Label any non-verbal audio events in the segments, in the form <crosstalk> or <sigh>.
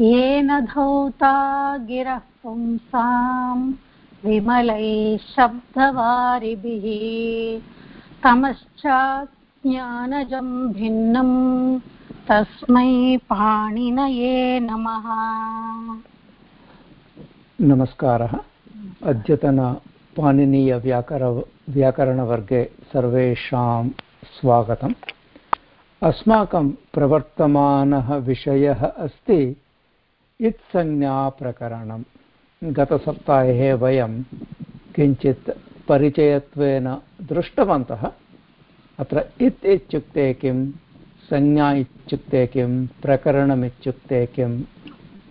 येन धौता गिरः पुंसाम् विमलैः शब्दवारिभिः। तमश्चाज्ञानजं भिन्नम् तस्मै पाणिनये नमः। नमस्कारः। अद्यतनपाणिनीयव्याकर व्याकरणवर्गे सर्वेषां स्वागतम्। अस्माकं प्रवर्तमानः विषयः अस्ति इत्संज्ञाप्रकरणं गतसप्ताहे वयं किञ्चित् परिचयत्वेन दृष्टवन्तः। अत्र इत् इत्युक्ते किं, संज्ञा इत्युक्ते किं, प्रकरणमित्युक्ते किम्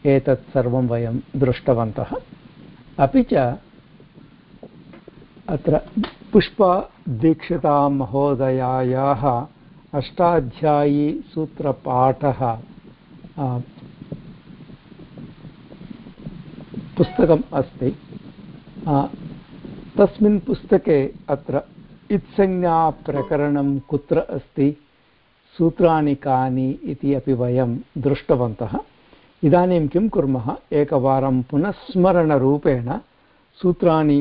एतत् सर्वं वयं दृष्टवन्तः। अपि च अत्र पुष्पदीक्षिता महोदयायाः अष्टाध्यायी सूत्रपाठः पुस्तकम् अस्ति। तस्मिन् पुस्तके अत्र इत्संज्ञाप्रकरणं कुत्र अस्ति, सूत्राणि कानि इति अपि वयं दृष्टवन्तः। इदानीं किं कुर्मः, एकवारं पुनस्मरणरूपेण सूत्राणि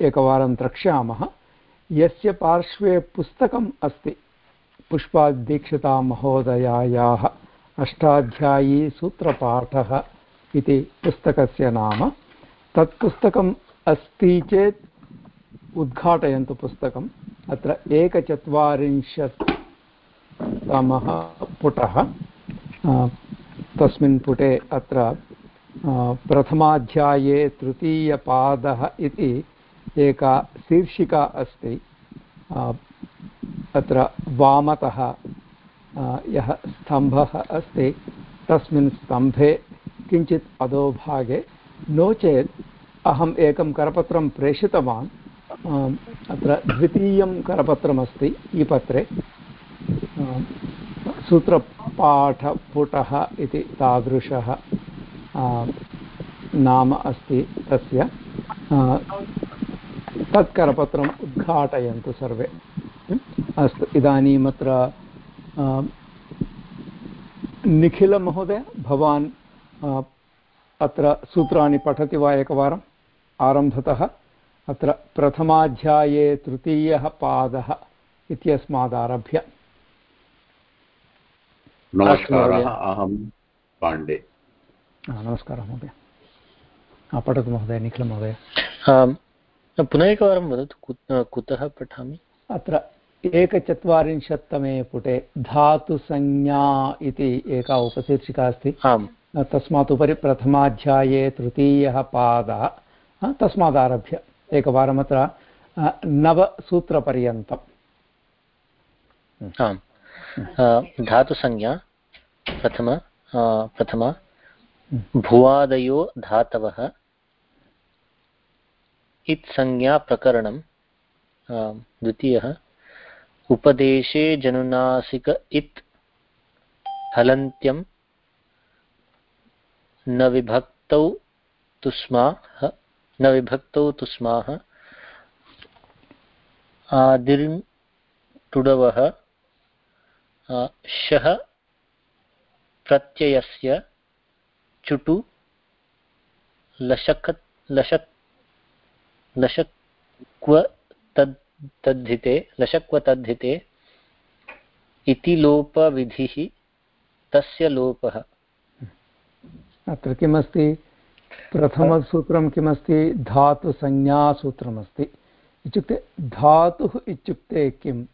एकवारं द्रक्ष्यामः। यस्य पार्श्वे पुस्तकम् अस्ति पुष्पादीक्षिता महोदयायाः अष्टाध्यायी सूत्रपाठः। इति पुस्तकस्य नाम। तत् पुस्तकम् अस्ति चेत् उद्घाटयन्तु पुस्तकम्। अत्र एकचत्वारिंशत् तमः पुटः तस्मिन् पुटे अत्र प्रथमाध्याये तृतीयपादः इति एका शीर्षिका अस्ति। अत्र वामतः यः स्तम्भः अस्ति, तस्मिन् स्तम्भे किञ्चित् अधोभागे नो चेत् अहम् एकं करपत्रं प्रेषितवान्। अत्र द्वितीयं करपत्रमस्ति ई पत्रे। सूत्रपाठपुटः इति तादृशः नाम अस्ति तस्य। तत् करपत्रम् उद्घाटयन्तु सर्वे। अस्तु इदानीम् अत्र निखिलमहोदय, भवान् अत्र सूत्राणि पठति वा एकवारम्। आरम्भतः अत्र प्रथमाध्याये तृतीयः पादः इत्यस्मादारभ्य। नमस्कारः अहं पाण्डे। नमस्कारः महोदय। पठतु महोदय निखिलमहोदय पुनः एकवारं वदतु कुतः पठामि? अत्र एकचत्वारिंशत्तमे पुटे धातुसंज्ञा इति एका उपशीर्षिका अस्ति। आम्। तस्मात् उपरि प्रथमाध्याये तृतीयः पादः तस्मादारभ्य एकवारम् अत्र नवसूत्रपर्यन्तम्। आम्। धातुसंज्ञा प्रथम प्रथमा भुवादयो धातवः इत्संज्ञाप्रकरणं द्वितीयः उपदेशे जनुनासिक इत् हलन्त्यं न विभक्तौ तुस्माः, न विभक्तौ तुस्माः, आदिर् टुडवः शः प्रत्ययस्य चुटु, लशक, लशक्, लशक्व तद्, तद्धिते, लशक्व तद्धिते, इति लोपविधिः, तस्य लोपः। अत्र किमस्ति? प्रथमसूत्रं किमस्ति? धातुसंज्ञासूत्रमस्ति। इत्युक्ते, धातुः इत्युक्ते किं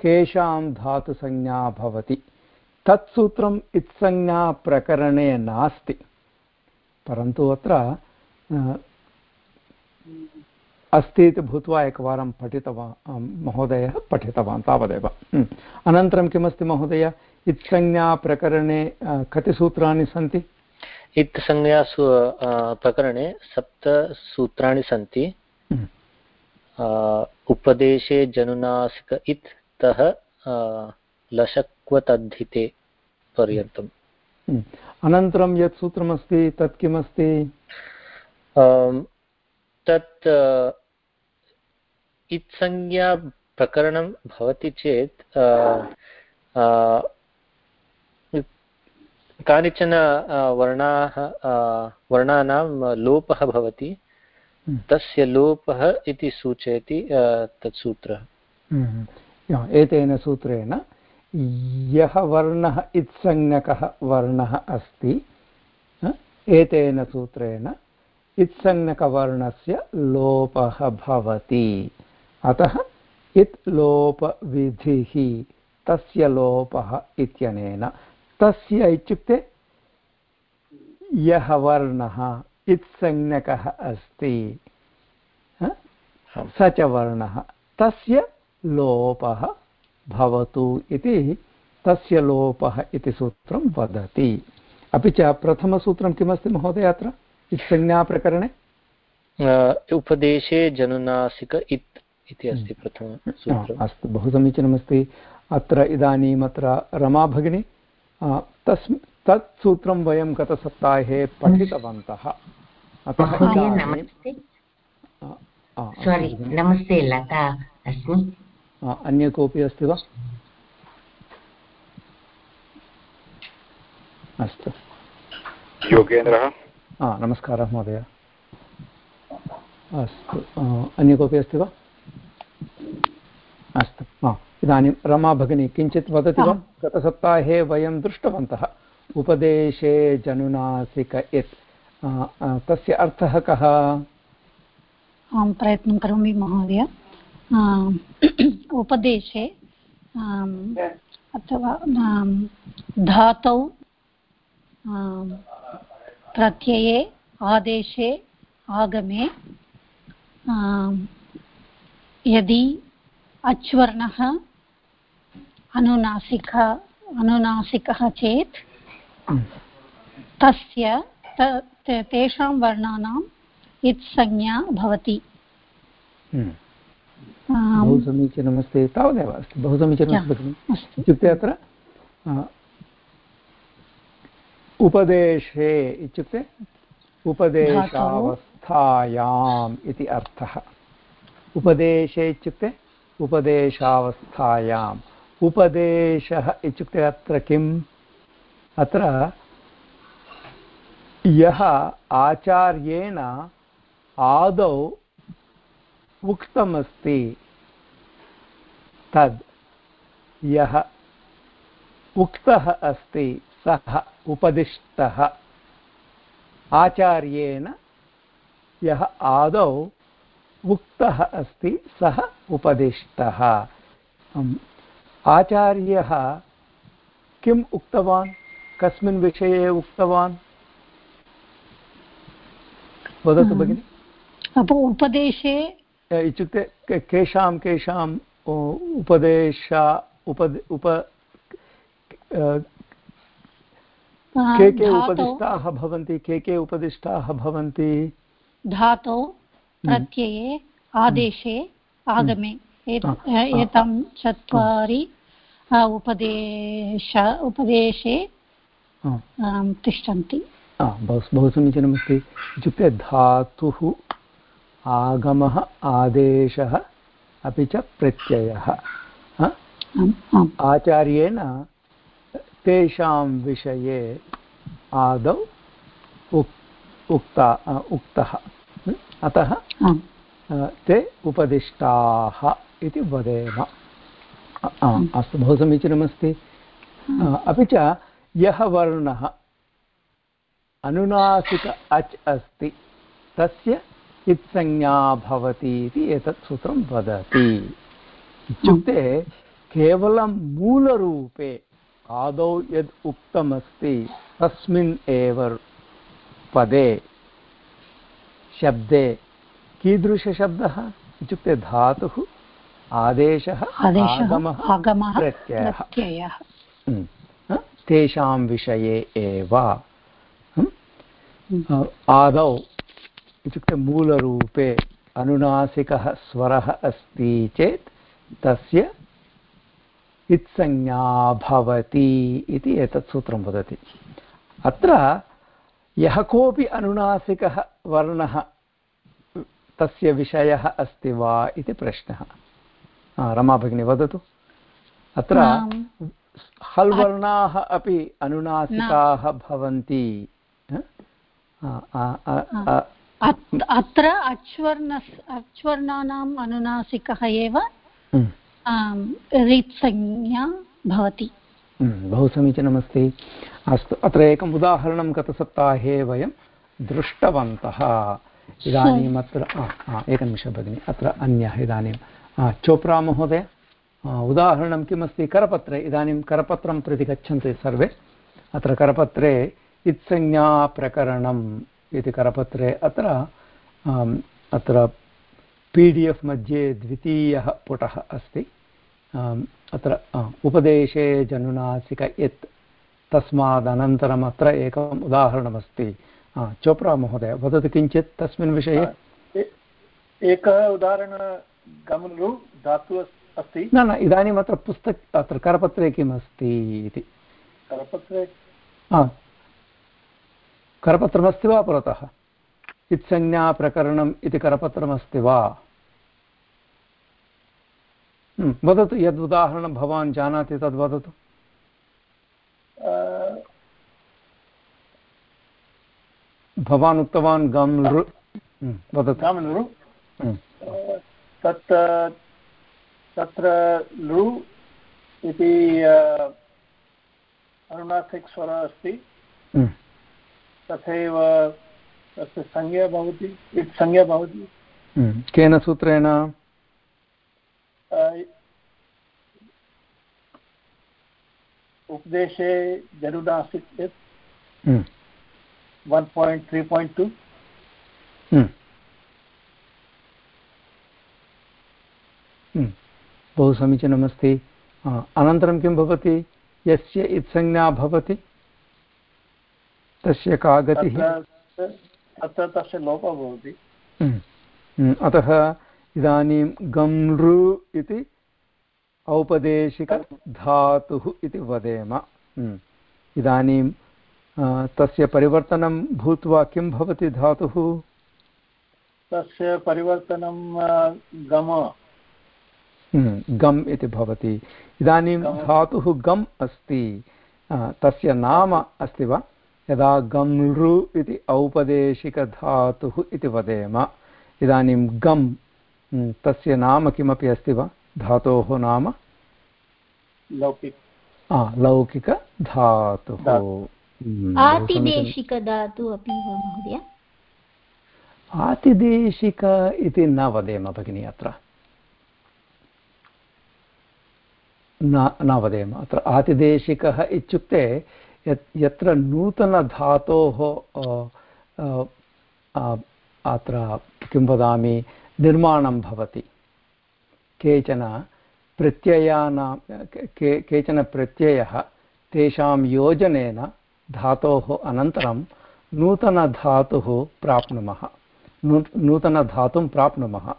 केषां धातुसंज्ञा भवति। तत् सूत्रम् इत्संज्ञाप्रकरणे नास्ति। परन्तु अत्र अस्ति इति भूत्वा एकवारं पठितवान् महोदयः पठितवान् तावदेव। अनन्तरं किमस्ति महोदय? इत्संज्ञाप्रकरणे कति सूत्राणि सन्ति? इत्संज्ञासु प्रकरणे सप्तसूत्राणि सन्ति। उपदेशे जनुनासिक इत् तः लशक्वतद्धिते पर्यन्तम्। अनन्तरं यत् सूत्रमस्ति तत् किमस्ति? तत् इत्संज्ञा प्रकरणं भवति चेत् कानिचन वर्णाः वर्णानां लोपः भवति हम्म। तस्य लोपः इति सूचयति तत् सूत्रः हम्म। एतेन सूत्रेण यः वर्णः इत्संज्ञकः वर्णः अस्ति एतेन सूत्रेण इत्संज्ञकवर्णस्य लोपः भवति अतः इत् लोपविधिः तस्य लोपः इत्यनेन तस्य इत्युक्ते यः वर्णः इत्संज्ञकः अस्ति स च वर्णः। तस्य लोपः भवतु इति तस्य लोपः इति सूत्रं वदति। अपि च प्रथमसूत्रं किमस्ति महोदय अत्र? इत्संज्ञाप्रकरणे? उपदेशे जनुनासिक इत् इति अस्ति प्रथमसूत्रम्। अस्तु बहु समीचीनमस्ति। अत्र इदानीम् अत्र रमा भगिनी तस् तत् सूत्रं वयं गतसप्ताहे पठितवन्तः। अतः नमस्ते। लता अस्मि। अन्य कोऽपि अस्ति वा? अस्तु। योगेन्द्रः। नमस्कारः महोदय। अस्तु अन्य कोऽपि अस्ति वा? अस्तु इदानीं रमा भगिनी किञ्चित् वदति वा? गतसप्ताहे वयं दृष्टवन्तः उपदेशे जनुनासिक यत् तस्य अर्थः कः? अहं प्रयत्नं करोमि महोदय। उपदेशे अथवा धातौ प्रत्यये आदेशे आगमे यदि अच्वर्णः अनुनासिक अनुनासिकः चेत् तस्य तेषां वर्णानाम् इत्संज्ञा भवति। हम्म। बहु समीचीनमस्ति तावदेव अस्ति। बहु समीचीनमस्ति भगिनि। इत्युक्ते अत्र उपदेशे इत्युक्ते उपदेशावस्थायाम् इति अर्थः। उपदेशे इत्युक्ते उपदेशावस्थायाम्। उपदेशः इत्युक्ते अत्र किम्? अत्र यः आचार्येण आदौ उक्तमस्ति, तद् यः उक्तः अस्ति, सः उपदिष्टः। आचार्येण यः आदौ उक्तः अस्ति, सः उपदिष्टः। आचार्यः किम् उक्तवान्? कस्मिन् विषये उक्तवान्? वदतु भगिनि। उपदेशे इत्युक्ते केषां केषाम् उपदेश उप उप के के उपदिष्टाः भवन्ति? के के उपदिष्टाः भवन्ति? धातौ हम्म। प्रत्यये आदेशे हम्म। आगमे। एतां चत्वारि उपदेश उपदेशे तिष्ठन्ति। बहु बहु समीचीनमस्ति इत्युक्ते धातुः आगमः आदेशः अपि च प्रत्ययः। आचार्येण तेषां विषये आदौ उक् उक्ता उक्तः। अतः ते उपदिष्टाः। इति वदेम। अस्तु, बहु समीचीनमस्ति। अपि च यः वर्णः अनुनासिक अच् अस्ति, तस्य इत्संज्ञा भवति इति एतत् सूत्रं वदति। इत्युक्ते केवलं मूलरूपे आदौ यद् उक्तमस्ति, तस्मिन् एव पदे, शब्दे, कीदृशशब्दः? इत्युक्ते धातुः आदेशः आगमः प्रत्ययः। तेषां विषये एव। आदौ इत्युक्ते मूलरूपे अनुनासिकः स्वरः अस्ति चेत् तस्य इत्संज्ञा भवति इति एतत् सूत्रं वदति। अत्र यः कोऽपि अनुनासिकः वर्णः तस्य विषयः अस्ति वा इति प्रश्नः। रमा भगिनी वदतु। अत्र हल् वर्णाः अपि अनुनासिकाः भवन्ति। अत्र अच्वर्ण अच्वर्णानाम् अनुनासिकः एव रीत्संज्ञा भवति। बहु समीचीनमस्ति। अस्तु अत्र एकम् उदाहरणं गतसप्ताहे वयं दृष्टवन्तः। इदानीम् अत्र एकनिमिषः भगिनि अत्र अन्यः इदानीं चोप्रा महोदय उदाहरणं किमस्ति? करपत्रे, इदानीं करपत्रं प्रति गच्छन्ति सर्वे। अत्र करपत्रे इत्संज्ञाप्रकरणम् इति करपत्रे, अत्र अत्र पी डि एफ् मध्ये द्वितीयः पुटः अस्ति। अत्र उपदेशे जनुनासिक यत् तस्मादनन्तरम् अत्र एकम् उदाहरणमस्ति। चोप्रा महोदय, वदतु किञ्चित् तस्मिन् विषये। एकः उदाहरण गमलु धातु अस्ति? न न इदानीम् अत्र पुस्तक अत्र करपत्रे किम् अस्ति इति। करपत्रे? करपत्रमस्ति वा पुरतः? इत्संज्ञाप्रकरणम् इति करपत्रमस्ति वा? हम्म, वदतु यद् उदाहरणं भवान् जानाति तद् वदतु। भवान् उक्तवान् गम् हम्म, वदतु। तत् तत्र लृ इति अनुनासिकस्वरः अस्ति। तथैव तस्य संज्ञा भवति संज्ञा भवति। केन सूत्रेण? उपदेशे जरुदासीत् यत् one point three point two बहु समीचीनमस्ति। अनन्तरं किं भवति? यस्य इत्संज्ञा भवति तस्य का गतिः? तत्र तस्य लोपः भवति। अतः इदानीं गम्लृ इति औपदेशिकधातुः इति वदेम। इदानीं तस्य परिवर्तनं भूत्वा किं भवति धातुः? तस्य परिवर्तनं गम। गम् इति भवति। इदानीं धातुः गम् अस्ति। तस्य नाम अस्ति वा? यदा गम्लृ इति औपदेशिकधातुः इति वदेम। इदानीं गम् हम्म, तस्य नाम किमपि अस्ति वा? धातोः नाम? लौकिक। लौकिकधातुः। हम्म, अपि वा महोदय? आतिदेशिक इति न वदेम भगिनि अत्र। न वदेम। अत्र आतिदेशिकः इत्युक्ते यत्, यत्र नूतनधातोः अत्र किं वदामि, निर्माणं भवति। केचन प्रत्ययानां, के केचन प्रत्ययः तेषां योजनेन धातोः अनन्तरं नूतनधातुः प्राप्नुमः। नू नूतनधातुं प्राप्नुमः।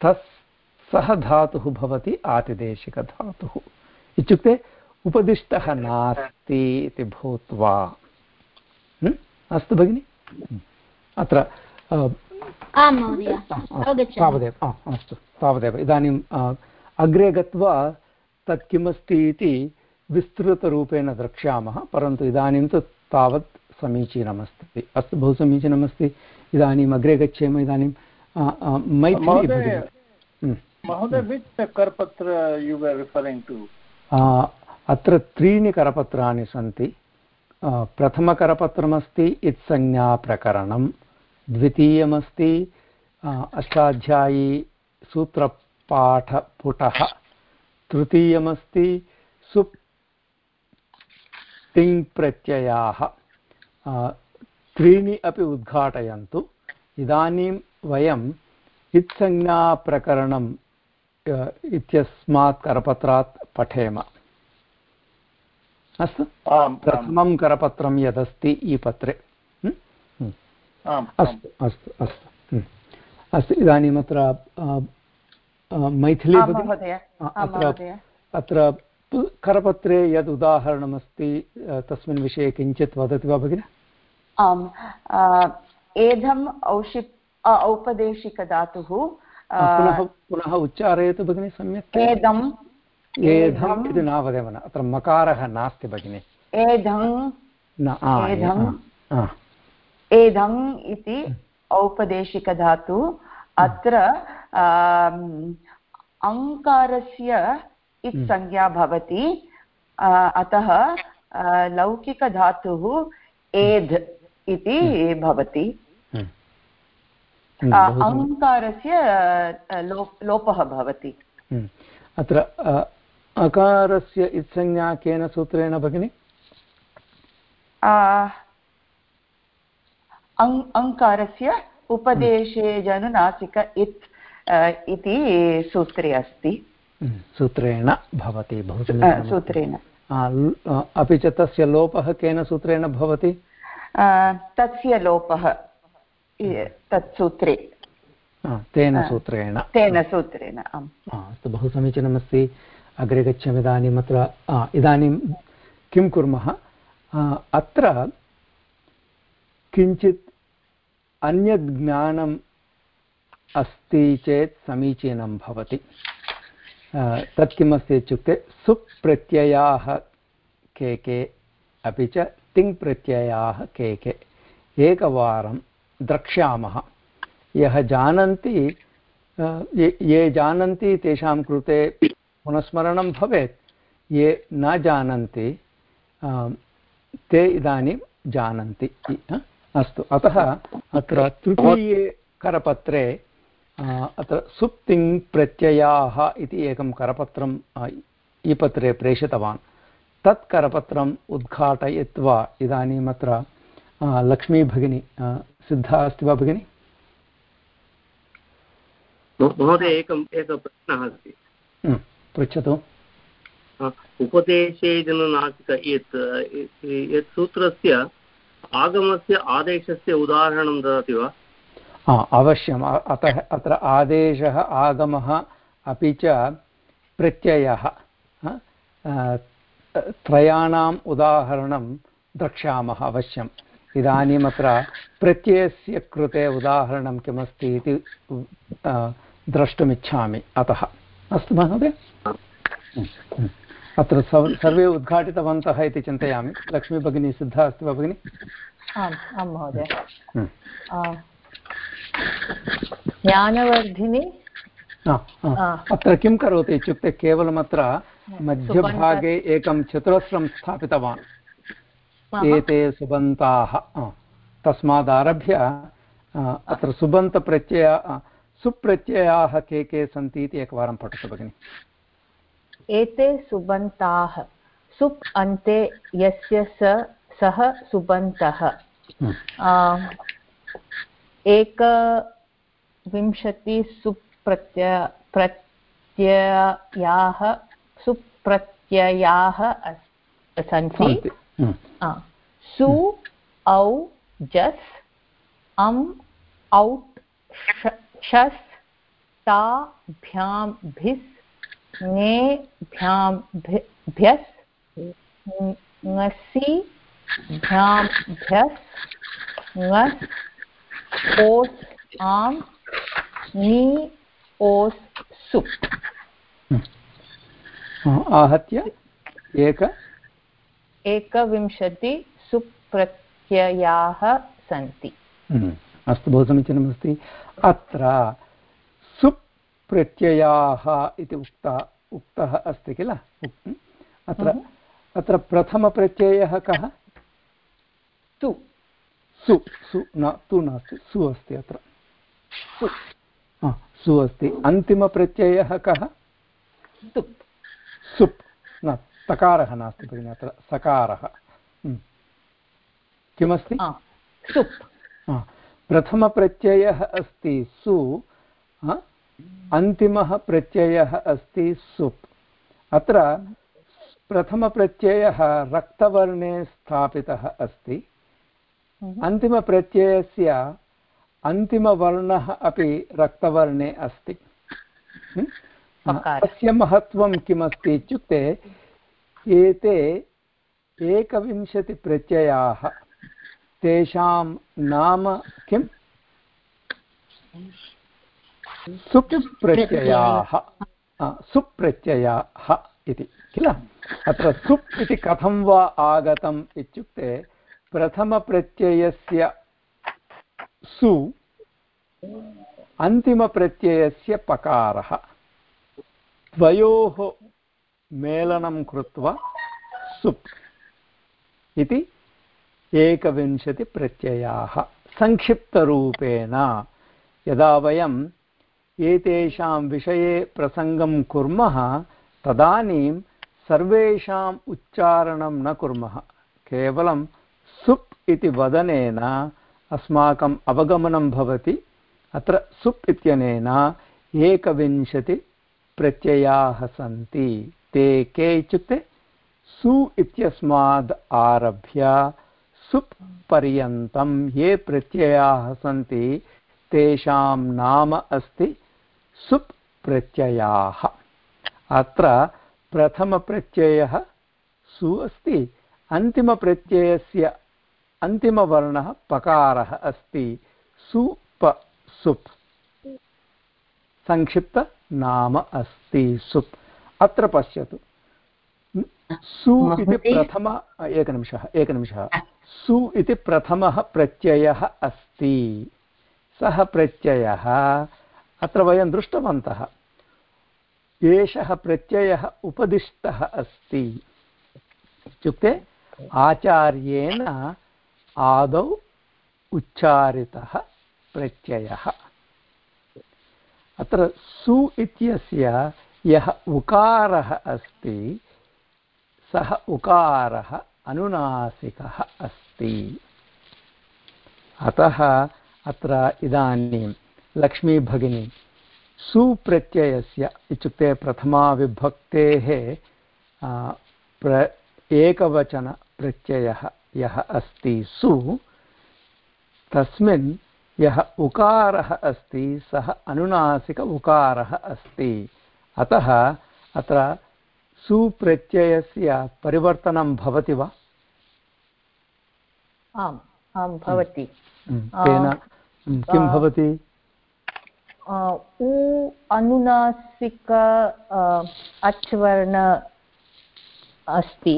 तस् सः धातुः भवति आतिदेशिकधातुः। इत्युक्ते उपदिष्टः नास्ति इति भूत्वा। अस्तु भगिनि। अत्र तावदेव अस्तु। तावदेव। इदानीम् अग्रे गत्वा तत् किमस्ति इति विस्तृतरूपेण द्रक्ष्यामः परन्तु इदानीं तु तावत् समीचीनमस्ति। अस्तु बहु समीचीनमस्ति। इदानीम् अग्रे गच्छेम इदानीं मैथिली अत्र त्रीणि करपत्राणि सन्ति। प्रथमकरपत्रमस्ति इत्संज्ञाप्रकरणं द्वितीयमस्ति अष्टाध्यायी सूत्रपाठपुटः। तृतीयमस्ति सुप् तिङ्प्रत्ययाः। त्रीणि अपि उद्घाटयन्तु। इदानीं वयम् इत्संज्ञाप्रकरणम् इत्यस्मात् करपत्रात् पठेम। अस्तु? प्रथमं करपत्रं यदस्ति ई पत्रे। अस्तु अस्तु अस्तु। अस्तु इदानीम् अत्र मैथिली अत्र अत्र करपत्रे यद् उदाहरणमस्ति तस्मिन् विषये किञ्चित् वदति वा भगिनि? आम् एधम् औषिप् औपदेशिकधातुः पुनः पुनः उच्चारयतु भगिनि सम्यक्? एदम् एधम् इति न वदेम अत्र मकारः नास्ति भगिनि। एधम् इति औपदेशिकधातु। अत्र अङ्कारस्य इत् संज्ञा भवति। अतः लौकिकधातुः एध् इति भवति। अङ्कारस्य लोपः भवति। अत्र अकारस्य इत्संज्ञा केन सूत्रेण भगिनि? अङ्कारस्य उपदेशे जनुनासिक इत् इति सूत्रे अस्ति। सूत्रेण भवति बहु सूत्रेण। अपि च तस्य लोपः केन सूत्रेण भवति? तस्य लोपः तत् सूत्रे तेन सूत्रेण तेन सूत्रेण अस्तु बहु समीचीनमस्ति अग्रे गच्छामि इदानीम् अत्र इदानीं किं कुर्मः अत्र किञ्चित् अन्यद् ज्ञानम् अस्ति चेत् समीचीनं भवति तत् किमस्ति इत्युक्ते सुप्रत्ययाः के के अपि च तिङ्प्रत्ययाः के के एकवारं द्रक्ष्यामः। यः जानन्ति ये, ये जानन्ति तेषां कृते पुनस्मरणं भवेत् ये न जानन्ति ते इदानीं जानन्ति। अस्तु। अतः अत्र तृतीये करपत्रे अत्र सुप्तिङ् प्रत्ययाः इति एकं करपत्रं ईपत्रे प्रेषितवान्। तत् करपत्रम् उद्घाटयित्वा इदानीम् लक्ष्मीभगिनी सिद्धा अस्ति वा भगिनि? महोदय एकम् एकः प्रश्नः अस्ति। पृच्छतु। उपदेशे जननासिक यत् यत् सूत्रस्य आगमस्य आदेशस्य उदाहरणं ददाति वा? अवश्यम्। अतः अत्र आदेशः आगमः अपि च प्रत्ययः। त्रयाणाम् उदाहरणं द्रक्ष्यामः अवश्यम्। इदानीम् अत्र प्रत्ययस्य कृते उदाहरणं किमस्ति इति द्रष्टुमिच्छामि। अतः। अस्तु महोदय। अत्र सर्वे उद्घाटितवन्तः इति चिन्तयामि। लक्ष्मीभगिनी सिद्धा अस्ति वा भगिनि? आम् आं महोदय। ज्ञानवर्धिनी। अत्र किं करोति इत्युक्ते केवलम् अत्र मध्यभागे एकं चतुरस्रं स्थापितवान्। एते सुबन्ताः। तस्मादारभ्य अत्र सुबन्तप्रत्यय सुप्रत्ययाः के के सन्ति इति एकवारं पठतु भगिनि। एते सुबन्ताः। सुप् अन्ते यस्य स सः सुबन्तः। एकविंशति सुप्रत्य प्रत्ययाः सुप्रत्ययाः सन्ति। सु औ जस् अम् औट् शस् ताभ्यां भिस् ङेभ्यां भ्यस् ङसि भ्यां भ्यस् ङस् ओस् आम् नि ओस् सुप् आहत्य एक एकविंशति सुप्रत्ययाः सन्ति। अस्तु बहु समीचीनमस्ति अत्र सुप् प्रत्ययाः इति उक्ता उक्तः अस्ति किल? अत्र अत्र प्रथमप्रत्ययः कः? तु। सु सु न तु नास्ति सु अस्ति अत्र। सु। सु अस्ति। अन्तिमप्रत्ययः कः? सुप् सुप् न तकारः नास्ति भगिनि अत्र सकारः। किमस्ति? सुप् प्रथमप्रत्ययः अस्ति सु। अन्तिमः प्रत्ययः अस्ति सुप् अत्र प्रथमप्रत्ययः रक्तवर्णे स्थापितः अस्ति। अन्तिमप्रत्ययस्य अन्तिमवर्णः अपि रक्तवर्णे अस्ति। अस्य महत्त्वं किमस्ति इत्युक्ते एते एकविंशतिप्रत्ययाः। तेषां नाम किम्? सुप्रत्ययाः। सुप्रत्ययाः इति, किल? अत्र सुप् इति कथं वा आगतम् इत्युक्ते प्रथमप्रत्ययस्य सु अन्तिमप्रत्ययस्य पकारः। द्वयोः मेलनं कृत्वा सुप् इति एकविंशतिप्रत्ययाः। संक्षिप्तरूपेण यदा वयम् एतेषां विषये प्रसङ्गं कुर्मः, तदानीं सर्वेषाम् उच्चारणं न कुर्मः। केवलं सुप् इति वदनेन अस्माकम् अवगमनं भवति। अत्र सुप् इत्यनेन एकविंशतिप्रत्ययाः सन्ति। ते के इत्युक्ते सु इत्यस्माद् आरभ्य सुप् पर्यन्तं ये प्रत्ययाः सन्ति, तेषां नाम अस्ति सुप् प्रत्ययाः अत्र प्रथमप्रत्ययः सु अस्ति, अन्तिमप्रत्ययस्य अन्तिमवर्णः पकारः अस्ति, सुप, सुप्। संक्षिप्तनाम अस्ति, सुप्। अत्र पश्यतु। सु इति प्रथम एकनिमिषः एकनिमिषः। सु इति प्रथमः प्रत्ययः अस्ति। सः प्रत्ययः अत्र वयं दृष्टवन्तः। एषः प्रत्ययः उपदिष्टः अस्ति। इत्युक्ते आचार्येण आदौ उच्चारितः प्रत्ययः। अत्र सु इत्यस्य यः उकारः अस्ति, सः उकारः अनुनासिकः अस्ति। अतः अत्र इदानीं लक्ष्मीभगिनी सुप्रत्ययस्य इत्युक्ते प्रथमाविभक्तेः प्र एकवचनप्रत्ययः यः अस्ति सु, तस्मिन् यः उकारः अस्ति, सः अनुनासिक उकारः अस्ति। अतः अत्र सुप्रत्ययस्य परिवर्तनं भवति वा? आम् आं भवति। तेन किं भवति? उ अनुनासिक अच्वर्ण अस्ति।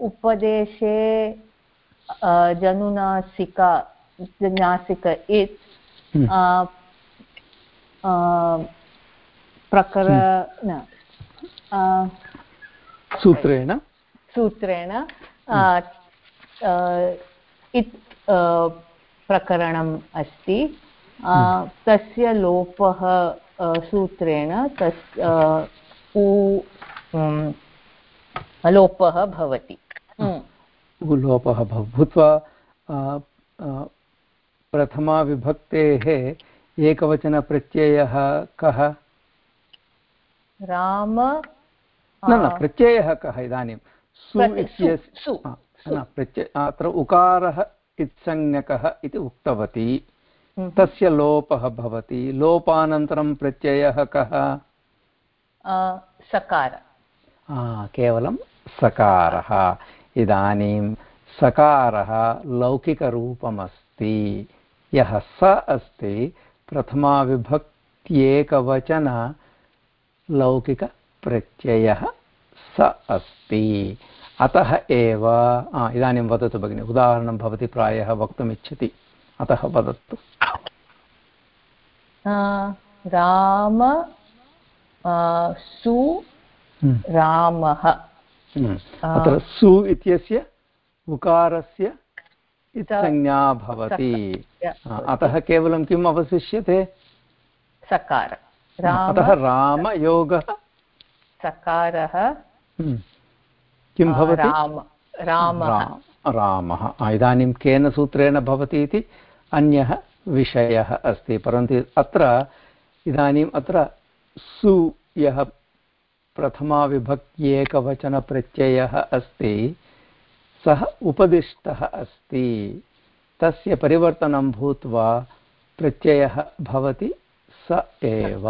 उपदेशे जनुनासिका नासिक इत् प्रकरण सूत्रेण? सूत्रेण इत् प्रकरणम् अस्ति. तस्य लोपः सूत्रेण तस् उ लोपः भवति. लोपः भूत्वा प्रथमाविभक्तेः एकवचनप्रत्ययः कः? राम न न प्रत्ययः कः इदानीं? सु इत्यस्य न प्रत्यय अत्र उकारः इत्संज्ञकः इति उक्तवती। हम्म। तस्य लोपः भवति। लोपानन्तरं प्रत्ययः कः? सकार। केवलं सकारः। इदानीं सकारः लौकिकरूपमस्ति। यः स अस्ति प्रथमाविभक्त्येकवचन लौकिकप्रत्ययः स अस्ति। अतः एव इदानीं वदतु भगिनि उदाहरणं भवती प्रायः वक्तुमिच्छति। अतः वदतु। राम सु हम्म। रामः। हम्म। अत्र सु इत्यस्य उकारस्य संज्ञा भवति। अतः केवलं किम् अवशिष्यते? सकार। अतः रामयोगः सकारः। हम्म। किं भवति? रामः इदानीं केन सूत्रेण भवति इति अन्यः विषयः अस्ति परन्तु अत्र इदानीम् अत्र सु यः प्रथमाविभक्त्येकवचनप्रत्ययः अस्ति सः उपदिष्टः अस्ति। तस्य परिवर्तनं भूत्वा प्रत्ययः भवति स एव।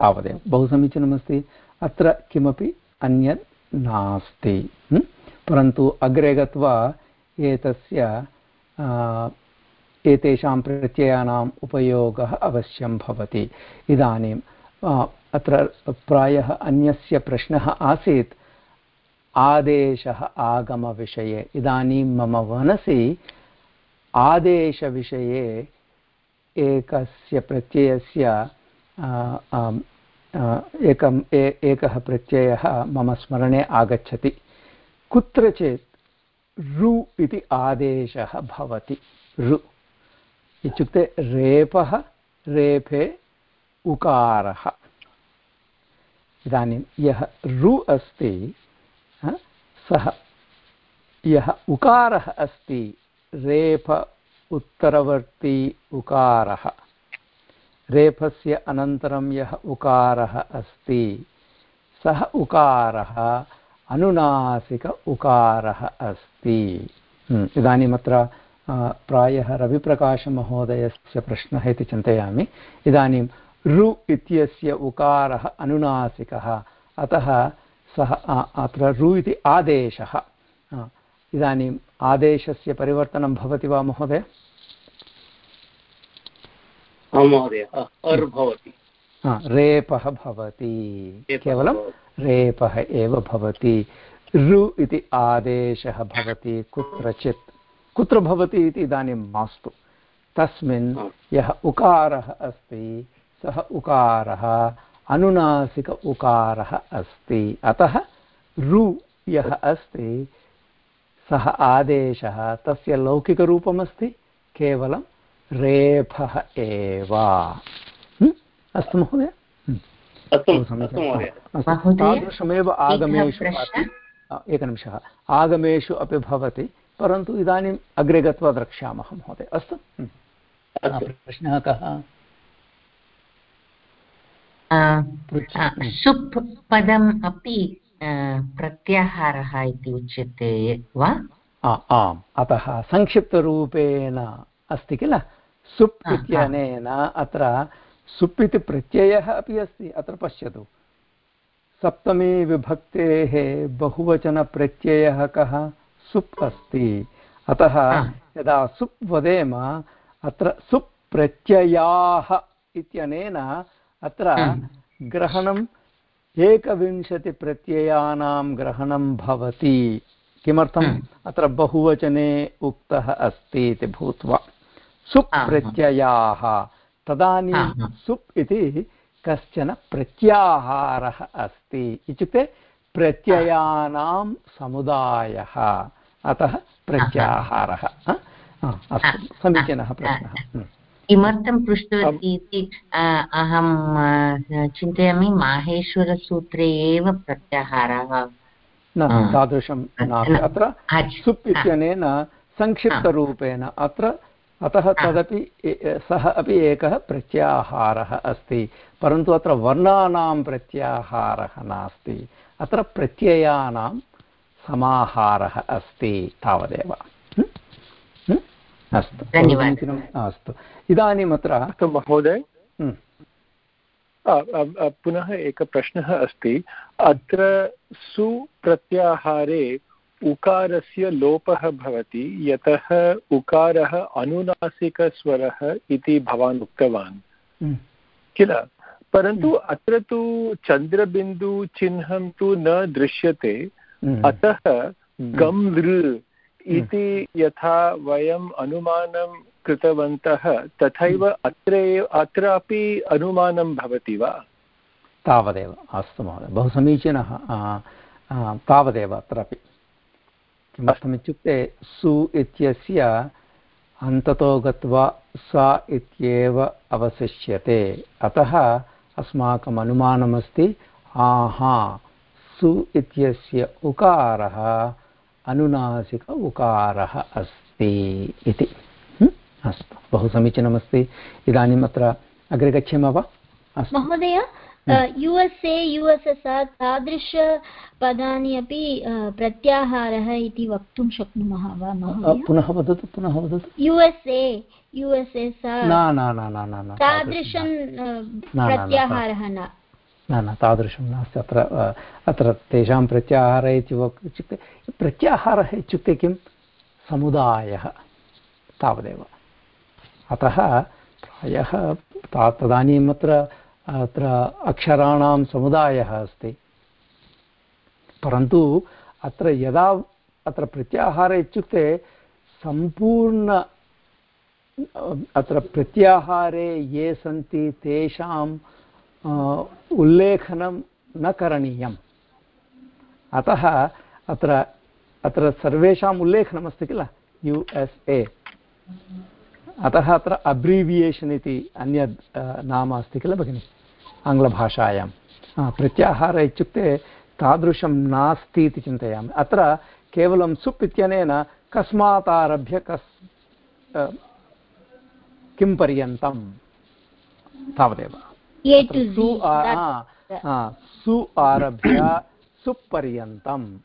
तावदेव। बहु समीचीनमस्ति। अत्र किमपि अन्यत् नास्ति। परन्तु अग्रे गत्वा एतस्य एतेषां प्रत्ययानाम् उपयोगः अवश्यं भवति। इदानीं अत्र प्रायः अन्यस्य प्रश्नः आसीत्। आदेशः आगमविषये। इदानीं मम मनसि आदेशविषये एकस्य प्रत्ययस्य एकम् एकः प्रत्ययः मम स्मरणे आगच्छति। कुत्रचित् रु इति आदेशः भवति। रु। इत्युक्ते रेपः, रेफे, उकारः। इदानीं यः रु अस्ति सः यः उकारः अस्ति रेफ उत्तरवर्ती उकारः। रेफस्य अनन्तरं यः उकारः अस्ति सः उकारः अनुनासिक उकारः अस्ति। हम्म, इदानीमत्र प्रायः रविप्रकाशमहोदयस्य प्रश्नः इति चिन्तयामि। इदानीं रु इत्यस्य उकारः अनुनासिकः अतः सः अत्र रु इति आदेशः। इदानीम् आदेशस्य परिवर्तनं भवति वा महोदय? रेपः भवति। केवलं रेपः एव भवति। रु इति आदेशः भवति कुत्रचित्। कुत्र भवति इति इदानीं मास्तु। तस्मिन् यः उकारः अस्ति सः उकारः अनुनासिक उकारः अस्ति। अतः रु यः अस्ति सः आदेशः तस्य लौकिकरूपमस्ति केवलं रेफः एव। अस्तु महोदय। तादृशमेव आगमेषु एकनिमिषः। आगमेषु अपि भवति परन्तु इदानीम् अग्रे गत्वा द्रक्ष्यामः महोदय। अस्तु? प्रश्नः कः? सुप् पदम् अपि प्रत्याहारः इति उच्यते वा? आम्। अतः संक्षिप्तरूपेण अस्ति किल? सुप् इत्यनेन अत्र सुप् इति प्रत्ययः अपि अस्ति अत्र पश्यतु। सप्तमी विभक्तेः बहुवचनप्रत्ययः कः? सुप् अस्ति। अतः यदा सुप् वदेम अत्र सुप् प्रत्ययाः इत्यनेन अत्र ग्रहणं एकविंशतिप्रत्ययानां ग्रहणं भवति। किमर्थम्? हम्म। अत्र बहुवचने उक्तः अस्ति इति भूत्वा। सुप् प्रत्ययाः। तदानीं सुप् इति कश्चन प्रत्याहारः अस्ति। इत्युक्ते प्रत्ययानां समुदायः। अतः प्रत्याहारः। अस्तु। समीचीनः प्रश्नः। हम्म। किमर्थं पृष्टवती इति अहं चिन्तयामि माहेश्वरसूत्रे एव प्रत्याहारः। न तादृशं नास्ति। अत्र सुप् इत्यनेन संक्षिप्तरूपेण अत्र अतः तदपि सः अपि एकः प्रत्याहारः अस्ति। परन्तु अत्र वर्णानां प्रत्याहारः नास्ति। अत्र प्रत्ययानां समाहारः अस्ति तावदेव। अस्तु समीचीनम् अस्तु। इदानीम् अत्र महोदय। पुनः एकः प्रश्नः अस्ति। अत्र सुप्रत्याहारे उकारस्य लोपः भवति यतः उकारः अनुनासिकस्वरः इति भवान् उक्तवान्। किल? परन्तु। अत्र तु चन्द्रबिन्दुचिह्नं तु न दृश्यते। अतः गम् लृ इति यथा वयम् अनुमानं कृतवन्तः तथैव अत्र अत्रापि अनुमानं भवति वा? तावदेव अस्तु महोदय बहु समीचीनः तावदेव अत्रापि। किमर्थमित्युक्ते सु इत्यस्य अन्ततो गत्वा सा इत्येव अवशिष्यते। अतः अस्माकम् अनुमानमस्ति आहा सु इत्यस्य उकारः अनुनासिक उकारः अस्ति इति। अस्तु। बहु समीचीनमस्ति। इदानीम् अत्र अग्रे गच्छामः वा? महोदय U S A U S S R तादृशपदानि अपि प्रत्याहारः इति वक्तुं शक्नुमः वा पुनः वदतु पुनः वदतु। U S A U S S तादृशं प्रत्याहारः न। न न, तादृशं नास्ति. अत्र अत्र तेषां प्रत्याहारः इति इत्युक्ते, प्रत्याहारः इत्युक्ते किं? समुदायः तावदेव. अतः प्रायः ता, तदानीम् अत्र अत्र अक्षराणां समुदायः अस्ति. परन्तु अत्र यदा अत्र प्रत्याहार इत्युक्ते सम्पूर्ण अत्र प्रत्याहारे ये सन्ति तेषाम् उल्लेखनं न करणीयम्। अतः अत्र अत्र सर्वेषाम् उल्लेखनमस्ति किल? यु एस् ए। अतः अत्र अब्रीवियेशन् इति अन्यद् नाम अस्ति किल भगिनि? आङ्ग्लभाषायां। प्रत्याहार इत्युक्ते तादृशं नास्ति इति चिन्तयामि। अत्र केवलं सुप् इत्यनेन कस्मात् आरभ्य कस् किं पर्यन्तं? तावदेव। सु आरभ्य सुपर्यन्तं।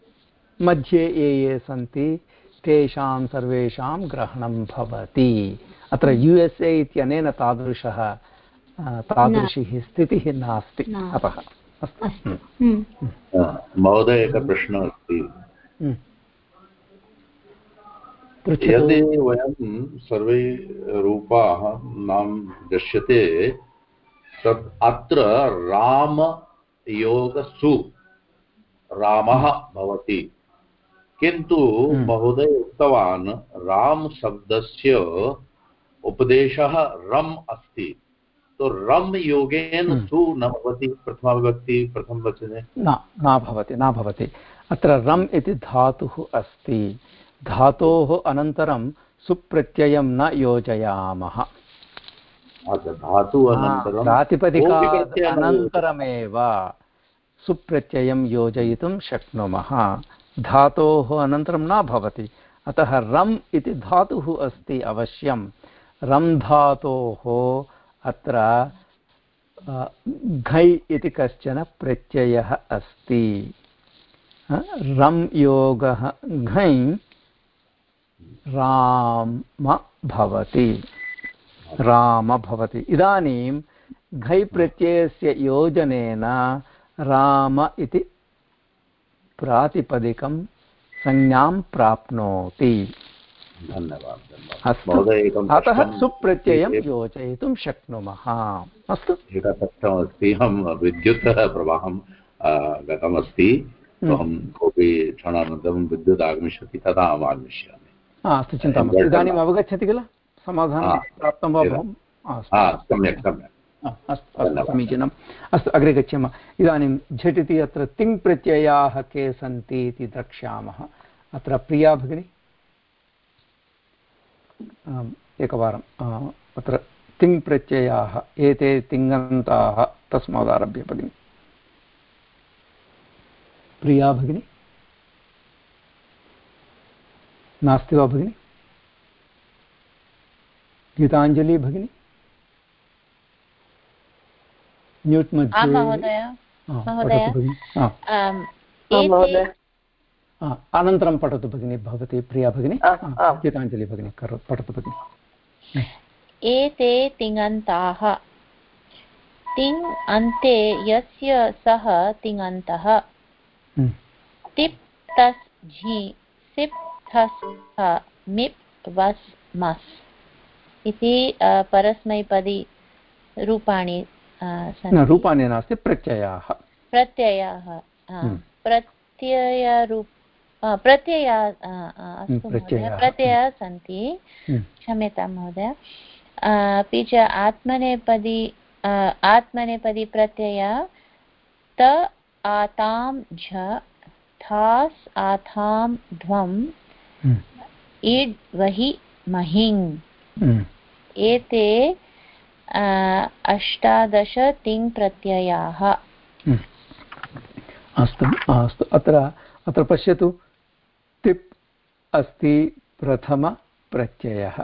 मध्ये ये ये सन्ति तेषां सर्वेषां ग्रहणं भवति। अत्र यु एस् ए इत्यनेन तादृशः तादृशी स्थितिः नास्ति। अतः हम्म। हम्म। महोदय एकः प्रश्नः अस्ति। यदि वयं सर्वे रूपाः नाम दृश्यते अत्र रामयोगसु। रामः भवति। किन्तु महोदय उक्तवान् राम शब्दस्य उपदेशः रम् अस्ति। तो रम् योगेन सु न भवति प्रथमाविभक्ति प्रथमवचने न न भवति न भवति। अत्र रम् इति धातुः अस्ति। धातोः अनन्तरं सुप्रत्ययं न योजयामः। प्रातिपदिका अनन्तरमेव सुप्रत्ययं योजयितुं शक्नुमः। धातोः अनन्तरं न भवति। अतः रम् इति धातुः अस्ति अवश्यं। रम् धातोः अत्र घै इति कश्चन प्रत्ययः अस्ति। रम् योगः घै राम भवति। राम भवति। इदानीं घै प्रत्ययस्य योजनेन राम इति प्रातिपदिकं संज्ञां प्राप्नोति। धन्यवादः। अतः सुप्रत्ययं योजयितुं शक्नुमः। अस्तु। एकः प्रश्नमस्ति अहं विद्युत् प्रवाहं गतमस्ति। हम्म। अहं कोऽपि क्षणानन्तरं विद्युत् आगमिष्यति तदा अहम् आगमिष्यामि। अस्तु चिन्ता मास्तु। इदानीम् अवगच्छति किल? समाधानं प्राप्तं वा सम्यक् सम्यक्। अस्तु अस्तु समीचीनम् अस्तु अग्रे गच्छामः। इदानीं झटिति अत्र तिङ् प्रत्ययाः के सन्ति इति द्रक्ष्यामः। अत्र प्रिया भगिनी? एकवारम् अत्र तिङ् प्रत्ययाः एते तिङन्ताः तस्मादारभ्य भगिनि। प्रिया भगिनी? नास्ति वा भगिनि? गीताञ्जलि भगिनि? म्यूट् मध्ये अनन्तरं पठतु भगिनि भवती प्रिया भगिनि। गीताञ्जलि भगिनि करो पठतु भगिनि। एते तिङन्ताः। तिङ् अन्ते यस्य सः तिङन्तः। तिप् तस् झि सिप् थस् मिप् वस् मस्। इति परस्मैपदी रूपाणि रूपाणि नास्ति प्रत्ययाः। प्रत्ययाः प्रत्ययरूप प्रत्यया अस्तु महोदय। प्रत्ययाः। सन्ति। हम्म। क्षम्यतां महोदय। अपि च आत्मनेपदी आत्मनेपदी प्रत्यय त आतां झ थास् आथां ध्वम् हम्म। इड् वहि महिङ् हम्म। एते अष्टादश तिङ् प्रत्ययाः। अस्तु अस्तु। अत्र अत्र पश्यतु। तिप् अस्ति प्रथमप्रत्ययः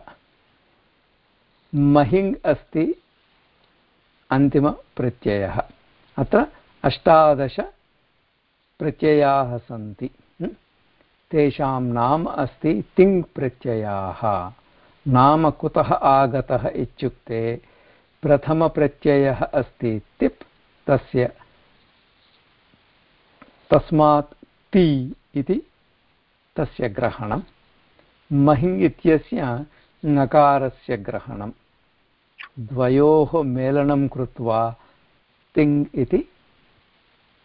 महिङ् अस्ति अन्तिमप्रत्ययः अत्र अष्टादश प्रत्ययाः सन्ति। तेषां नाम अस्ति तिङ् प्रत्ययाः। नाम कुतः आगतः इत्युक्ते प्रथमप्रत्ययः अस्ति तिप्, तस्य तस्मात् ति इति तस्य ग्रहणं महिङ् इत्यस्य नकारस्य ग्रहणं, द्वयोः मेलनं कृत्वा तिङ् इति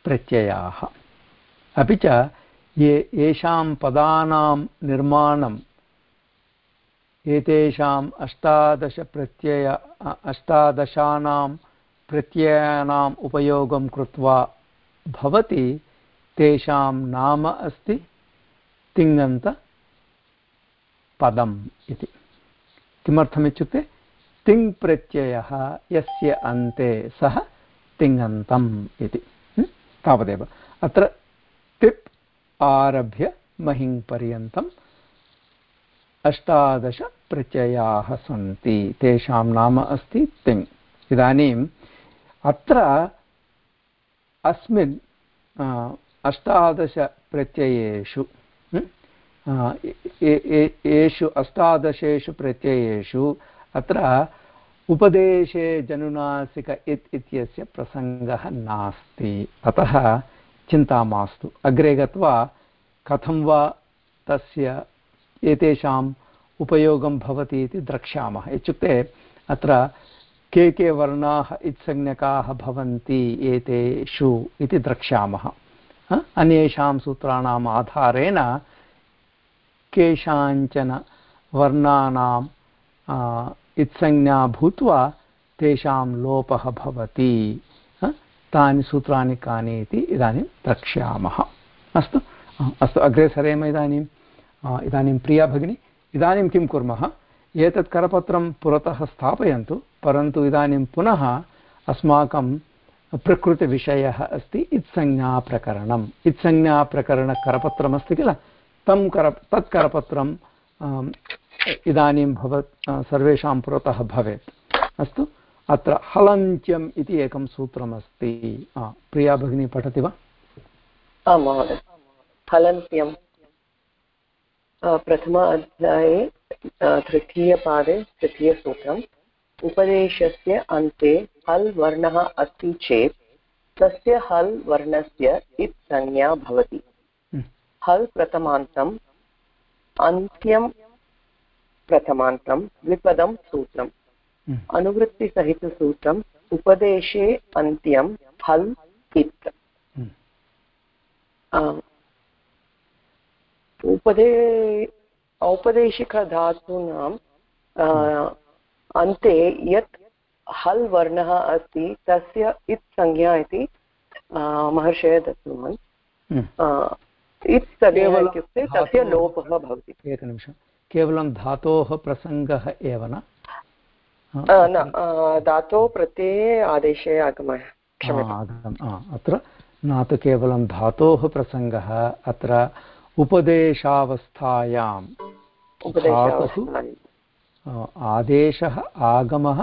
प्रत्ययाः। अपि च ये येषां पदानां निर्माणम् एतेषाम् अष्टादशप्रत्यय अष्टादशानां प्रत्ययानाम् उपयोगं कृत्वा भवति, तेषां नाम अस्ति तिङन्तपदम् इति। किमर्थमित्युक्ते तिङ् प्रत्ययः यस्य अन्ते सः तिङन्तम् इति। तावदेव। अत्र तिप् आरभ्य महिङ् पर्यन्तम् अष्टादशप्रत्ययाः सन्ति। तेषां नाम अस्ति तिङ् इदानीम् अत्र अस्मिन् अष्टादशप्रत्ययेषु येषु अष्टादशेषु प्रत्ययेषु अत्र उपदेशे जनुनासिक इत् इत्यस्य प्रसङ्गः नास्ति। अतः चिन्ता मास्तु। अग्रे गत्वा कथं वा तस्य एतेषाम् उपयोगं भवति इति द्रक्ष्यामः। इत्युक्ते अत्र के के वर्णाः इत्संज्ञकाः भवन्ति एतेषु इति द्रक्ष्यामः। अन्येषां सूत्राणाम् आधारेण केषाञ्चन वर्णानां इत्संज्ञा भूत्वा तेषां लोपः भवति। तानि सूत्राणि कानि इति इदानीं द्रक्ष्यामः। अस्तु अस्तु, अग्रे सरेम इदानीम्। इदानीं प्रिया भगिनी, इदानीं किं कुर्मः? एतत् करपत्रं पुरतः स्थापयन्तु, परन्तु इदानीं पुनः अस्माकं प्रकृतिविषयः अस्ति इत्संज्ञाप्रकरणम्। इत्संज्ञाप्रकरणकरपत्रमस्ति किल? तं कर, तत् करपत्रं इदानीं भवत् सर्वेषां पुरतः भवेत्। अस्तु, अत्र हलन्त्यम् इति एकं सूत्रमस्ति। प्रिया भगिनी, पठति वा? आं प्रथम अध्याये तृतीयपादे तृतीयसूत्रम् उपदेशस्य अन्ते हल् वर्णः अस्ति चेत् तस्य हल् वर्णस्य इत् संज्ञा भवति हम्म। हल् प्रथमान्तम् अन्त्यं प्रथमान्तं द्विपदं सूत्रम् हम्म। अनुवृत्तिसहितसूत्रम् उपदेशे अन्त्यं हल् इत् हम्म। उपदे औपदेशिकधातूनां अन्ते यत् हल् वर्णः अस्ति तस्य इत् संज्ञा इति महर्षय दत्तवान्। हम्म। इत् तदेव इत्युक्ते तस्य लोपः भवति। एकनिमिषं। केवलं धातोः प्रसङ्गः एव न? न धातोः प्रत्यये आदेशे आगमः। अत्र न तु केवलं धातोः प्रसङ्गः अत्र उपदेशावस्थायां धातुः आदेशः आगमः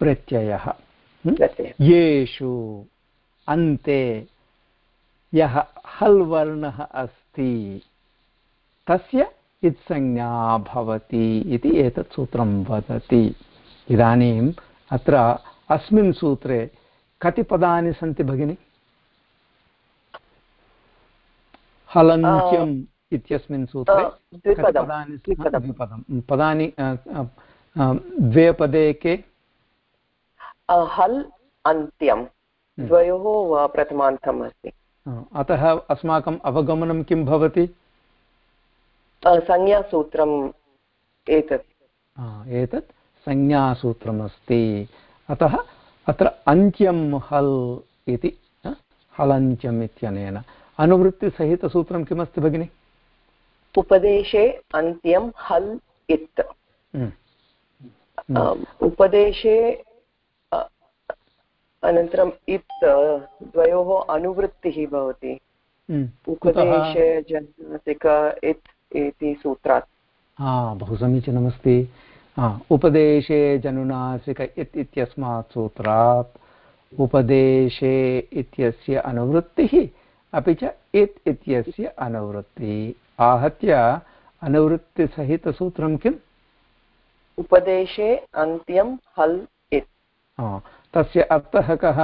प्रत्ययः। येषु अन्ते यः हल् वर्णः अस्ति तस्य इत्संज्ञा भवति इति एतत् सूत्रं वदति। इदानीम् अत्र अस्मिन् सूत्रे कति पदानि सन्ति भगिनि? हलन्त्यम् इत्यस्मिन् सूत्रे पदानि द्विपदं पदानि द्वे पदे के? हल् अन्त्यं हम्म। द्वयोः प्रथमान्तम् अस्ति। अतः अस्माकम् अवगमनं किं भवति? संज्ञासूत्रम् एतत्। एतत् संज्ञासूत्रमस्ति अतः अत्र अन्त्यं हल् इति हलन्त्यम् इत्यनेन। अनुवृत्तिसहितसूत्रं किमस्ति भगिनि? उपदेशे अन्त्यं हल् इत्। हम्म। उपदेशे अनन्तरम् इत् द्वयोः अनुवृत्तिः भवति। हम्म। उपदेशे जनासिक इत् इति सूत्रात्। हा बहु समीचीनमस्ति। उपदेशे जनुनासिक इत् इत्यस्मात् सूत्रात् उपदेशे इत्यस्य अनुवृत्तिः अपि च इत् इत्यस्य अनुवृत्तिः। आहत्य अनुवृत्तिसहितसूत्रं किम् उपदेशे अन्त्यं हल् इत् तस्य अर्थः कः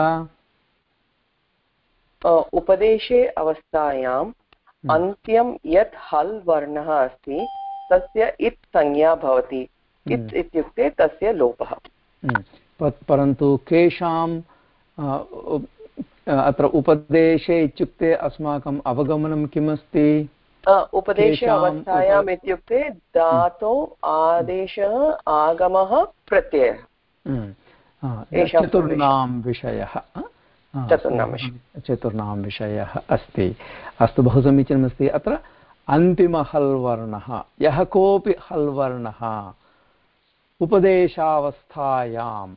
उपदेशे अवस्थायां हम्म। अन्त्यं यत् हल् वर्णः अस्ति तस्य इत् संज्ञा भवति इत् हम्म। इत्युक्ते तस्य लोपः हम्म। परन्तु केषां अत्र उपदेशे इत्युक्ते अस्माकम् अवगमनं किमस्ति उपदेशे अवस्थायाम् इत्युक्ते धातौ आदेशः आगमः प्रत्ययः। हम्म। चतुर्णां विषयः चतुर्णां विषयः। अस्ति। अस्तु बहु समीचीनमस्ति। अत्र अन्तिमहल् वर्णः यः कोऽपि हल् वर्णः उपदेशावस्थायां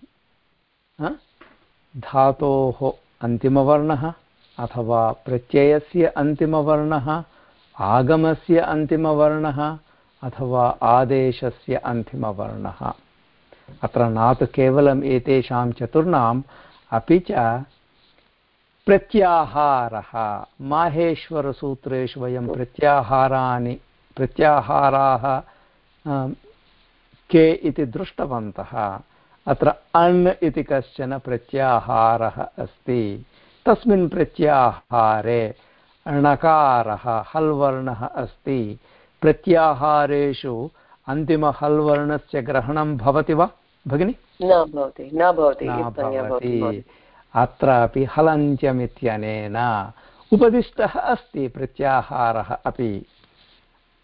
धातोः अन्तिमवर्णः अथवा प्रत्ययस्य अन्तिमवर्णः आगमस्य अन्तिमवर्णः अथवा आदेशस्य अन्तिमवर्णः। अत्र न तु केवलम् एतेषां चतुर्णाम्, अपि च प्रत्याहारः। माहेश्वरसूत्रेषु वयं प्रत्याहाराणि, प्रत्याहाराः के इति दृष्टवन्तः। अत्र अण् इति कश्चन प्रत्याहारः अस्ति। तस्मिन् प्रत्याहारे णकारः हल् वर्णः अस्ति। प्रत्याहारेषु अन्तिमहल्वर्णस्य ग्रहणं भवति वा भगिनि? न भवति न भवति अत्रापि हलन्त्यमित्यनेन उपदिष्टः अस्ति प्रत्याहारः अपि।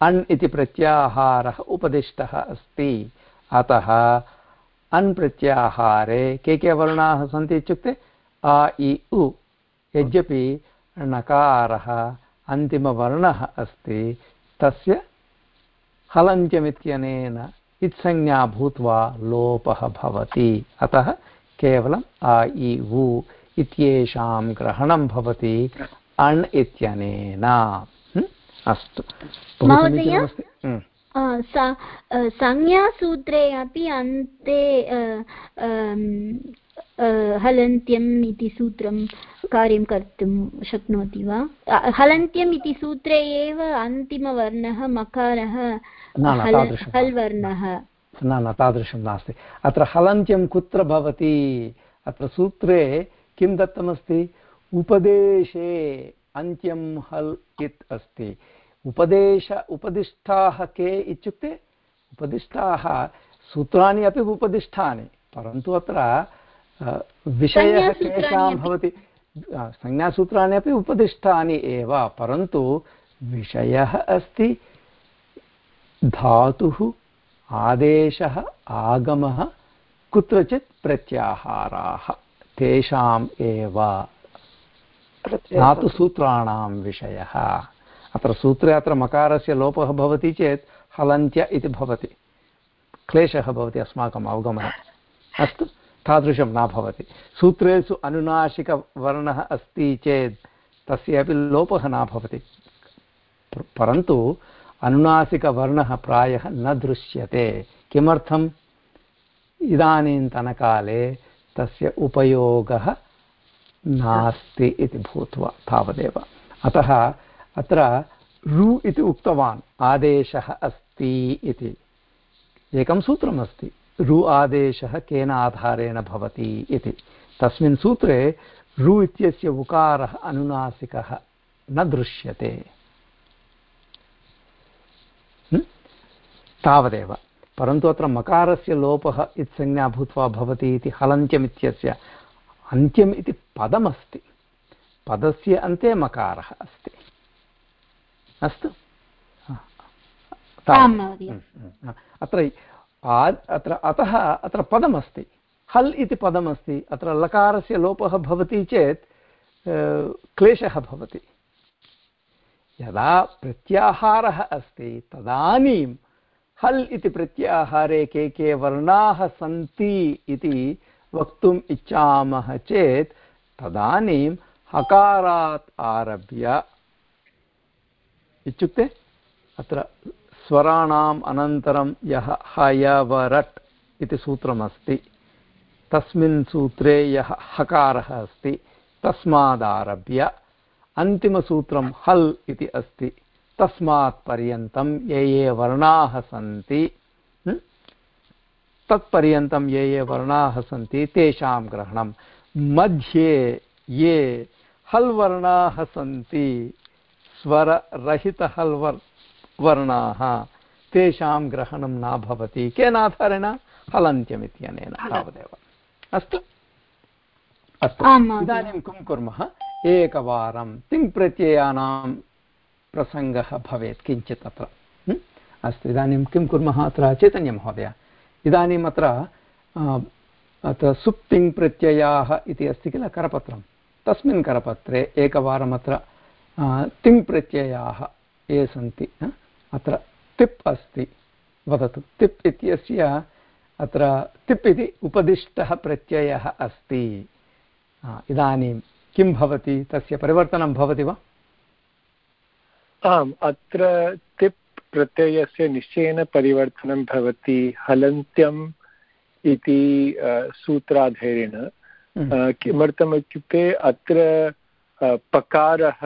अण् इति प्रत्याहारः उपदिष्टः अस्ति। अतः अन् प्रत्याहारे के के वर्णाः सन्ति इत्युक्ते अ इ उ। यद्यपि णकारः अन्तिमवर्णः अस्ति। तस्य हलन्त्यमित्यनेन इत्संज्ञा भूत्वा लोपः भवति। अतः केवलम् अ इ उ इत्येषां ग्रहणं भवति। अण् इत्यनेन। अस्तु। संज्ञासूत्रे अपि अन्ते हलन्त्यम् इति सूत्रं कार्यं कर्तुं शक्नोति वा? हलन्त्यम् इति सूत्रे एव अन्तिमवर्णः मकारः हल् वर्णः न न तादृशं नास्ति। अत्र हलन्त्यं कुत्र भवति? अत्र सूत्रे किं दत्तमस्ति? उपदेशे अन्त्यं हल् इत् अस्ति। उपदेश उपदिष्टाः के इत्युक्ते? उपदिष्टाः सूत्राणि अपि उपदिष्टानि परन्तु अत्र विषयः केषां भवति। संज्ञासूत्राणि अपि उपदिष्टानि एव परन्तु विषयः अस्ति। धातुः आदेशः आगमः कुत्रचित् प्रत्याहाराः तेषाम् एव। धातुसूत्राणां विषयः। अत्र सूत्रे अत्र मकारस्य लोपः भवति चेत् हलन्त्य इति भवति। क्लेशः भवति अस्माकम् अवगमने अस्तु। तादृशं न भवति। सूत्रेषु अनुनासिकवर्णः अस्ति चेत् तस्य अपि लोपः न भवति। परन्तु अनुनासिकवर्णः प्रायः न दृश्यते। किमर्थम्? इदानीन्तनकाले तस्य उपयोगः नास्ति इति भूत्वा तावदेव। अतः अत्र रु इति उक्तवान्, आदेशः अस्ति इति। एकं सूत्रमस्ति। रु आदेशः केन आधारेण भवति इति। तस्मिन् सूत्रे रु इत्यस्य उकारः अनुनासिकः न दृश्यते। तावदेव। परन्तु अत्र मकारस्य लोपः इत्संज्ञा भूत्वा भवति इति हलन्त्यमित्यस्य अन्त्यम् इति पदमस्ति। पदस्य अन्ते मकारः अस्ति। अस्तु? हम्म, अत्र अत्र अतः अत्र पदमस्ति। हल् इति पदमस्ति। अत्र लकारस्य लोपः भवति चेत् क्लेशः भवति। यदा प्रत्याहारः अस्ति, तदानीं हल् इति प्रत्याहारे के के वर्णाः सन्ति इति वक्तुम् इच्छामः चेत्, तदानीं हकारात् आरभ्य। इत्युक्ते अत्र स्वराणाम् अनन्तरं यः हयवरट् इति सूत्रमस्ति। तस्मिन् सूत्रे यः हकारः अस्ति, तस्मादारभ्य अन्तिमसूत्रं हल् इति अस्ति। तस्मात् पर्यन्तं ये ये वर्णाः सन्ति तत्पर्यन्तं ये ये वर्णाः सन्ति, तेषां ग्रहणं। मध्ये ये हल् वर्णाः सन्ति स्वररहितः वर् वर्णाः तेषां ग्रहणं न भवति। केन आधारेण हलन्त्यमित्यनेन तावदेव। अस्तु। अस्तु। इदानीं किं कुर्मः? एकवारं तिङ्प्रत्ययानां प्रसङ्गः भवेत् किञ्चित् अत्र। अस्तु इदानीं किं कुर्मः अत्र? चैतन्यमहोदय इदानीम् अत्र अत्र सुप्तिङ् प्रत्ययाः इति अस्ति किल? करपत्रं। तस्मिन् करपत्रे एकवारम् अत्र तिङ् ये सन्ति अत्र तिप् अस्ति वदतु। तिप् इत्यस्य अत्र तिप् इति उपदिष्टः प्रत्ययः अस्ति। इदानीं किं भवति? तस्य परिवर्तनं भवति वा? आम् अत्र तिप् प्रत्ययस्य निश्चयेन परिवर्तनं भवति। हलन्त्यम् इति सूत्राधारेण हम्म। किमर्थम् इत्युक्ते अत्र पकारः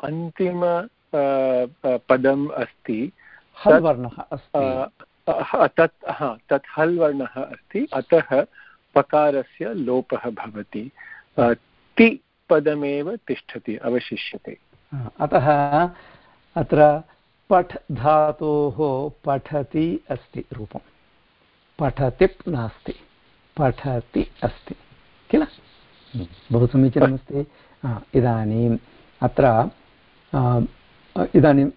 अन्तिम पदम् अस्ति। तत् हा तत् हल् वर्णः अस्ति। अतः पकारस्य लोपः भवति। ति पदमेव तिष्ठति अवशिष्यते। अतः अत्र पठ् धातोः पठति अस्ति रूपं। पठतिप् नास्ति। पठति अस्ति। किल? बहु समीचीनमस्ति। इदानीम् अत्र इदानीं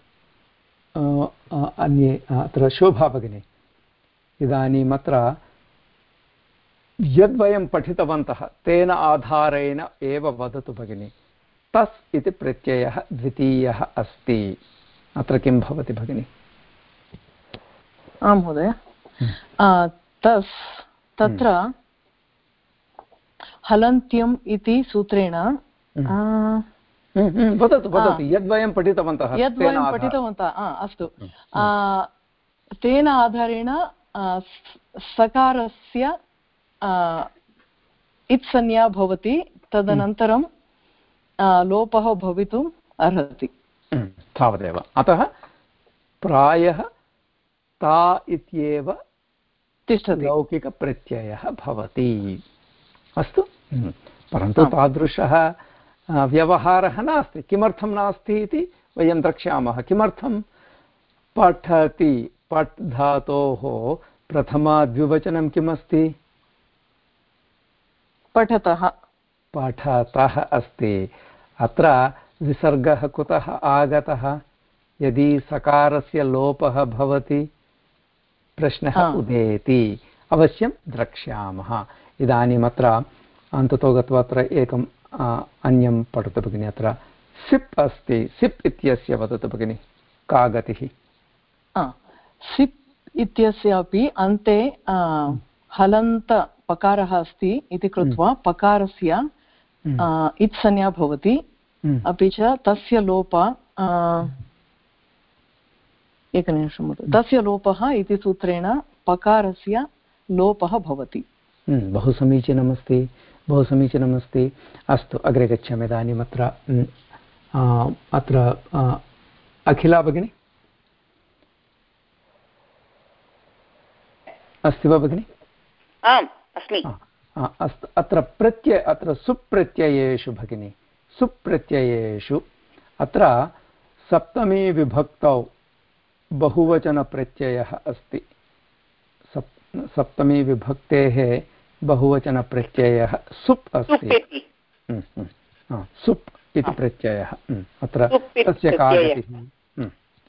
अन्ये अत्र शोभा भगिनी इदानीम् अत्र यद्वयं पठितवन्तः तेन आधारेण एव वदतु भगिनि तस् इति प्रत्ययः द्वितीयः अस्ति। अत्र किं भवति भगिनि? आं महोदय। तस् तत्र हलन्त्यम् इति सूत्रेण वदतु वदतु यद्वयं पठितवन्तः यद्वयं पठितवन्तः अस्तु. तेन आधारेण सकारस्य इत्संज्ञा भवति तदनन्तरं लोपः भवितुम् अर्हति। तावदेव। अतः प्रायः ता इत्येव तिष्ठति। लौकिकप्रत्ययः भवति। अस्तु? परन्तु तादृशः व्यवहारः नास्ति किमर्थं नास्ति इति वयं द्रक्ष्यामः। किमर्थं? पठति पट् धातोः प्रथमाद्विवचनं किमस्ति? पठतः। पठतः अस्ति। अत्र विसर्गः कुतः आगतः? यदि सकारस्य लोपः भवति प्रश्नः उदेति। अवश्यं द्रक्ष्यामः। इदानीमत्र अन्ततो गत्वा अत्र एकं अन्यं पठतु भगिनि अत्र सिप् अस्ति सिप् इत्यस्य वदतु भगिनि का गतिः सिप् इत्यस्य अपि अन्ते हलन्तपकारः अस्ति इति कृत्वा। पकारस्य। इत्संज्ञा भवति। अपि च तस्य लोप एकनिमिषं तस्य लोपः इति सूत्रेण पकारस्य लोपः भवति बहु समीचीनमस्ति बहु समीचीनमस्ति। अस्तु अग्रे गच्छामि इदानीम् अत्र अत्र अखिला भगिनि? अस्ति वा भगिनि? आम् अस्मि। अस्तु अत्र प्रत्यय अत्र सुप्रत्ययेषु भगिनि सुप्रत्ययेषु अत्र सप्तमी विभक्तौ बहुवचनप्रत्ययः अस्ति। सप् सप्तमी विभक्तेः बहुवचनप्रत्ययः सुप् अस्ति। हम्म, हम्म। सुप् इति प्रत्ययः। हम्म, अत्र तस्य का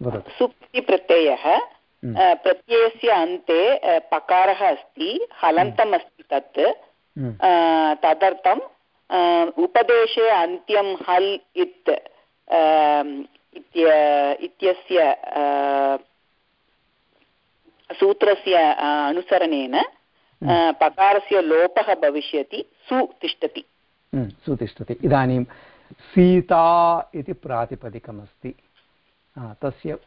वदतु। सुप् इति प्रत्ययः प्रत्ययस्य अन्ते पकारः अस्ति हलन्तम् अस्ति तत्। तदर्थम् उपदेशे अन्त्यं हल् इत् इत्यस्य सूत्रस्य अनुसरणेन हम्म। पकारस्य लोपः भविष्यति सु तिष्ठति हम्म, सुतिष्ठति इदानीं सीता इति प्रातिपदिकमस्ति तस्य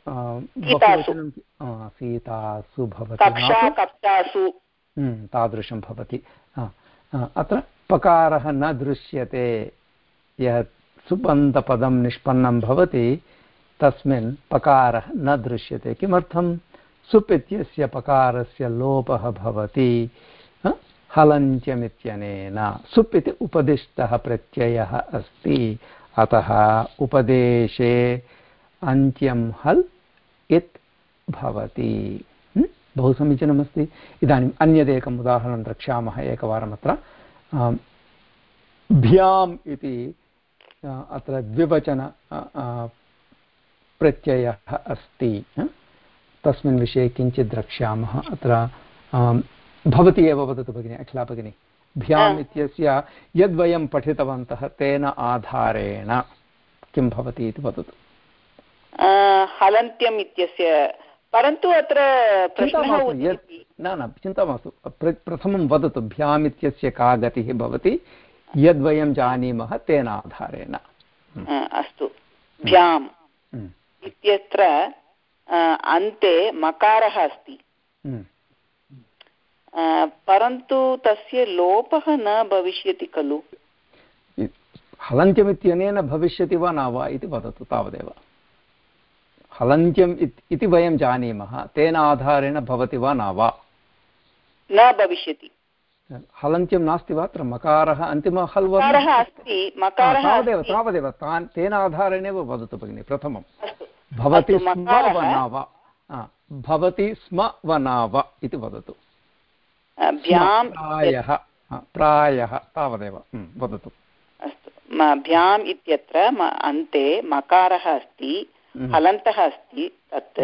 सीतासु भवति तादृशं भवति अत्र पकारः न दृश्यते यत् सुबन्तपदं निष्पन्नं भवति तस्मिन् पकारः न दृश्यते किमर्थं सुप् इत्यस्य पकारस्य लोपः भवति हलन्त्यमित्यनेन सुप् इति उपदिष्टः प्रत्ययः अस्ति। अतः उपदेशे अन्त्यं हल् इत् भवति। बहु समीचीनमस्ति। इदानीम् अन्यदेकम् उदाहरणं द्रक्ष्यामः एकवारम् भ्याम् इति, अत्र द्विवचन प्रत्ययः अस्ति। तस्मिन् विषये किञ्चित् द्रक्ष्यामः। अत्र भवती एव वदतु भगिनि अखिला भगिनि। भ्याम् इत्यस्य यद्वयं पठितवन्तः तेन आधारेण किं भवति इति वदतु। हलन्त्यम् इत्यस्य परन्तु अत्र न न चिन्ता मास्तु। प्रथमं वदतु भ्याम् इत्यस्य का गतिः भवति? यद्वयं जानीमः तेन आधारेण। अस्तु। भ्याम् इत्यत्र अन्ते मकारः अस्ति। परन्तु तस्य लोपः न भविष्यति खलु। हलन्त्यमित्यनेन भविष्यति वा न वा इति वदतु तावदेव। हलन्त्यम् इति वयं जानीमः तेन आधारेण भवति वा न वा? न भविष्यति। हलन्त्यं नास्ति वा अत्र? मकारः अन्तिम हल् तावदेव तावदेव तान् तेन आधारेणेव वदतु भगिनि प्रथमं भवति स्म वा न वा भवति स्म वा न वा इति वदतु। प्रायः प्रायः तावदेव वदतु। अस्तु। भ्याम् इत्यत्र अन्ते मकारः अस्ति हलन्तः अस्ति तत्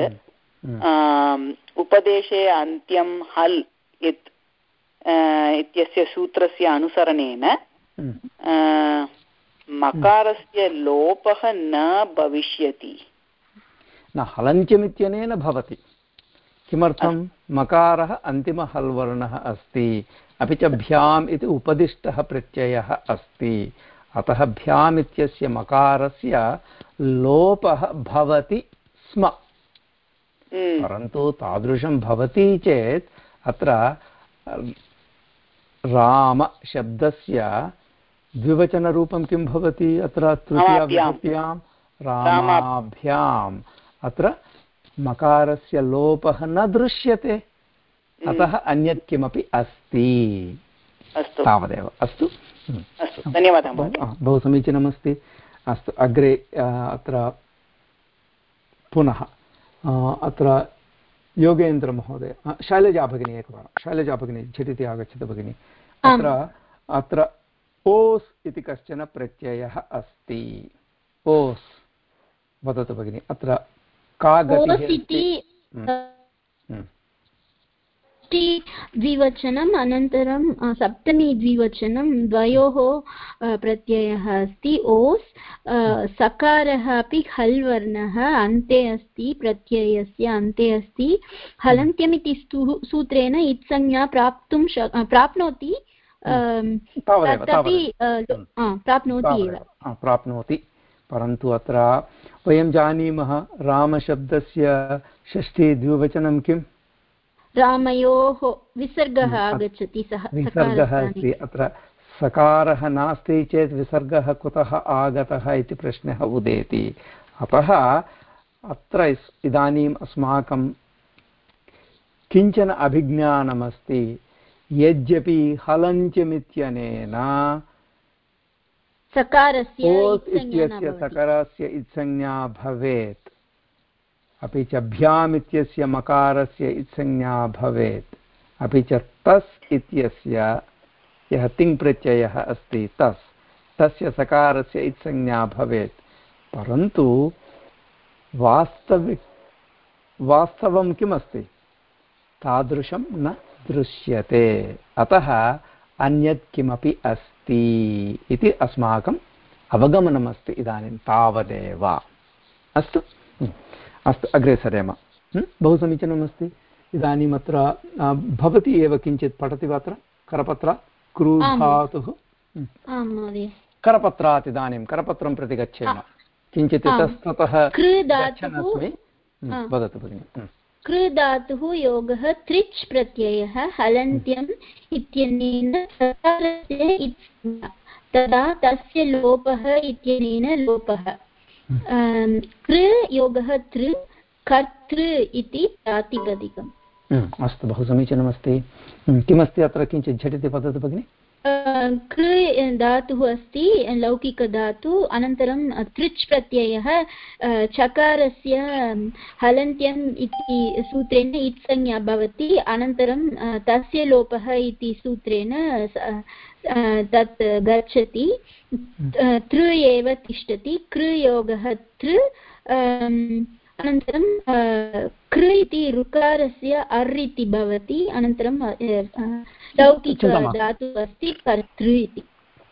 उपदेशे अन्त्यं हल् यत् इत्यस्य सूत्रस्य अनुसरणेन मकारस्य लोपः न भविष्यति। न हलन्त्यमित्यनेन भवति। किमर्थं? मकारः अन्तिमहल्वर्णः अस्ति। अपि च भ्याम् इति उपदिष्टः प्रत्ययः अस्ति। अतः भ्याम् इत्यस्य मकारस्य लोपः भवति स्म। परन्तु तादृशं भवति चेत् अत्र रामशब्दस्य द्विवचनरूपं किं भवति अत्र? तृतीयाविभक्त्यां रामाभ्याम्। अत्र मकारस्य लोपः न दृश्यते। अतः अन्यत् किमपि अस्ति। तावदेव। अस्तु। धन्यवादः बहु समीचीनमस्ति। अस्तु अग्रे अत्र पुनः अत्र योगेन्द्रमहोदय शैलजा भगिनी एकवारं शैलजा भगिनी झटिति आगच्छतु भगिनि। अत्र अत्र ओस् इति कश्चन प्रत्ययः अस्ति। ओस् वदतु भगिनि अत्र का द्विवचनम् अनन्तरं सप्तमी द्विवचनं द्वयोः प्रत्ययः अस्ति। ओस् सकारः अपि हल् वर्णः अन्ते अस्ति प्रत्ययस्य अन्ते अस्ति। हलन्त्यमिति सूत्रेण इत्संज्ञा प्राप्तुं प्राप्नोति। तदपि प्राप्नोति एव। प्राप्नोति। परन्तु अत्र वयं जानीमः रामशब्दस्य षष्ठी द्विवचनं किम्? रामयोः विसर्गः आगच्छति सः विसर्गः अस्ति। अत्र सकारः नास्ति चेत् विसर्गः कुतः आगतः इति प्रश्नः उदेति। अतः अत्र इदानीम् अस्माकं किंचन अभिज्ञानमस्ति। यद्यपि हलञ्चमित्यनेन सकारस्य इत्यस्य सकारस्य इत्संज्ञा भवेत्। अपि च भ्याम् इत्यस्य मकारस्य इत्संज्ञा भवेत्। अपि च तस् इत्यस्य यः तिङ्प्रत्ययः अस्ति तस् तस्य सकारस्य इत्संज्ञा भवेत्। परन्तु वास्तविक वास्तवं किमस्ति? तादृशं न दृश्यते। अतः अन्यत् किमपि अस्ति। इति अस्माकम् अवगमनमस्ति इदानीं तावदेव। अस्तु। अस्तु अग्रे सरेम। बहु समीचीनमस्ति। इदानीम् अत्र भवती एव किञ्चित् पठति वा अत्र? करपत्रात् क्रूधातुः? करपत्रात् इदानीं करपत्रं प्रति गच्छेम। किञ्चित् इतस्ततः गच्छन्नस्मि वदतु भगिनि। कृधातुः योगः त्रिच् प्रत्ययः हलन्त्यम् इत्यनेन तदा तस्य लोपः इत्यनेन लोपः। कृ योगः तृ, कर्तृ इति प्रातिपदिकम्। अस्तु, बहु समीचीनमस्ति। किमस्ति अत्र किञ्चित् झटिति वदतु भगिनि? कृ धातुः अस्ति लौकिकधातु अनन्तरं तृच् प्रत्ययः चकारस्य हलन्त्यम् इति सूत्रेण इत्संज्ञा भवति अनन्तरं तस्य लोपः इति सूत्रेण तत् गच्छति तृ एव तिष्ठति कृयोगः तृ अनन्तरं कृ इति ऋकारस्य अर् इति भवति अनन्तरं लौकिकधातुः अस्ति कर्तृ इति।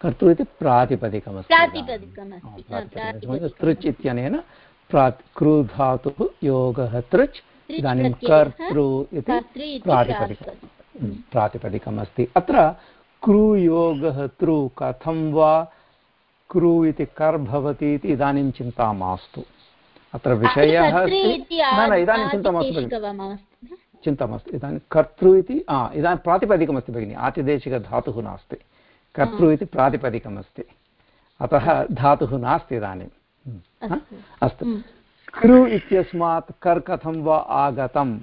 कर्तृ इति प्रातिपदिकमस्ति प्रातिपदिकमस्ति तृच् इत्यनेन क्रुधातुः योगः तृच् इदानीं कर्तृ इति प्रातिपदिकं प्रातिपदिकमस्ति। अत्र क्रूयोगः तृ कथं वा क्रू इति कर् भवति इति इदानीं चिन्ता मास्तु। अत्र विषयः न न इदानीं चिन्ता मास्तु चिन्ता मास्तु। इदानीं कर्तृ इति इदानीं प्रातिपदिकमस्ति भगिनि। आतिदेशिकधातुः नास्ति। कर्तृ इति प्रातिपदिकमस्ति। अतः धातुः नास्ति इदानीं। अस्तु। कृ इत्यस्मात् कर् कथं वा आगतं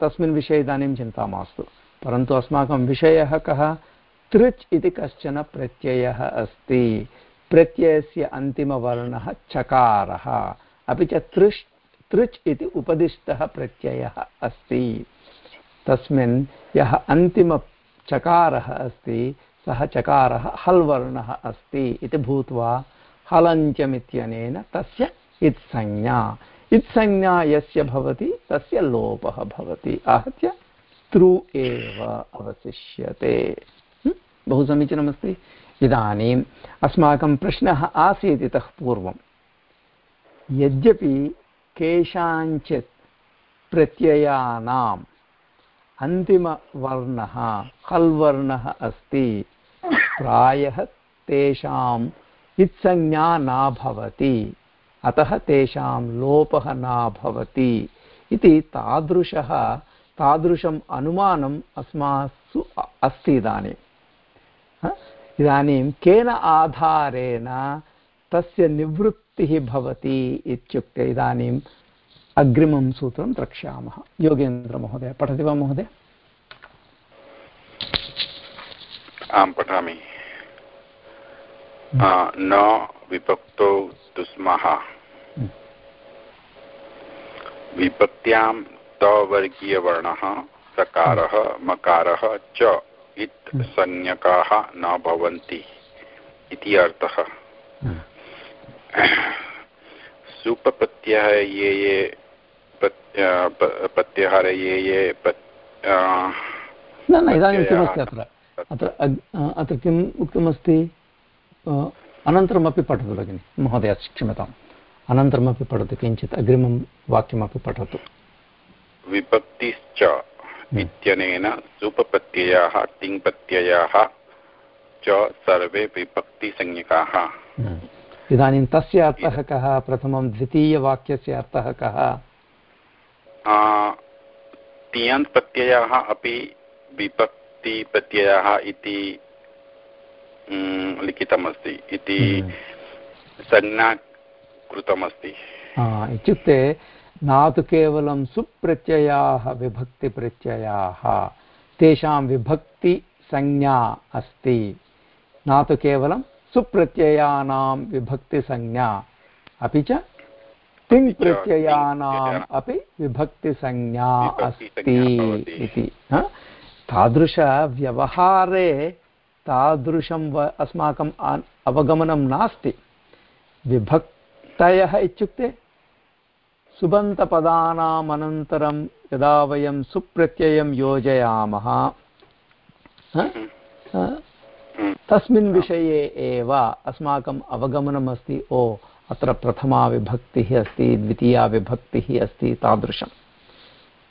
तस्मिन् विषये इदानीं चिन्ता मास्तु। परन्तु अस्माकं विषयः कः? तृच् इति कश्चन प्रत्ययः अस्ति। प्रत्ययस्य अन्तिमवर्णः चकारः। अपि च तृष्, तृच् इति उपदिष्टः प्रत्ययः अस्ति। तस्मिन् यः अन्तिमचकारः अस्ति, सः चकारः हल् अस्ति इति भूत्वा हलञ्चमित्यनेन तस्य इत्संज्ञा। इत्संज्ञा यस्य भवति, तस्य लोपः भवति। आहत्य तृ एव अवशिष्यते। बहु समीचीनमस्ति। इदानीम् अस्माकं प्रश्नः आसीत् इतः पूर्वं यद्यपि केषाञ्चित् प्रत्ययानाम् अन्तिमवर्णः हल् वर्णः अस्ति, प्रायः तेषाम् इत्संज्ञा न भवति, अतः तेषां लोपः न भवति इति तादृशः, तादृशम् अनुमानम् अस्मासु अस्ति इदानीम्। इदानीं केन आधारेण तस्य निवृत्तिः भवति इत्युक्ते इदानीम् अग्रिमं सूत्रं द्रक्ष्यामः। योगेन्द्रमहोदय पठति वा महोदय? आं पठामि। न विभक्तौ तुस्मः विभक्त्यां तवर्गीयवर्णः सकारः मकारः च इत् संज्ञकाः न भवन्ति इति अर्थः। सुप्रत्ययः ये ये प्रत्याहार ये ये न न इदानीं किमस्ति अत्र? अत्र अत्र किम् उक्तमस्ति? अनन्तरमपि पठतु भगिनि महोदय क्षम्यताम्। अनन्तरमपि पठतु किञ्चित् अग्रिमं वाक्यमपि पठतु। विभक्तिश्च इत्यनेन सुपप्रत्ययाः तिङ्प्रत्ययाः च सर्वे विभक्तिसंज्ञकाः। इदानीं तस्य अर्थः कः? प्रथमं द्वितीयवाक्यस्य अर्थः कः? तियन्त् प्रत्ययाः अपि विभक्तिप्रत्ययाः इति लिखितमस्ति इति संज्ञा कृतमस्ति इत्युक्ते न तु केवलं सुप्रत्ययाः विभक्तिप्रत्ययाः तेषां विभक्तिसंज्ञा अस्ति। न तु केवलं सुप्रत्ययानां विभक्तिसंज्ञा। अपि च तिङ्प्रत्ययानाम् अपि विभक्तिसंज्ञा अस्ति इति तादृशव्यवहारे तादृशं व अस्माकम् अवगमनं नास्ति। विभक्तयः इत्युक्ते सुबन्तपदानाम् अनन्तरं यदा वयं सुप्रत्ययं योजयामः तस्मिन् विषये एव अस्माकम् अवगमनमस्ति ओ अत्र प्रथमा विभक्तिः अस्ति द्वितीया विभक्तिः अस्ति तादृशं।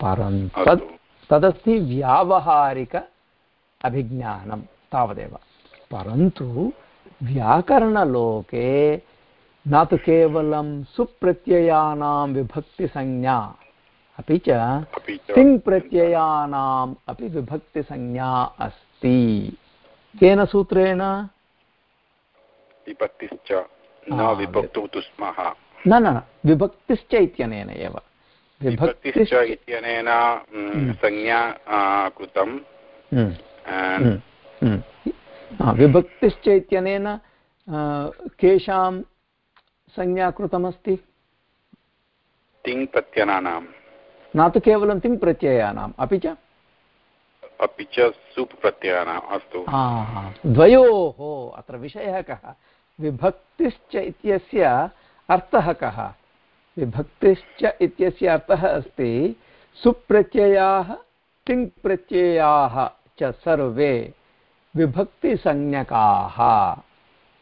परन्तु तद् तदस्ति व्यावहारिक अभिज्ञानं तावदेव। परन्तु व्याकरणलोके न तु केवलं सुप्रत्ययानां विभक्तिसंज्ञा अपि च। तिङ्प्रत्ययानाम् अपि विभक्तिसंज्ञा अस्ति। केन सूत्रेण? विभक्तिश्च न विभक्तौ तु स्मः न न विभक्तिश्च इत्यनेन एव। विभक्तिश्च इत्यनेन संज्ञा कृतं। विभक्तिश्च इत्यनेन केषां संज्ञा कृतमस्ति तिङ् प्रत्ययानां न तु केवलं तिङ् प्रत्ययानाम् अपि च? अपि च सुप् प्रत्ययानाम् अस्तु द्वयोः अत्र विषयः कः? विभक्तिश्च इत्यस्य अर्थः कः? विभक्तिश्च इत्यस्य अर्थः अस्ति, सुप्रत्ययाः, तिङ्प्रत्ययाः च सर्वे विभक्तिसंज्ञकाः।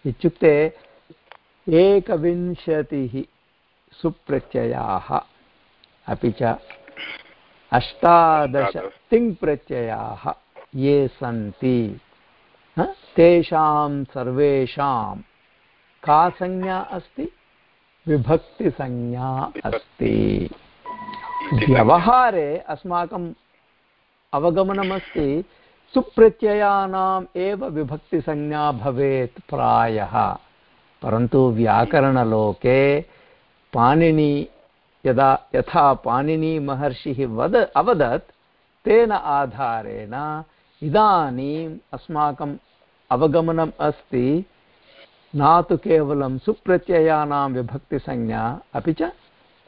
इत्युक्ते एकविंशतिः सुप्रत्ययाः अपि च अष्टादश तिङ्प्रत्ययाः ये सन्ति। तेषां सर्वेषां का संज्ञा अस्ति? विभक्तिसंज्ञा अस्ति। व्यवहारे अस्माकम् अवगमनमस्ति सुप्रत्ययानाम् एव विभक्तिसंज्ञा भवेत् प्रायः। परन्तु व्याकरणलोके पाणिनि यदा यथा पाणिनिमहर्षिः वद, अवदत्, तेन आधारेण इदानीम् अस्माकम् अवगमनम् अस्ति, न तु केवलं सुप्रत्ययानां विभक्तिसंज्ञा, अपि च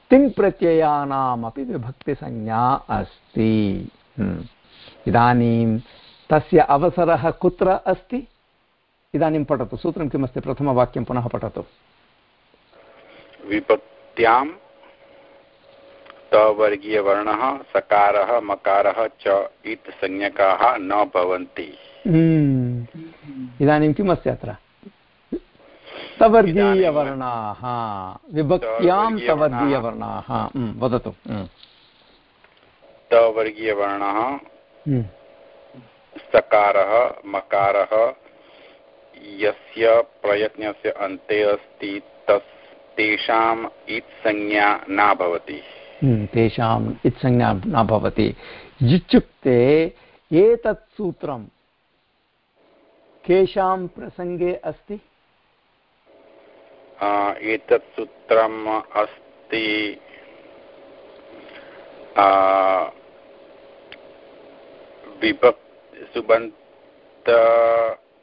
तिङ्प्रत्ययानामपि विभक्तिसंज्ञा अस्ति। हम्म। इदानीं तस्य अवसरः कुत्र अस्ति? इदानीं पठतु। सूत्रं किमस्ति? प्रथमवाक्यं पुनः पठतु। विभक्त्यां तवर्गीयवर्णः सकारः मकारः च इत् संज्ञकाः न भवन्ति। हम्म। इदानीं किम् अस्ति अत्र? तवर्गीयवर्णाः विभक्त्यां तवर्गीयवर्णाः हम्म, वदतु। हम्म। सकारः मकारः यस्य प्रयत्नस्य अन्ते अस्ति तस् तेषाम् इत्संज्ञा न भवति। हम्म, तेषाम् इत्संज्ञा न भवति। इत्युक्ते एतत् सूत्रं केषां प्रसङ्गे अस्ति? एतत् सूत्रम् अस्ति विभक् सुबन्त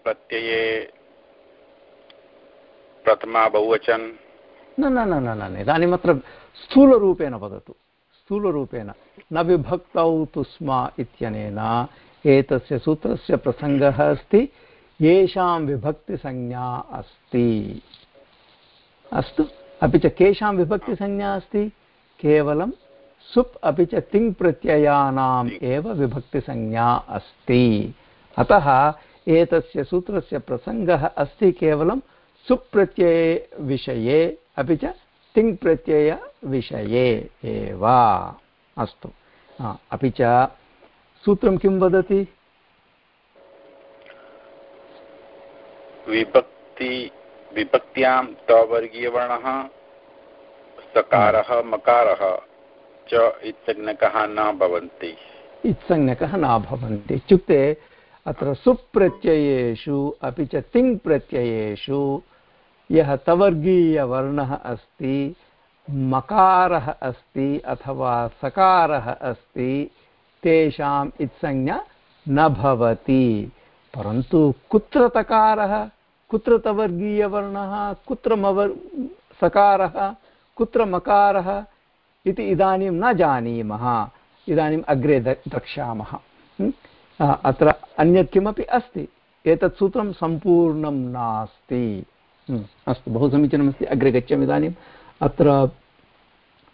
प्रत्यये प्रथमा बहुवचन। न न न न न इदानीम् अत्र स्थूलरूपेण वदतु। स्थूलरूपेण। न विभक्तौ तु स्म इत्यनेन। एतस्य सूत्रस्य प्रसङ्गः अस्ति, येषां विभक्तिसंज्ञा अस्ति। अस्तु, अपि च केषां विभक्तिसंज्ञा अस्ति? केवलं सुप् अपि च तिङ् एव विभक्तिसंज्ञा अस्ति। अतः एतस्य सूत्रस्य प्रसङ्गः अस्ति केवलं सुप्रत्ययविषये, अपि च तिङ्प्रत्ययविषये एव। अस्तु। अपि च सूत्रं किं वदति? विभक्ति विभक्त्यां तवर्गीयवर्णः सकारः मकारः च इत्संज्ञकः न भवन्ति। इत्संज्ञकः न भवन्ति। इत्युक्ते अत्र सुप्रत्ययेषु अपि च यः तवर्गीयवर्णः अस्ति मकारः अस्ति अथवा सकारः अस्ति, तेषाम् इत्संज्ञा न भवति। परन्तु कुत्र तकारः कुत्र तवर्गीयवर्णः कुत्र मवर् सकारः कुत्र मकारः इति इदानीं न जानीमः। इदानीम् अग्रे द्रक्ष्यामः। अत्र अन्यत् किमपि अस्ति? एतत् सूत्रं सम्पूर्णं नास्ति। अस्तु, बहु समीचीनमस्ति। अग्रे गच्छामि इदानीम्। अत्र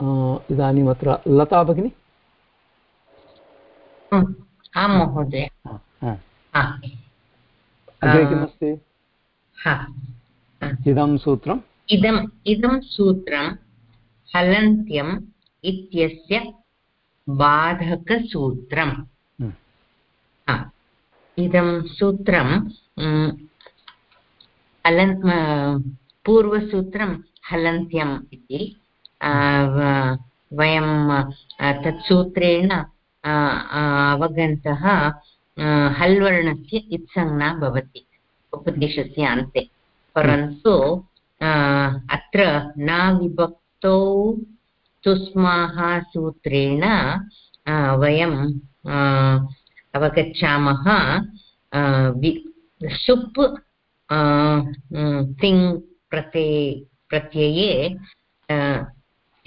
इदानीम् अत्र लता भगिनी हम्म, आं महोदय अग्रे किमस्ति इदं सूत्रम् इदम् इदं सूत्रं हलन्त्यम् इत्यस्य बाधकसूत्रम्। इदं सूत्रं हलन् पूर्वसूत्रं हलन्त्यम् इति वयं तत्सूत्रेण अवगन्तः हल्वर्णस्य इत्संज्ञा भवति उपदेशस्य अन्ते। परन्तु अत्र न विभक्तौ तुस्माः सूत्रेण वयं अवगच्छामः सुप् तिङ् प्रत्यये प्रत्यये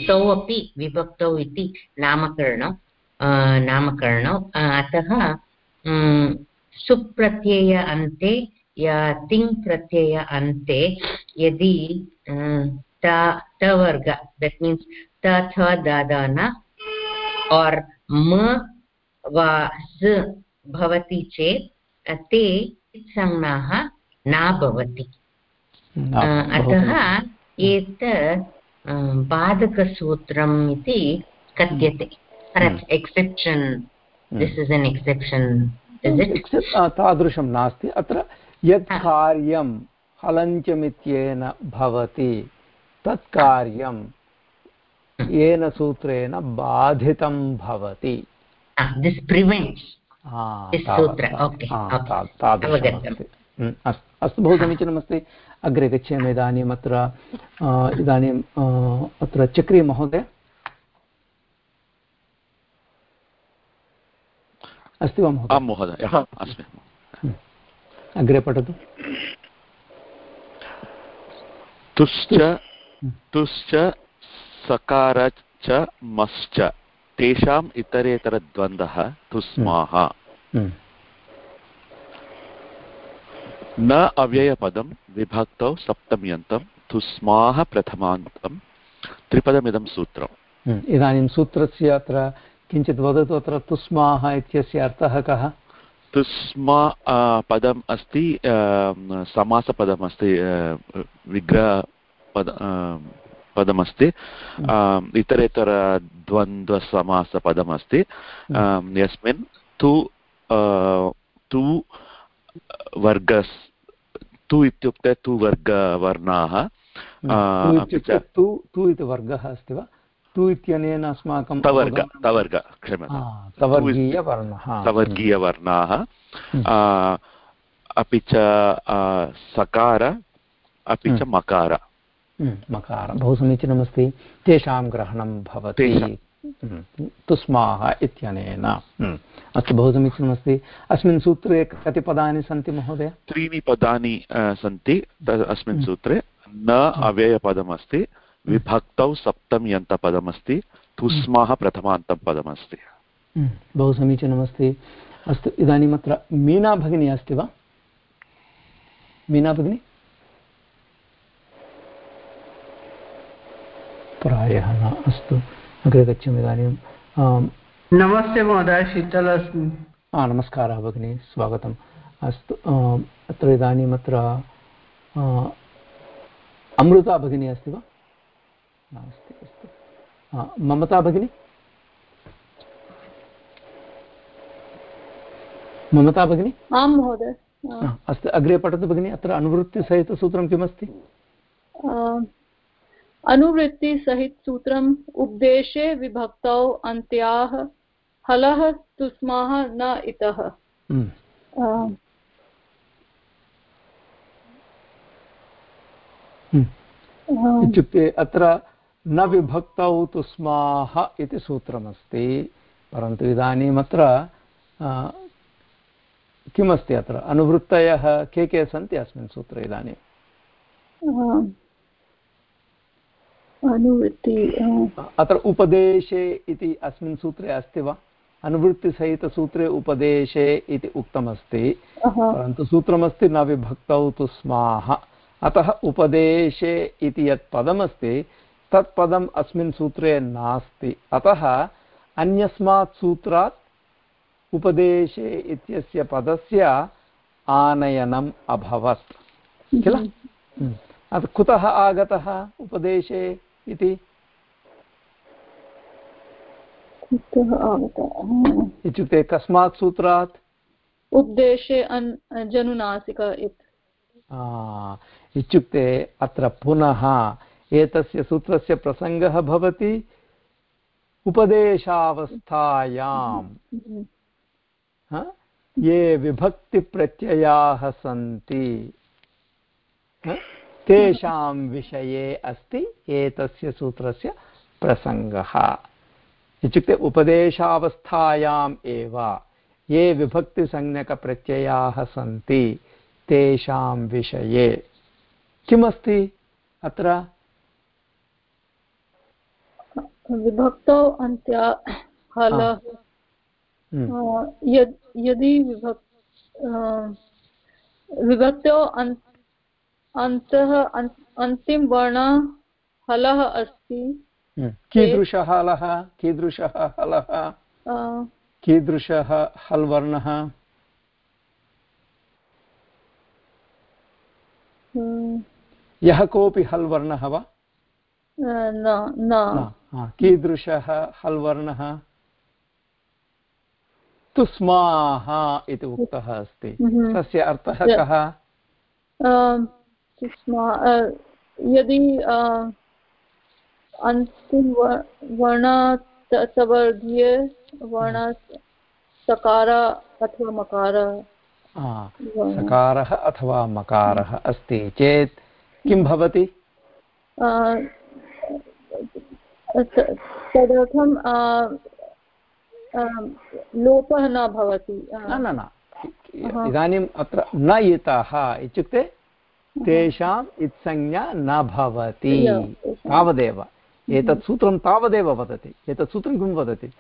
तौ अपि विभक्तौ इति नामकरणं नामकरणौ। अतः सुप्रत्यय अन्ते या तिङ् प्रत्यय अन्ते यदि तवर्ग दट् मीन्स् त थ दादान और् म वा भवति चेत् ते संज्ञाः न भवति। अतः एतत् बाधकसूत्रम् इति कथ्यते। Exception this is an exception तादृशं नास्ति। अत्र यत् कार्यं हलञ्चमित्येन भवति तत् कार्यं येन सूत्रेण बाधितं भवति। दिस् प्रिवेण्ट्स् अस्तु। बहु समीचीनमस्ति अग्रे गच्छामि इदानीम् अत्र इदानीम् अत्र चक्री महोदय। अस्ति वा महोदय? आं महोदय अस्मि। अग्रे पठतु। तुश्च तुश्च। सकार च मश्च। तेषाम् इतरेतरद्वन्द्वः तुस्माः। हम्म। न अव्ययपदं विभक्तौ सप्तम्यन्तं तुस्माः प्रथमान्तं त्रिपदमिदं सूत्रम् हम्म। इदानीं सूत्रस्य अत्र किञ्चित् वदतु अत्र तुस्माः इत्यस्य अर्थः कः तुस्मा पदम् अस्ति समासपदम् अस्ति विग्रहपद पदमस्ति हम्म। इतरेतरद्वन्द्वसमासपदमस्ति यस्मिन् तु तु वर्गस् तु इत्युक्ते तु वर्गवर्णाः। तु तु इति वर्गः अस्ति वा? तु इत्यनेन अस्माकं तवर्ग तवर्ग क्षम्यतां तवर्गीयवर्णः। तवर्गीयवर्णाः। अपि च सकार अपि च मकार। मकार। बहु समीचीनमस्ति। तेषां ग्रहणं भवति। तुस्माः इत्यनेन। अस्तु बहु समीचीनमस्ति अस्मिन् सूत्रे कति पदानि सन्ति महोदय? त्रीणि पदानि सन्ति। अस्मिन् सूत्रे। न अव्ययपदमस्ति। विभक्तौ सप्तम्यन्तपदमस्ति। तुस्माः प्रथमान्तं पदमस्ति बहु समीचीनमस्ति अस्तु इदानीम् अत्र मीना भगिनी अस्ति वा? मीना भगिनी? प्रायः न अस्तु। अग्रे गच्छामि इदानीं। नमस्ते महोदय शीतल अस्मि। हा नमस्कारः भगिनी स्वागतम्। अस्तु अत्र इदानीम् अत्र अमृता भगिनी अस्ति वा? नास्ति अस्तु। ममता भगिनी? ममता भगिनी? आं महोदय। अस्तु अग्रे पठतु भगिनी अत्र अनुवृत्तिसहितसूत्रं किमस्ति? अनुवृत्तिसहितसूत्रम् उपदेशे विभक्तौ अन्त्याः हलः तुस्माः न इतः। हम्म। हम्म। इत्युक्ते अत्र न विभक्तौ तुस्माः इति सूत्रमस्ति परन्तु इदानीम् अत्र किमस्ति अत्र? अनुवृत्तयः के के सन्ति अस्मिन् सूत्रे इदानीं अनुवृत्ति अत्र उपदेशे इति अस्मिन् सूत्रे अस्ति वा? अनुवृत्तिसहितसूत्रे उपदेशे इति उक्तमस्ति। परन्तु सूत्रमस्ति न विभक्तौ तु स्माः। अतः उपदेशे इति यत् पदमस्ति तत् पदम् अस्मिन् सूत्रे नास्ति। अतः अन्यस्मात् सूत्रात् उपदेशे इत्यस्य पदस्य आनयनम् अभवत्। किल? हम्म। कुतः आगतः उपदेशे? इति। इत्युक्ते कस्मात् सूत्रात्? उपदेशे जनुनासिक इत्युक्ते अत्र पुनः एतस्य सूत्रस्य प्रसङ्गः भवति। उपदेशावस्थायाम्। ये विभक्तिप्रत्ययाः सन्ति। तेषां विषये अस्ति एतस्य सूत्रस्य प्रसङ्गः। इत्युक्ते उपदेशावस्थायाम् एव ये विभक्तिसंज्ञकप्रत्ययाः सन्ति तेषां विषये। किमस्ति अत्र? विभक्तौ अन्त्या हलः हम्म। यदि विभक् विभक्तौ अन्तः अन्तिमवर्ण हलः अस्ति। हम्म। कीदृशः हलः? कीदृशः हलः? कीदृशः हल् वर्णः हम्म। यः कोऽपि हल् वर्णः वा कीदृशः हल् वर्णः तुस्माः इति उक्तः अस्ति। हम्म। तस्य अर्थः कः? यदि अन्तिमवर्णतवर्गीय वर्ण सकार अथवा मकार? सकारः अथवा मकारः अस्ति चेत् किं भवति? तदर्थं लोपः न भवति। न न इदानीम् अत्र न इतः इत्युक्ते तेषाम् इत्संज्ञा न भवति। तावदेव। एतत् सूत्रं तावदेव वदति। एतत् सूत्रं किं वदति?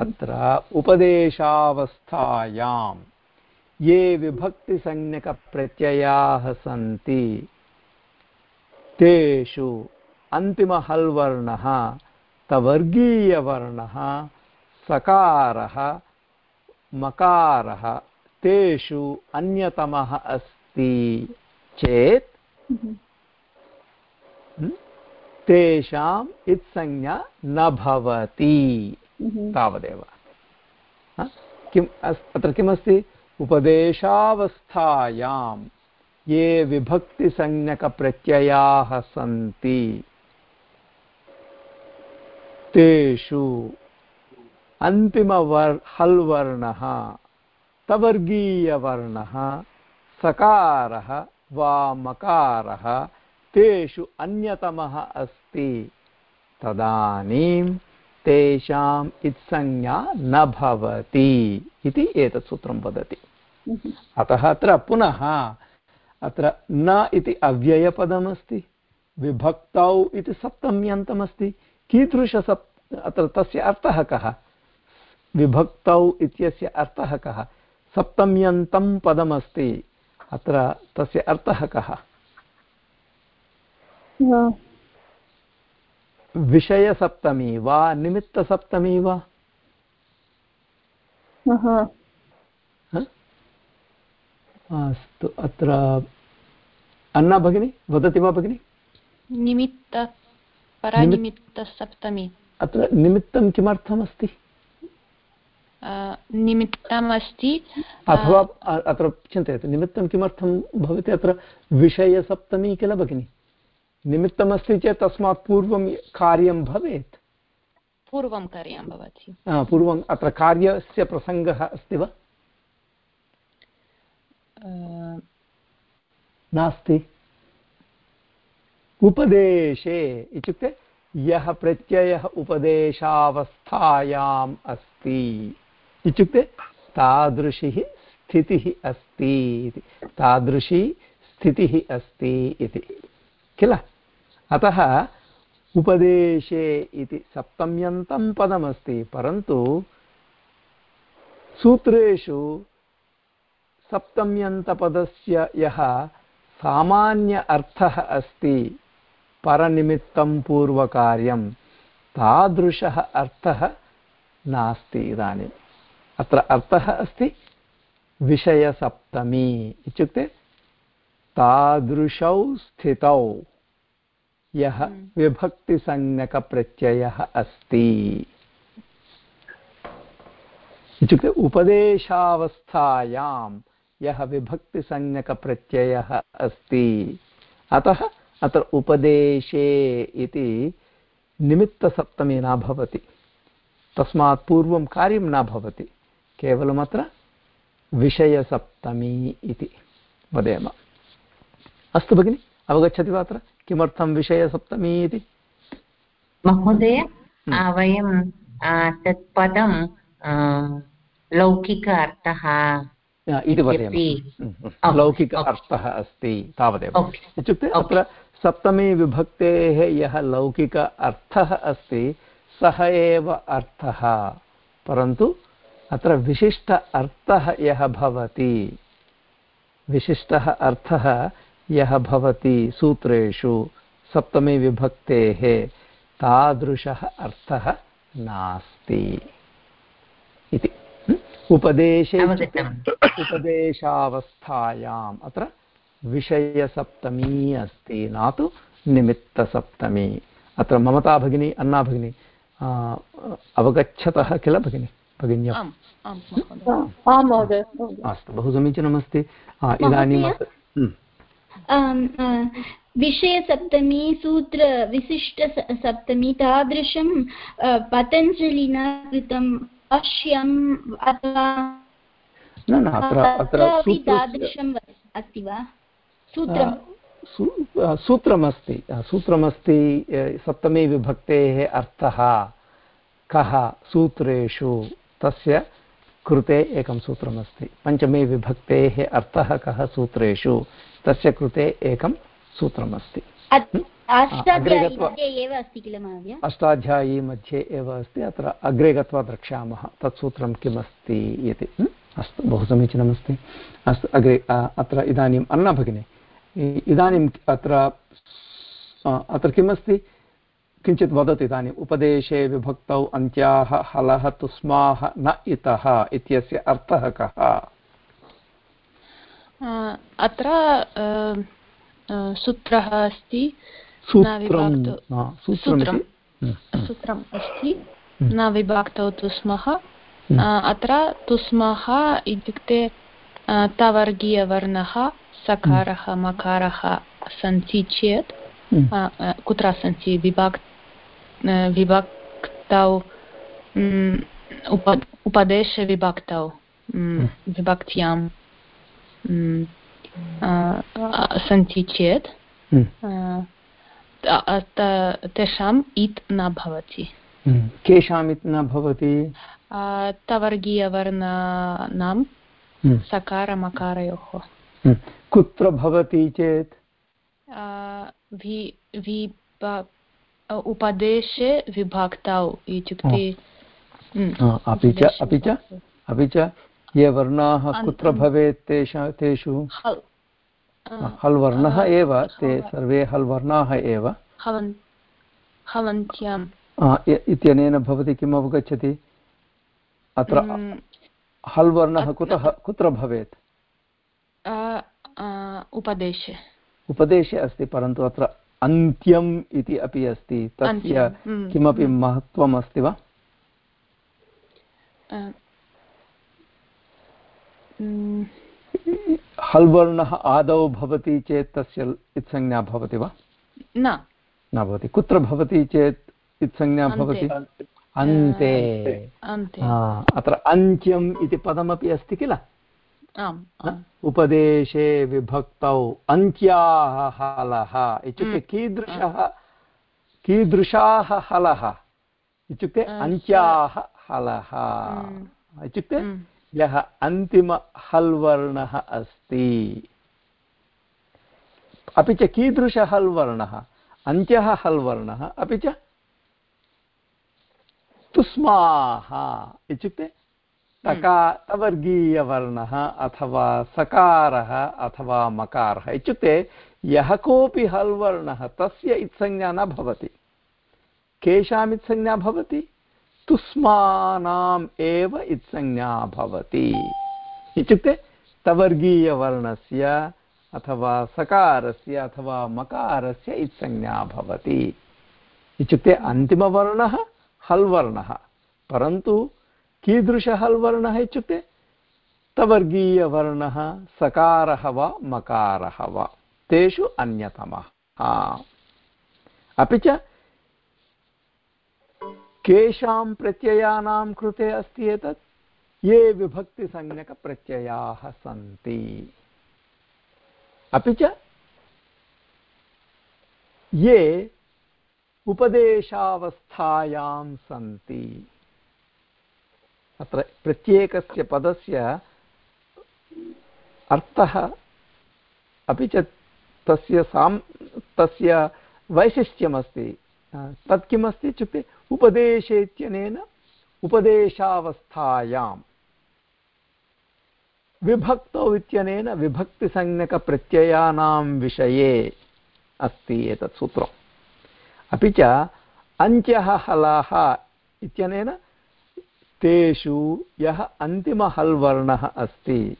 अत्र उपदेशावस्थायां ये विभक्तिसंज्ञकप्रत्ययाः सन्ति तेषु अन्तिमहल्वर्णः तवर्गीयवर्णः सकारः मकारः तेषु अन्यतमः अस्ति। चेत् हम्म, तेषाम् इत्संज्ञा न भवति। तावदेव। किम् अत्र किमस्ति? उपदेशावस्थायां ये विभक्तिसंज्ञकप्रत्ययाः सन्ति तेषु अन्तिमवर् हल् वर्णः तवर्गीयवर्णः सकारः वा मकारः तेषु अन्यतमः अस्ति। तदानीं तेषाम् इत्संज्ञा न भवति इति एतत् सूत्रं वदति। अतः अत्र पुनः अत्र न इति अव्ययपदमस्ति विभक्तौ इति सप्तम्यन्तमस्ति कीदृशसप् अत्र तस्य अर्थः कः? विभक्तौ इत्यस्य अर्थः कः? सप्तम्यन्तं पदमस्ति। अत्र तस्य अर्थः कः? विषयसप्तमी वा निमित्तसप्तमी वा? अस्तु अत्र अन्ना भगिनी वदति वा भगिनि? निमित्त परनिमित्तसप्तमी। अत्र निमित्तं किमर्थमस्ति? निमित्तम् अस्ति अथवा अत्र चिन्तयतु निमित्तं किमर्थं भवति अत्र विषयसप्तमी किल भगिनि? निमित्तमस्ति चेत् तस्मात् पूर्वं कार्यं भवेत्। पूर्वं कार्यं भवति। पूर्वम् अत्र कार्यस्य प्रसङ्गः अस्ति वा? नास्ति। उपदेशे इत्युक्ते यः प्रत्ययः उपदेशावस्थायाम् अस्ति। इत्युक्ते तादृशी स्थितिः अस्ति इति तादृशी स्थितिः अस्ति इति किल अतः उपदेशे इति सप्तम्यन्तं पदमस्ति परन्तु सूत्रेषु सप्तम्यन्तपदस्य यः सामान्य अर्थः अस्ति परनिमित्तं पूर्वकार्यं तादृशः अर्थः नास्ति इदानीम् अत्र अर्थः अस्ति विषयसप्तमी इत्युक्ते तादृशौ स्थितौ। यः हम्म। विभक्तिसंज्ञकप्रत्ययः अस्ति। इत्युक्ते उपदेशावस्थायां यः विभक्तिसंज्ञकप्रत्ययः अस्ति। अतः अत्र उपदेशे इति निमित्तसप्तमी न भवति। तस्मात् पूर्वं कार्यं न भवति। केवलमत्र विषयसप्तमी इति वदेम। अस्तु भगिनि अवगच्छति वा अत्र? किमर्थं विषयसप्तमी इति? महोदय हम्म। वयं तत् पदं लौकिक अर्थः इति वदेम। लौकिक अर्थः अस्ति तावदेव। इत्युक्ते अत्र सप्तमी विभक्तेः यः लौकिक अर्थः अस्ति सः एव अर्थः परन्तु अत्र विशिष्ट अर्थः यः भवति। विशिष्टः अर्थः यः भवति सूत्रेषु सप्तमी विभक्तेः तादृशः अर्थः नास्ति। इति। उपदेशे उपदेशावस्थायाम् अत्र विषयसप्तमी अस्ति न तु निमित्तसप्तमी। अत्र ममता भगिनी अन्ना भगिनी अवगच्छतः किल भगिनि? भगिन्यम् अस्तु बहु समीचीनमस्ति इदानीं विषयसप्तमी सूत्रविशिष्टसप्तमी तादृशं पतञ्जलिना कृतम् अश्यम् अथवा न न अत्र अत्र तादृशम् अस्ति वा? सूत्रं। सूत्रमस्ति। सूत्रमस्ति सप्तमी विभक्तेः अर्थः कः? सूत्रेषु। तस्य कृते एकं सूत्रमस्ति। पञ्चमे विभक्तेः अर्थः कः सूत्रेषु? तस्य कृते एकं सूत्रमस्ति। अष्टाध्यायी मध्ये एव अस्ति अत्र अग्रे गत्वा द्रक्ष्यामः। तत् सूत्रं किमस्ति इति। अस्तु बहु समीचीनमस्ति। अस्तु अग्रे अत्र इदानीम् अन्ना भगिनी इदानीम् अत्र अत्र किमस्ति? किञ्चित् वदतु इदानीम्। उपदेशे विभक्तौ अन्त्याः हलः तुस्माः न इतः इत्यस्य अर्थः कः? अत्र सूत्रः अस्ति। सूत्रम् सूत्रम् अस्ति। न विभक्तौ तुस्मः। अत्र तुस्मः इत्युक्ते तवर्गीयवर्णः सकारः मकारः सन्ति चेत् कुत्र सन्ति? विभक् विभक्तौ उप उपदेशविभक्तौ विभक्त्यां सन्ति चेत् तेषाम् इत् न भवति केषाम् इत् न भवति तवर्गीयवर्णानां सकारमकारयोः कुत्र भवति चेत् उपदेशे विभक्तौ इत्युक्ते अपि च अपि च अपि च ये वर्णाः कुत्र भवेत् तेषा तेषु? हल् वर्णः एव ते सर्वे हल् वर्णाः एव इत्यनेन भवती किम् अवगच्छति? अत्र हल् वर्णः कुतः कुत्र भवेत्? उपदेशे। उपदेशे अस्ति परन्तु अत्र अन्त्यम् इति अपि अस्ति तस्य किमपि महत्त्वम् अस्ति वा? हल् वर्णः आदौ भवति चेत् तस्य इत्संज्ञा भवति वा? न। न भवति। कुत्र भवति चेत् इत्संज्ञा भवति? अन्ते। अत्र अन्त्यम् इति पदमपि अस्ति किल? उपदेशे विभक्तौ अन्त्याः हलः इत्युक्ते कीदृशः? कीदृशाः हलः? इत्युक्ते अन्त्याः हलः। इत्युक्ते यः अन्तिम हल् वर्णः अस्ति। अपि च कीदृशः हल् वर्णः अन्त्यः हल् वर्णः अपि च तुस्माः इत्युक्ते तका तवर्गीयवर्णः अथवा सकारः अथवा मकारः इत्युक्ते यः कोऽपि हल् वर्णः तस्य इत्संज्ञा न भवति। केषाम् इत्संज्ञा भवति? तुस्मानाम् एव इत्संज्ञा भवति। इत्युक्ते तवर्गीयवर्णस्य अथवा सकारस्य अथवा मकारस्य इत्संज्ञा भवति। इत्युक्ते अन्तिमवर्णः हल् वर्णः परन्तु कीदृशः वर्णः इत्युक्ते? तवर्गीयवर्णः सकारः वा मकारः वा, तेषु अन्यतमः। अपि च केषां प्रत्ययानां कृते अस्ति एतत्? ये विभक्तिसंज्ञकप्रत्ययाः सन्ति। अपि च ये उपदेशावस्थायां सन्ति। अत्र प्रत्येकस्य पदस्य अर्थः अपि च तस्य साम्, तस्य वैशिष्ट्यमस्ति। तत् किमस्ति इत्युक्ते उपदेशे इत्यनेन उपदेशावस्थायां। विभक्तौ इत्यनेन विभक्तिसंज्ञकप्रत्ययानां विषये अस्ति एतत् सूत्रम्। अपि च अन्त्यः हलाः इत्यनेन तेषु यः अन्तिमहल् वर्णः अस्ति,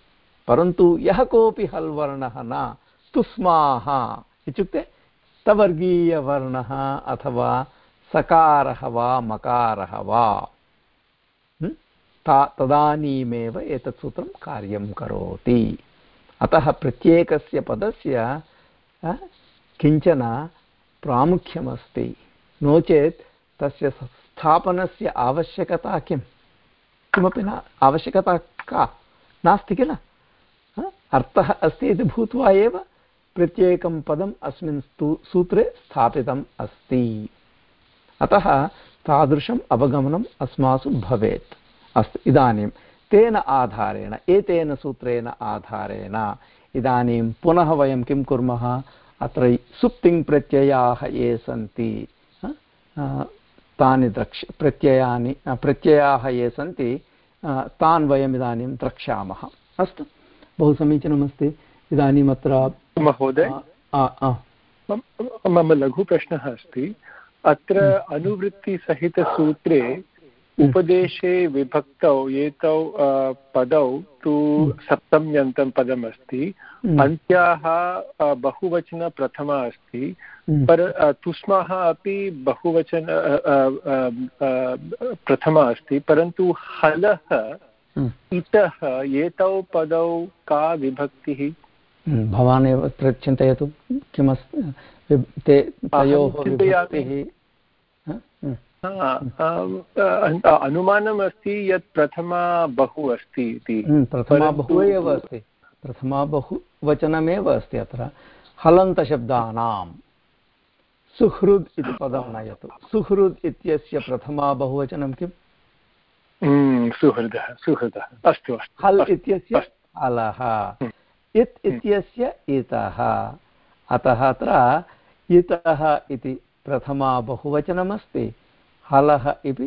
परन्तु यः कोऽपि हल् वर्णः न, तुस्माः इत्युक्ते तवर्गीयवर्णः अथवा सकारः वा मकारः वा। ता तदानीमेव एतत् सूत्रं कार्यं करोति। अतः प्रत्येकस्य पदस्य किंचन प्रामुख्यमस्ति। नो चेत् तस्य स्थापनस्य आवश्यकता किं किमपि न आवश्यकता का? नास्ति किल? अर्थः अस्ति इति भूत्वा एव प्रत्येकं पदम् अस्मिन् सूत्रे स्थापितम् अस्ति। अतः तादृशम् अवगमनम् अस्मासु भवेत्। अस्तु, इदानीं तेन आधारेण, एतेन सूत्रेण आधारेण, इदानीं पुनः वयं किं कुर्मः? अत्र सुप्तिङ् ये सन्ति तानि द्रक्ष प्रत्ययानि प्रत्ययाः ये सन्ति तान् वयम् इदानीं द्रक्ष्यामः। अस्तु बहु समीचीनमस्ति। इदानीम् अत्र महोदय? मम लघुप्रश्नः अस्ति। अत्र अनुवृत्तिसहितसूत्रे उपदेशे विभक्तौ एतौ पदौ तु सप्तम्यन्तं पदम् अस्ति अन्त्याः बहुवचनप्रथमा अस्ति। पर तुष्मः अपि बहुवचन प्रथमा अस्ति। परन्तु हलः इतः एतौ पदौ का विभक्तिः? भवान् एव अत्र चिन्तयतु किमस्ति ते तयोः विभक्तिः अनुमानम् अस्ति यत् प्रथमा बहु अस्ति इति। प्रथमा बहु एव अस्ति। प्रथमा बहुवचनमेव अस्ति अत्र। हलन्तशब्दानां सुहृद् इति पदं नयतु। सुहृद् इत्यस्य प्रथमा बहुवचनं किम्? सुहृदः सुहृदः। अस्तु हल् इत्यस्य अलः इत् इत्यस्य इतः। अतः अत्र इतः इति प्रथमा बहुवचनमस्ति। हलः इति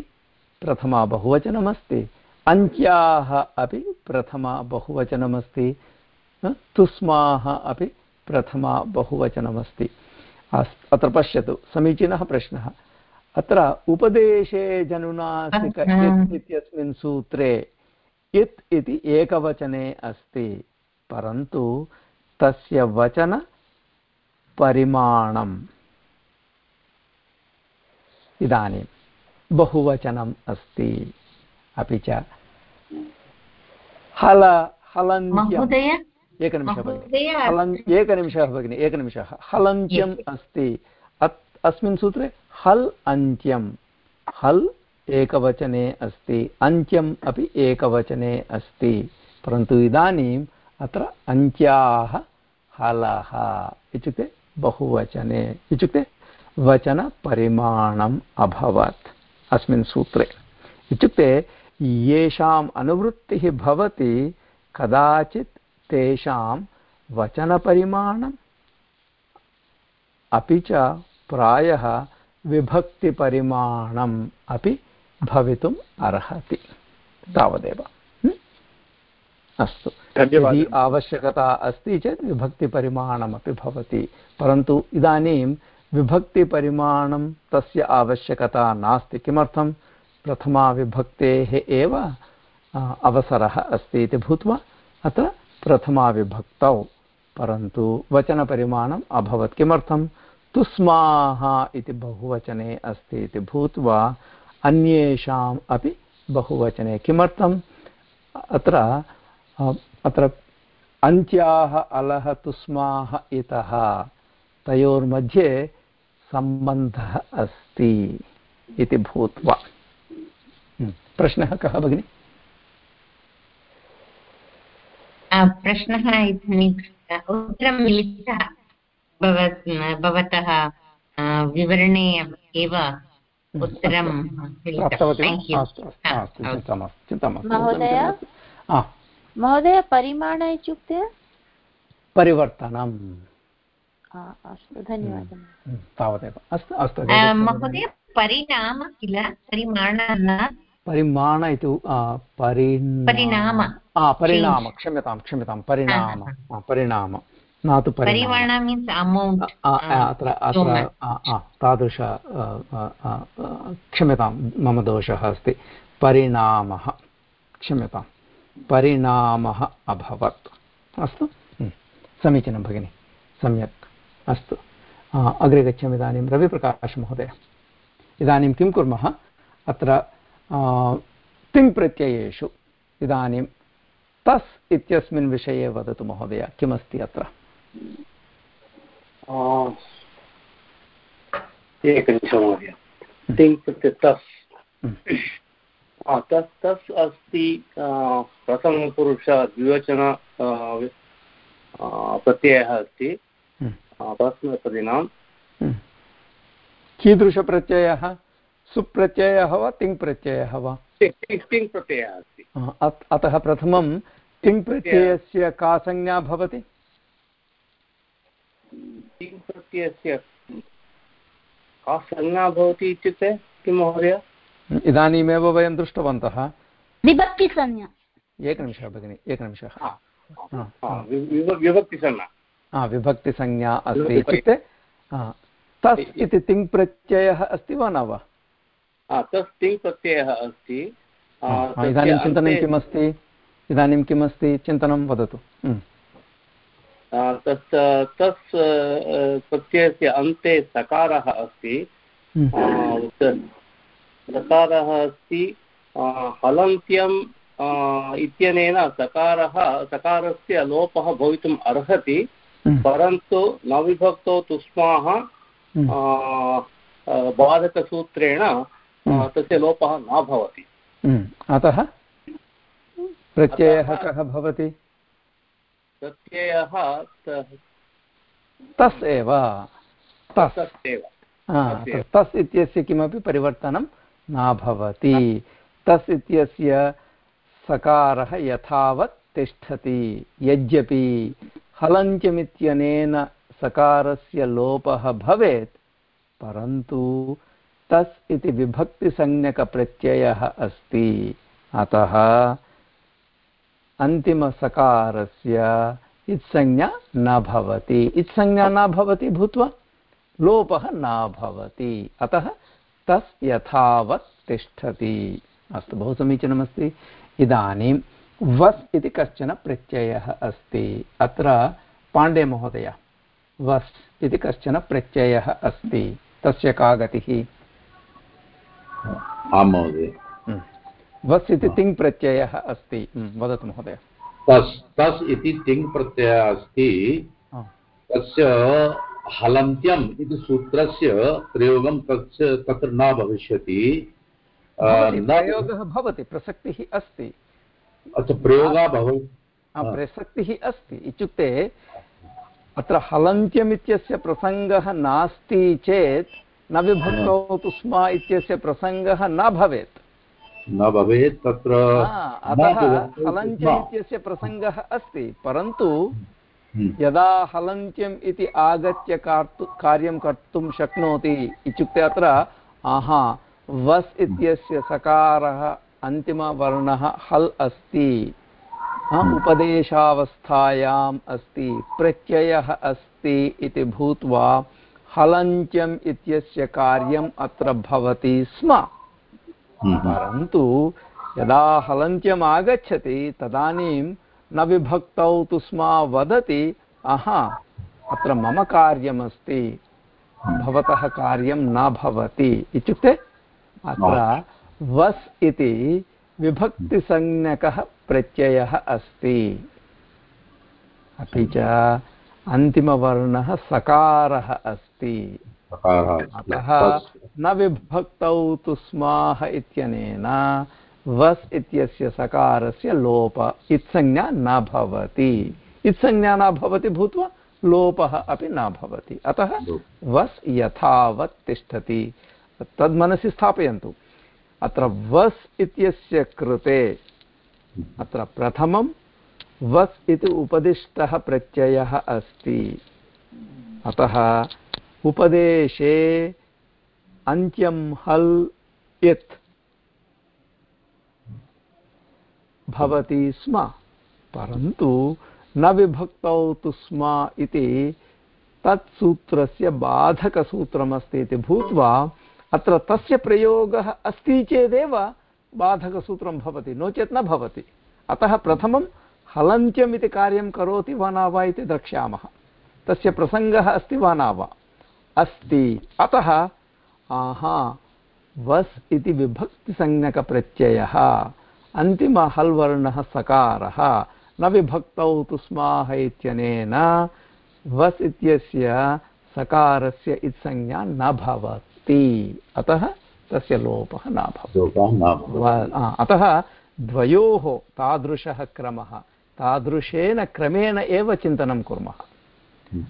प्रथमा बहुवचनमस्ति। अन्त्याः अपि प्रथमा बहुवचनमस्ति। तुस्माः अपि प्रथमा बहुवचनमस्ति। अत्र पश्यतु समीचीनः प्रश्नः। अत्र उपदेशे जनुनासिक इत्यस्मिन् सूत्रे इत् इति एकवचने अस्ति परन्तु तस्य वचनपरिमाणम् इदानीं बहुवचनम् अस्ति। अपि च हल हलन्त्यम्। एकनिमिषः भगिनि। हलन् एकनिमिषः भगिनि एकनिमिषः। हलन्त्यम् अस्ति। अस्मिन् सूत्रे हल् अन्त्यं हल् एकवचने अस्ति। अन्त्यम् अपि एकवचने अस्ति। परन्तु इदानीम् अत्र अन्त्याः हलः। इत्युक्ते बहुवचने। इत्युक्ते वचनपरिमाणम् अभवत्। अस्मिन् सूत्रे। इत्युक्ते येषाम् अनुवृत्तिः भवति कदाचित् तेषां वचनपरिमाणम् अपि च प्रायः विभक्तिपरिमाणम् अपि भवितुम् अर्हति। तावदेव। अस्तु। यदि आवश्यकता अस्ति चेत् विभक्तिपरिमाणमपि भवति। परन्तु इदानीं विभक्तिपरिमाणं तस्य आवश्यकता नास्ति। किमर्थं? प्रथमाविभक्तेः एव अवसरः अस्ति इति भूत्वा अत्र प्रथमाविभक्तौ परन्तु वचनपरिमाणम् अभवत्। किमर्थं? तुस्माः इति बहुवचने अस्ति इति भूत्वा अन्येषाम् अपि बहुवचने। किमर्थम् अत्र अत्र अन्त्याः अलः तुस्माः इतः। तयोर्मध्ये सम्बन्धः अस्ति इति भूत्वा। हम्म। प्रश्नः कः भगिनि? प्रश्नः इदानीं उत्तरं मिलितः भवतः विवरणे एव उत्तरं महोदय? महोदय परिमाण इत्युक्ते? परिवर्तनम्। अस्तु धन्यवादः हम्म, तावदेव। अस्तु अस्तु महोदय परिणाम किल? परिमाण परिमाण इति परिणाम। परिणाम क्षम्यतां क्षम्यतां परिणाम परिणाम न तु परिमाण अत्र अत्र तादृश क्षम्यतां मम दोषः अस्ति। परिणामः क्षम्यतां। परिणामः अभवत्। अस्तु? समीचीनं भगिनि। सम्यक्। अस्तु। अग्रे गच्छामि इदानीं। रविप्रकाशमहोदय इदानीं किं कुर्मः? अत्र तिङ् प्रत्ययेषु इदानीं तस् इत्यस्मिन् विषये वदतु महोदय। किमस्ति अत्र? एकनिमिषं महोदय। तिङ् प्रत्यय तस्। तस् तस् अस्ति प्रथमपुरुष द्विवचन प्रत्ययः अस्ति। प्रश्नपदिनां कीदृशप्रत्ययः? सुप्रत्ययः वा तिङ् प्रत्ययः वा तिङ् प्रत्ययः अस्ति। अतः प्रथमं तिङ् प्रत्ययस्य का संज्ञा भवति? तिङ् प्रत्ययस्य का संज्ञा भवति इत्युक्ते किं महोदय? इदानीमेव वयं दृष्टवन्तः। विभक्तिसंज्ञा। एकनिमिषः भगिनि एकनिमिषः। विभक्तिसंज्ञा। विभक्तिसंज्ञा अस्ति इत्युक्ते तस् इति तिङ् प्रत्ययः अस्ति वा न वा? तस् तिङ् प्रत्ययः अस्ति इदानीं चिन्तनं किमस्ति? इदानीं किमस्ति? चिन्तनं वदतु। तस् तस् प्रत्ययस्य अन्ते सकारः अस्ति। सकारः अस्ति। हलन्त्यं इत्यनेन सकारः सकारस्य लोपः भवितुम् अर्हति। हम्म। परन्तु नविभक्तौ तुष्माः हम्म। बाधकसूत्रेण हम्म। तस्य लोपः न भवति। अतः प्रत्ययः कः भवति? प्रत्ययः तस् एव। तस्। तस् इत्यस्य किमपि परिवर्तनं न भवति। तस् इत्यस्य सकारः यथावत् तिष्ठति। यद्यपि हलञ्चमित्यनेन सकारस्य लोपः भवेत्, परन्तु तस् इति विभक्तिसंज्ञकप्रत्ययः अस्ति। अतः अन्तिमसकारस्य इत्संज्ञा न भवति। इत्संज्ञा न भवति भूत्वा लोपः न भवति। अतः तस् यथावत् तिष्ठति। अस्तु, बहु समीचीनमस्ति। इदानीं वस् इति कश्चन प्रत्ययः अस्ति। अत्र पाण्डेमहोदय वस् इति कश्चन प्रत्ययः अस्ति। तस्य का गतिः? आं महोदय। वस् इति तिङ् प्रत्ययः अस्ति। वदतु महोदय। तस् तस् इति तिङ् प्रत्ययः अस्ति। तस्य हलन्त्यम् इति सूत्रस्य प्रयोगं तस्य तत्र न भविष्यति। प्रयोगः भवति प्रसक्तिः अस्ति। अच्छा प्रयोगः भवति प्रसक्तिः अस्ति। इत्युक्ते अत्र हलन्त्यम् इत्यस्य प्रसङ्गः नास्ति चेत् न विभक्तौ तु स्म इत्यस्य प्रसङ्गः न भवेत्। न भवेत् तत्र। अतः हलन्त्यम् इत्यस्य प्रसङ्गः अस्ति। परन्तु हम्म। यदा हलन्त्यम् इति आगत्य कार्यं कर्तुं शक्नोति इत्युक्ते अत्र आहा वस् इत्यस्य सकारः अन्तिमवर्णः हल् अस्ति। उपदेशावस्थायाम् अस्ति प्रत्ययः अस्ति इति भूत्वा हलन्त्यम् इत्यस्य कार्यम् अत्र भवति स्म। हम्म। परन्तु यदा हलन्त्यम् आगच्छति तदानीं न विभक्तौ तु स्म वदति अहा अत्र मम कार्यमस्ति भवतः कार्यं न भवति। इत्युक्ते अत्र वस् इति विभक्तिसंज्ञकः प्रत्ययः अस्ति। अपि च अन्तिमवर्णः सकारः अस्ति। अतः न विभक्तौ तु स्माः इत्यनेन वस् इत्यस्य सकारस्य लोप इत्संज्ञा न भवति। इत्संज्ञा न भवति भूत्वा लोपः अपि न भवति। अतः वस् यथावत् तिष्ठति। तद् मनसि स्थापयन्तु। अत्र वस् इत्यस्य कृते, अत्र प्रथमं वस् इति उपदिष्टः प्रत्ययः अस्ति। अतः उपदेशे अन्त्यं हल् यत् भवति स्म, परन्तु न विभक्तौ तु स्म इति तत् सूत्रस्य बाधकसूत्रमस्ति इति भूत्वा अत्र तस्य प्रयोगः अस्ति चेदेव बाधकसूत्रं भवति, नो चेत् न भवति। अतः प्रथमं हलन्त्यम् कार्यं करोति वा न वा इति द्रक्ष्यामः। तस्य प्रसङ्गः अस्ति वा न वा? अस्ति। अतः, आहा, वस् इति विभक्तिसंज्ञकप्रत्ययः। अन्तिमहल्वर्णः सकारः। न विभक्तौ तु स्माः इत्यनेन। वस् इत्यस्य सकारस्य इत्संज्ञा न भवति। अतः तस्य लोपः न भवति। अतः द्वयोः तादृशः क्रमः तादृशेन क्रमेण एव चिन्तनं कुर्मः।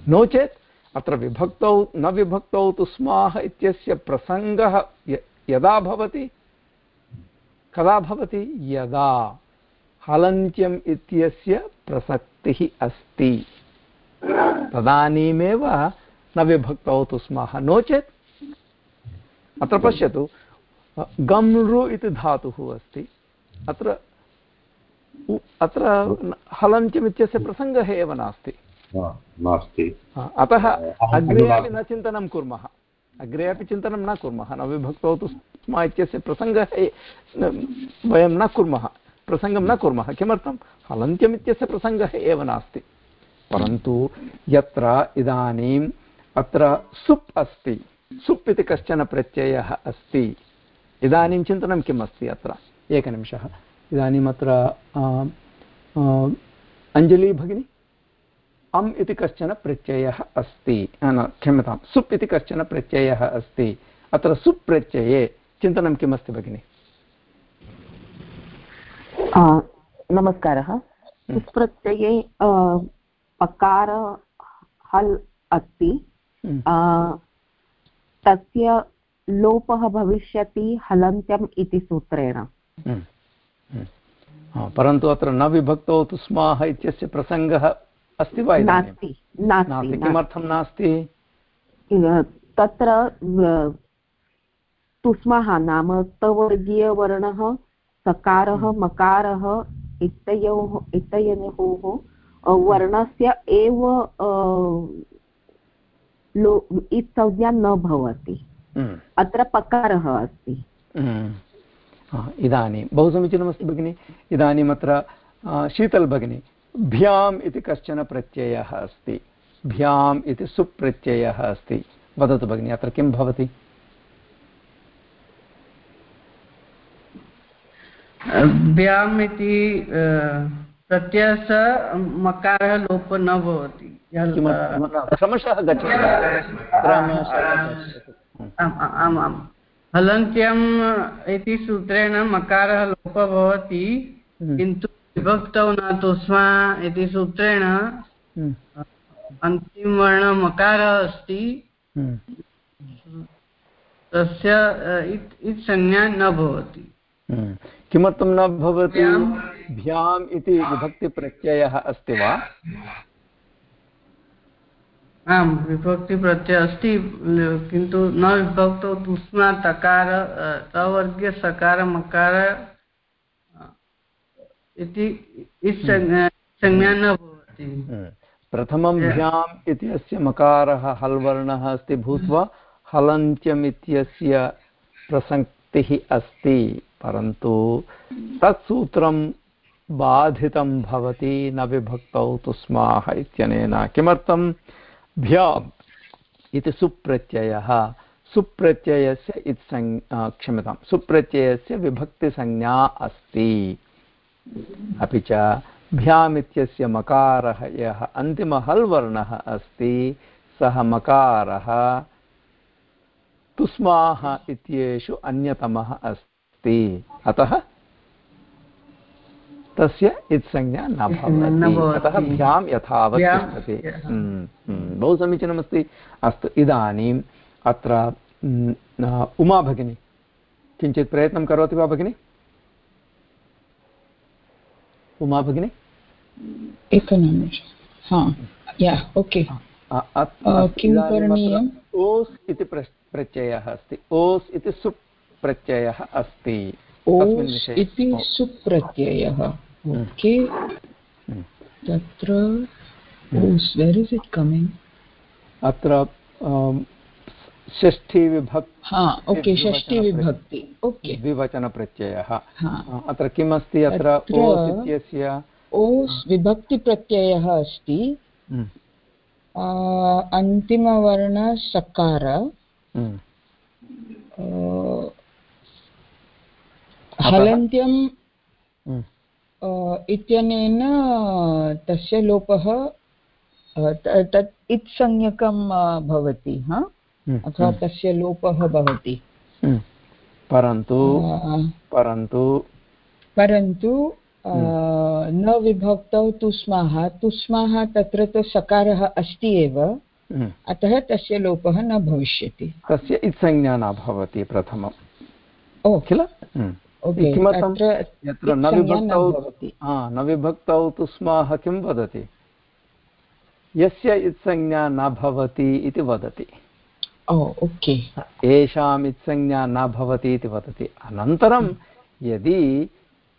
नो चेत् अत्र विभक्तौ न विभक्तौ तु स्माः इत्यस्य प्रसङ्गः यदा भवति कदा भवति? यदा। हलन्त्यम् इत्यस्य प्रसक्तिः अस्ति। तदानीमेव न विभक्तौ तु स्मः। नो चेत् अत्र पश्यतु गम्रु इति धातुः अस्ति। अत्र अत्र हलन्त्यम् इत्यस्य प्रसङ्गः एव नास्ति। नास्ति। अतः अग्रे अपि न चिन्तनं कुर्मः। अग्रे अपि चिन्तनं न कुर्मः। न विभक्तौ तु स्म इत्यस्य प्रसङ्गः वयं न कुर्मः। प्रसङ्गं न कुर्मः। किमर्थं? हलन्त्यम् इत्यस्य प्रसङ्गः एव नास्ति। परन्तु यत्र इदानीम् अत्र सुप् अस्ति। सुप् इति कश्चन प्रत्ययः अस्ति। इदानीं चिन्तनं किम् अस्ति अत्र? एकनिमिषः। इदानीम् अत्र अञ्जलि भगिनी? अम् इति कश्चन प्रत्ययः अस्ति। न क्षम्यतां सुप् इति कश्चन प्रत्ययः अस्ति। अत्र सुप् प्रत्यये चिन्तनं किमस्ति भगिनि? नमस्कारः। प्रत्यये पकार हल् अस्ति। हम्म। तस्य लोपः भविष्यति हलन्त्यम् इति सूत्रेण हम्म। हम्म। परन्तु अत्र न विभक्तौ तु स्माः इत्यस्य प्रसङ्गः अस्ति वा नास्ति नास्ति किमर्थं नास्ति तत्र तुस्मः नाम तवर्गीयवर्णः सकारः हम्म। मकारः इत्ययोः इत्ययोः वर्णस्य एव लो संज्ञा न भवति। हम्म। अत्र पकारः अस्ति। हम्म। इदानीं बहु समीचीनमस्ति भगिनि। इदानीम् अत्र शीतल् भगिनी भ्याम् इति कश्चन प्रत्ययः अस्ति। भ्याम् इति सुप्रत्ययः अस्ति। वदतु भगिनि अत्र किं भवति? भ्याम् इति प्रत्ययस्य मकारः लोप न भवति क्रमशः गच्छति आम् आम् हलन्त्यम् इति सूत्रेण मकारः लोपः भवति हम्म। किन्तु विभक्तौ न इति सूत्रेण हम्म। अन्तिमवर्णमकारः अस्ति हम्म। तस्य संज्ञा न भवति। किमर्थं न भवति? भ्याम्। इति विभक्तिप्रत्ययः अस्ति वा? आम् विभक्तिप्रत्ययः अस्ति किन्तु न विभक्तौ तु तकार सवर्गे सकार मकार इति संज्ञा न भवति। हम्म। प्रथमं भ्याम् इत्यस्य मकारः हल्वर्णः अस्ति भूत्वा हलन्त्यम् इत्यस्य प्रसक्तिः अस्ति। परन्तु तत् सूत्रं बाधितं भवति न विभक्तौ तु स्माः इत्यनेन। किमर्थं? भ्याम् इति सुप्रत्ययः। सुप्रत्ययस्य इत्सं क्षम्यतां सुप्रत्ययस्य विभक्तिसंज्ञा अस्ति। अपि च भ्याम् इत्यस्य मकारः यः अन्तिमहल् वर्णः अस्ति, सः मकारः तुस्माः इत्येषु अन्यतमः अस्ति। अतः तस्य इत्संज्ञा न भवति। अतः भ्यां यथावत् तिष्ठति। हम्म, हम्म, बहु समीचीनमस्ति। अस्तु इदानीम् अत्र उमा भगिनी। किञ्चित् प्रयत्नं करोति वा भगिनी? उमा भगिनी? एकनिमिष हा या ओके। किं करणीयम्? ओस् इति प्रत्ययः अस्ति। ओस् इति सुप् प्रत्ययः अस्ति। इति सुप् प्रत्ययः ओके। तत्र वेर् इस् इट् कमिङ्ग् अत्र षष्ठी विभक्ति हा ओके षष्ठी विभक्ति ओके द्विवचनप्रत्ययः। अत्र किमस्ति अत्र ओस् इत्यस्य ओस् विभक्तिप्रत्ययः अस्ति। हम्म। अन्तिमवर्ण सकार हम्म। हलन्त्यं हम्म। इत्यनेन तस्य लोपः तत् इत्संज्ञकं भवति हा? अथवा तस्य लोपः भवति। परन्तु परन्तु परन्तु हम्म। न विभक्तौ तुस्माः तुस्माः तत्र तु सकारः अस्ति एव। हम्म। अतः तस्य लोपः न भविष्यति। तस्य इत्संज्ञा न भवति प्रथमम्। ओ। किल? यत्र न विभक्तौ न विभक्तौ तुस्माः किं वदति? यस्य इत्संज्ञा न भवति इति वदति। ओके। येषाम् इत्संज्ञा न भवति इति वदति। अनन्तरं यदि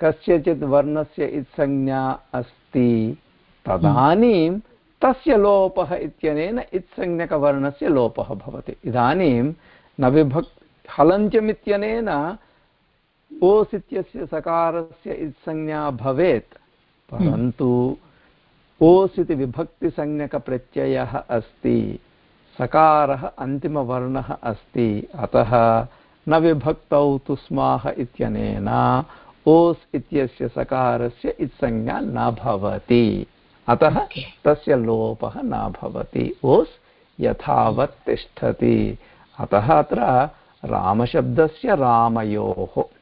कस्यचित् वर्णस्य इत्संज्ञा अस्ति तदानीं तस्य लोपः इत्यनेन इत्संज्ञकवर्णस्य लोपः भवति। इदानीं न विभक् हलन्त्यमित्यनेन ओस् इत्यस्य सकारस्य इत्संज्ञा भवेत्। परन्तु ओस् इति विभक्तिसंज्ञकप्रत्ययः अस्ति। सकारः अन्तिमवर्णः अस्ति। अतः न विभक्तौ तुस्माः इत्यनेन ओस् इत्यस्य सकारस्य इत्संज्ञा न भवति। अतः तस्य लोपः न भवति। ओस् यथावत् तिष्ठति। अतः अत्र रामशब्दस्य रामयोः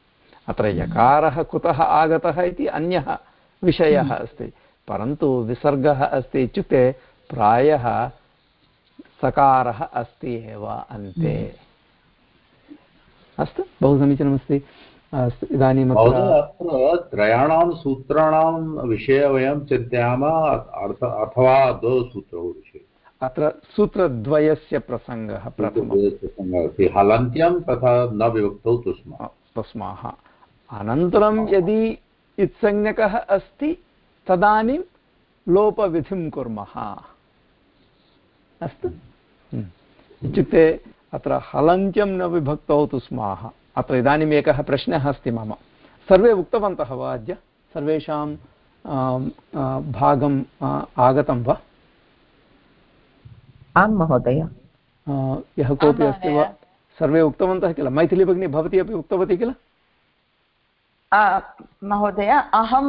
अत्र यकारः कुतः आगतः इति अन्यः विषयः हम्म। अस्ति। परन्तु विसर्गः अस्ति इत्युक्ते प्रायः सकारः अस्ति एव अन्ते। हम्म। अस्तु बहु समीचीनमस्ति। इदानीम् अत्र त्रयाणां सूत्राणां विषये वयं चिन्तयामः अथवा द्वौ सूत्रौ विषये। अत्र सूत्रद्वयस्य प्रसङ्गः अस्ति। हलन्त्यं तथा न विभक्तौ तुस्म तस्माः अनन्तरं यदि इत्संज्ञकः अस्ति तदानीं लोपविधिं कुर्मः। अस्तु? हम्म। इत्युक्ते अत्र हलन्त्यं न विभक्तौ तुस्माः अत्र इदानीम् एकः प्रश्नः अस्ति मम। सर्वे उक्तवन्तः वा अद्य? सर्वेषां भागम् आगतं वा? आं महोदय। यः कोऽपि अस्ति वा? सर्वे उक्तवन्तः किल? मैथिली भगिनी भवती अपि उक्तवती किल? महोदय अहं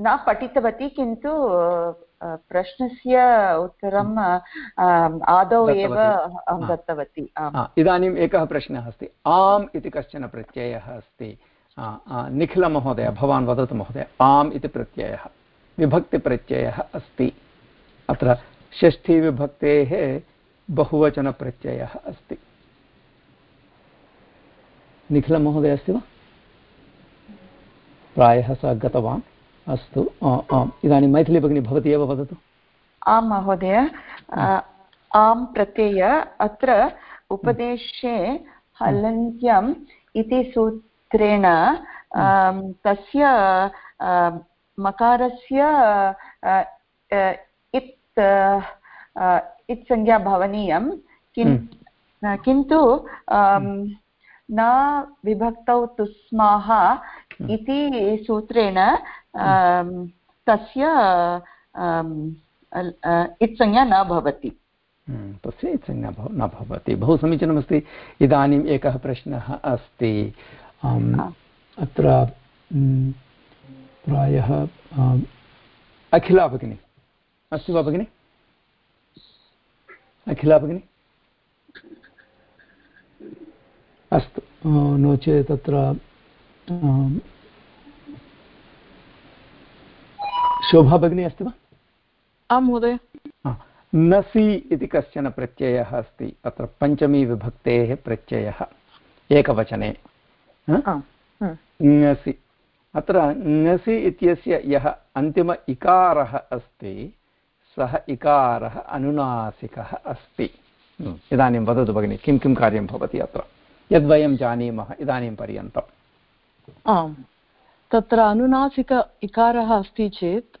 न पठितवती किन्तु प्रश्नस्य उत्तरम् आदौ एव दत्तवती. इदानीम् एकः प्रश्नः अस्ति. आम् इति कश्चन प्रत्ययः अस्ति? निखिलमहोदय भवान् वदतु महोदय आम् इति प्रत्ययः विभक्तिप्रत्ययः अस्ति. अत्र षष्ठीविभक्तेः बहुवचनप्रत्ययः अस्ति. निखिलमहोदय अस्ति वा? प्रायः सः गतवान्। अस्तु आम् इदानीं मैथिली भगिनी भवती एव वदतु। आं महोदय। आं प्रत्यय अत्र उपदेशे हलन्त्यम् इति सूत्रेण तस्य मकारस्य इत् इत्संज्ञा भवनीयं। हम्म। किन्तु न विभक्तौ तुस्माः इति सूत्रेण तस्य इत्संज्ञा न भवति। हम्म, तस्य इत्संज्ञा न भवति। बहु समीचीनमस्ति। इदानीम् एकः प्रश्नः अस्ति। अत्र प्रायः अखिला भगिनी। अस्ति वा भगिनि? अखिला भगिनी? अस्तु। नो चेत् तत्र शोभा भगिनी अस्ति वा? आं महोदय। नसि इति कश्चन प्रत्ययः अस्ति। अत्र पञ्चमी विभक्तेः प्रत्ययः। एकवचने। ङसि अत्र ङसि इत्यस्य यः अन्तिम इकारः अस्ति सः इकारः अनुनासिकः अस्ति। इदानीं वदतु भगिनि किं किं कार्यं भवति अत्र? यद्वयं जानीमः इदानीं पर्यन्तम्। आम्। तत्र अनुनासिक इकारः अस्ति चेत्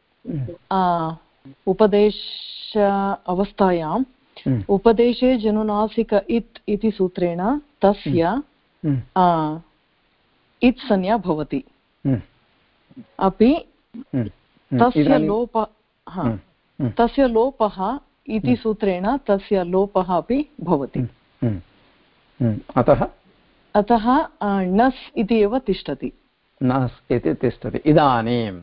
उपदेश अवस्थायाम् उपदेशे जनुनासिक इत् इति सूत्रेण तस्य इत् संज्ञा भवति। अपि तस्य लोप तस्य लोपः इति सूत्रेण तस्य लोपः अपि भवति। अतः अतः णस् इति एव तिष्ठति। नस् इति तिष्ठति। इदानीं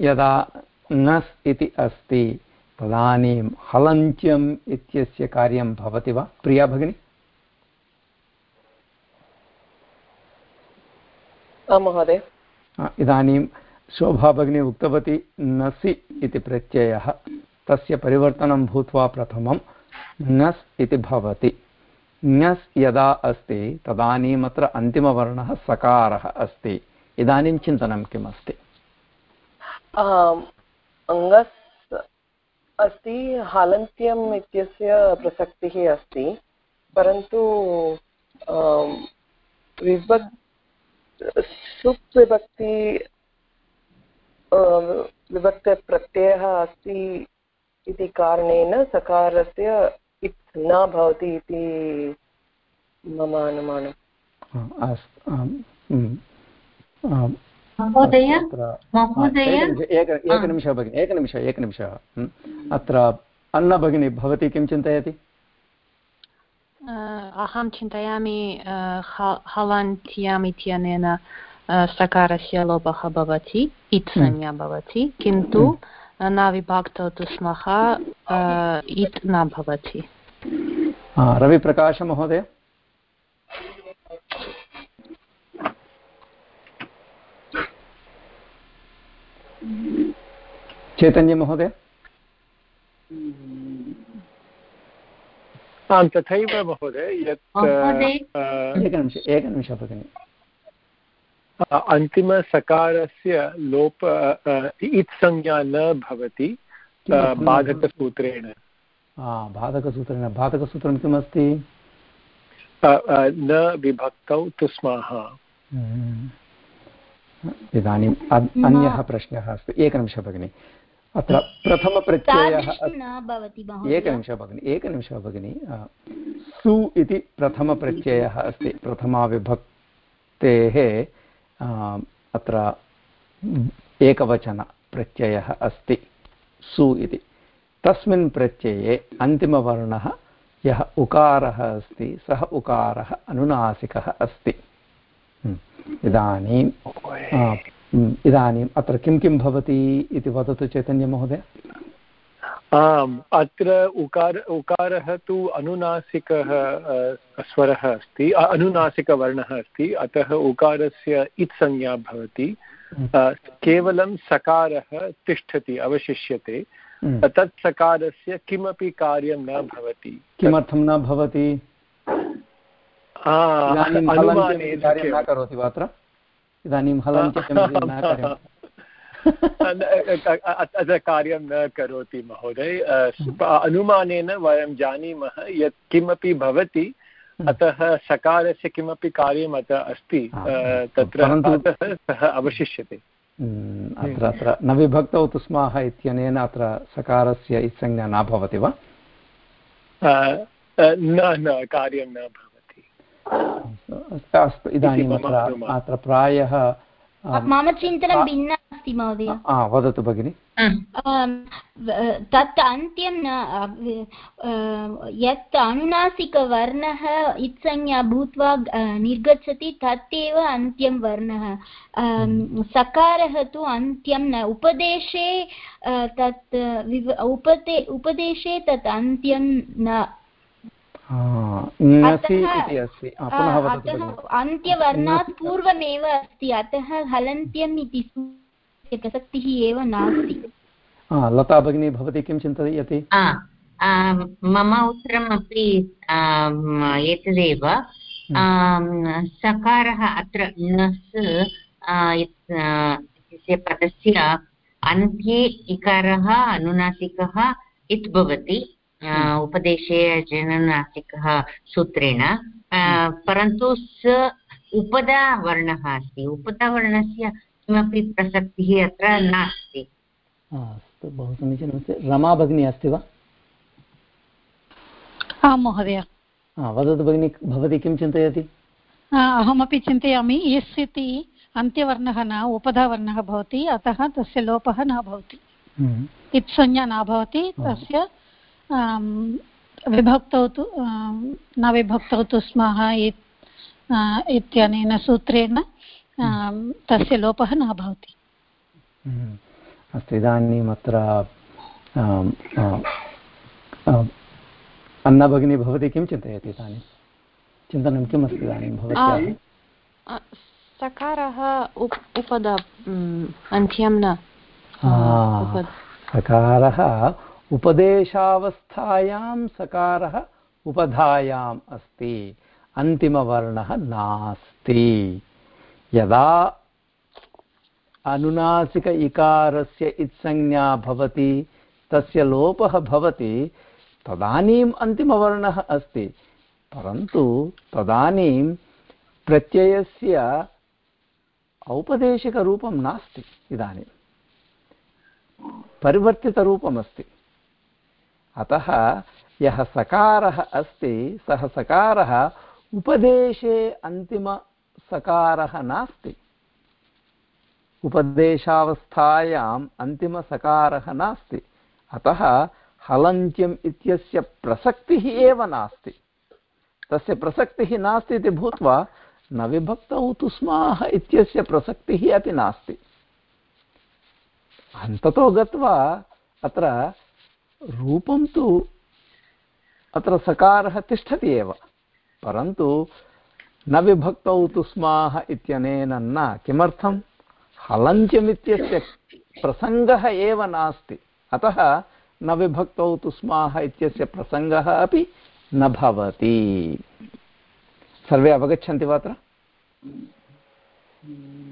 यदा नस् इति अस्ति तदानीं हलन्त्यम् इत्यस्य कार्यं भवति वा? प्रिया भगिनी? महोदय। इदानीं शोभा भगिनी उक्तवती नसि इति प्रत्ययः। तस्य परिवर्तनं भूत्वा प्रथमं ङस् इति भवति। ङस् यदा अस्ति, तदानीमत्र अन्तिमवर्णः सकारः अस्ति. इदानीं चिन्तनं किम् अस्ति अङ्गस् अस्ति, हालन्त्यम् इत्यस्य प्रसक्तिः अस्ति, परन्तु विभक् सुप् विभक्ति विभक्तप्रत्ययः अस्ति इति कारणेन सकारस्य इत् न भवति इति मम अनुमानम्। एकनिमिषः भगिनि एकनिमिषः एकनिमिषः अत्र अन्ना भगिनी भवती किं चिन्तयति? अहं चिन्तयामि हलन्त्याम् इत्यनेन सकारस्य लोपः भवति इत् संज्ञा भवति किन्तु न विभक्तौ तु स्मः इत् न भवति। रविप्रकाशमहोदय चैतन्यमहोदय आं तथैव महोदय यत् एकनिमिष एकनिमिषः भगिनि अन्तिमसकारस्य लोप इत्संज्ञा न भवति बाधकसूत्रेण बाधकसूत्रेण बाधकसूत्रं किमस्ति? न विभक्तौ तुस्माः। इदानीम् अन्यः प्रश्नः अस्ति। एकनिमिषः भगिनि। अत्र प्रथमप्रत्ययः एकनिमिषः भगिनि एकनिमिषः भगिनि। सु इति प्रथमप्रत्ययः अस्ति। प्रथमाविभक्तेः अत्र एकवचनप्रत्ययः अस्ति। सु इति। तस्मिन् प्रत्यये अन्तिमवर्णः यः उकारः अस्ति सः उकारः अनुनासिकः अस्ति। इदानीं इदानीम् अत्र किं किं भवति इति वदतु चैतन्यमहोदय आम् अत्र उकार उकारः तु अनुनासिकः स्वरः अस्ति अनुनासिकवर्णः अस्ति अतः उकारस्य इत्संज्ञा भवति। केवलं सकारः तिष्ठति अवशिष्यते। तत् सकारस्य किमपि कार्यं न भवति। किमर्थं न भवति? कार्यं न करोति वा अत्र? इदानीं हलन्त्यं <laughs> अत्र कार्यं न करोति महोदय। अनुमानेन वयं जानीमः यत् किमपि भवति अतः सकारस्य किमपि कार्यम् अत्र अस्ति। तत्र सः अवशिष्यते। अत्र अत्र न विभक्तौ तुस्माः इत्यनेन अत्र सकारस्य इत्संज्ञा न भवति वा? न न कार्यं न भवति। अस्तु इदानीम् अत्र अत्र प्रायः मम चिन्तनं भिन्ना अस्ति महोदय। वदतु भगिनि। तत् अन्त्यं न यत् अनुनासिकवर्णः इत्संज्ञा भूत्वा निर्गच्छति तत् एव अन्त्यं वर्णः। सकारः तु अन्त्यं न उपदेशे तत् उपदे उपदेशे तत् अन्त्यं न अन्त्यवर्णात् पूर्वमेव अस्ति। अतः हलन्त्यम् इति प्रसक्तिः एव नास्ति। लता भगिनी भवती किं चिन्तयति? मम उत्तरम् अपि एतदेव। सकारः अत्र नस् इत्यस्य पदस्य अन्त्ये इकारः अनुनासिकः इत् भवति। उपदेशे जननासिकः सूत्रेण परन्तु स उपदावर्णः अस्ति उपदावर्णस्य किमपि प्रसक्तिः अत्र नास्ति. अस्तु बहु समीचीनमस्ति रमा भगिनी अस्ति वा? आं महोदय. वदतु भगिनि भवती किं चिन्तयति? अहमपि चिन्तयामि यस् इति अन्त्यवर्णः न उपधावर्णः भवति अतः तस्य लोपः न भवति. हम्म। इत्संज्ञा न भवति तस्य विभक्तौ तु न विभक्तौ तु स्मः इत्यनेन सूत्रेण तस्य लोपः न भवति। हम्म। अस्तु इदानीम् अत्र अन्ना भगिनी भवती किं चिन्तयति इदानीं? चिन्तनं किम् अस्ति इदानीं? भवत्याः? सकारः उपद अन्त्यं न। सकारः उपदेशावस्थायां सकारः उपधायाम् अस्ति। अन्तिमवर्णः नास्ति। यदा अनुनासिक इकारस्य इत्संज्ञा भवति, तस्य लोपः भवति, तदानीम् अन्तिमवर्णः अस्ति। परन्तु तदानीं प्रत्ययस्य औपदेशिकरूपं नास्ति इदानीं। परिवर्तितरूपमस्ति। अतः यः सकारः अस्ति, सः सकारः उपदेशे अन्तिमसकारः नास्ति। उपदेशावस्थायाम् अन्तिमसकारः नास्ति। अतः हलन्त्यम् इत्यस्य प्रसक्तिः एव नास्ति। तस्य प्रसक्तिः नास्ति इति भूत्वा न विभक्तौ तु स्माः इत्यस्य प्रसक्तिः अपि नास्ति। अन्ततो गत्वा अत्र रूपं तु अत्र सकारः तिष्ठति एव परन्तु न विभक्तौ तु स्माः इत्यनेन न किमर्थं? हलन्त्यमित्यस्य प्रसङ्गः एव नास्ति अतः न विभक्तौ तु स्माः इत्यस्य प्रसङ्गः अपि न भवति। सर्वे अवगच्छन्ति वा अत्र?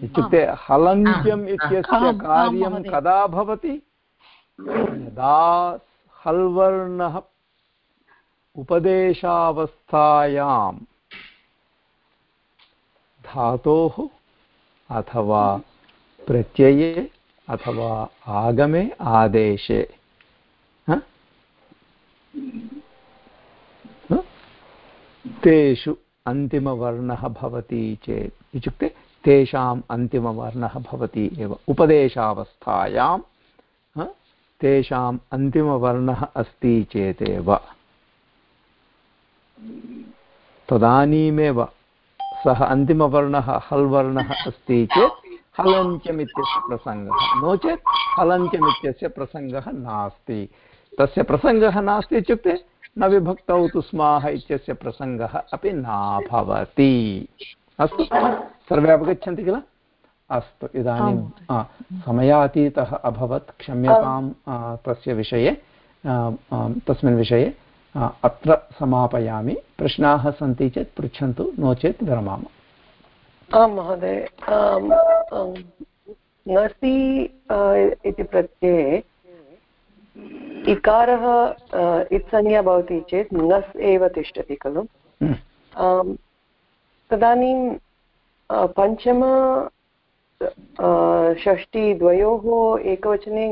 इत्युक्ते हलन्त्यम् इत्यस्य कार्यं कदा भवति? यदा हल्वर्णः उपदेशावस्थायां धातोः अथवा प्रत्यये अथवा आगमे आदेशे तेषु अन्तिमवर्णः भवति चेत्, इत्युक्ते तेषाम् अन्तिमवर्णः भवति एव उपदेशावस्थायां तेषाम् अन्तिमवर्णः अस्ति चेदेव। तदानीमेव सः अन्तिमवर्णः हल् वर्णः अस्ति चेत् हलन्त्यमित्यस्य प्रसङ्गः। नो चेत् हलन्त्यमित्यस्य प्रसङ्गः नास्ति। तस्य प्रसङ्गः नास्ति इत्युक्ते न विभक्तौ तु स्माः इत्यस्य प्रसङ्गः अपि न भवति अस्तु, सर्वे अवगच्छन्ति किल? अस्तु इदानीं समयातीतः अभवत् क्षम्यतां तस्य विषये तस्मिन् विषये अत्र समापयामि। प्रश्नाः सन्ति चेत् पृच्छन्तु नो चेत् विरमामः। आं महोदय नसि इति प्रत्यये इकारः इत्संज्ञा भवति चेत् नस् एव तिष्ठति खलु? हम्म। तदानीं पञ्चम षष्टि द्वयोः एकवचने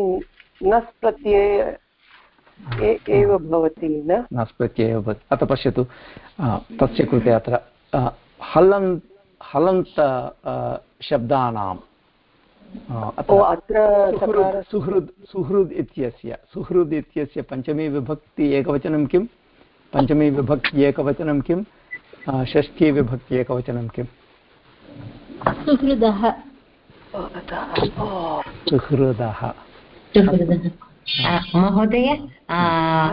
नस् प्रत्यय एव भवति न? नस् प्रत्यय भवति। अत्र पश्यतु तस्य कृते अत्र हलन् हलन्त शब्दानां अत्र सुहृद् सुहृद् इत्यस्य सुहृद् इत्यस्य पञ्चमी विभक्ति एकवचनं किं पञ्चमी विभक्ति एकवचनं किं षष्ठी विभक्ति एकवचनं किम्? सुहृदः। सुहृदः। महोदय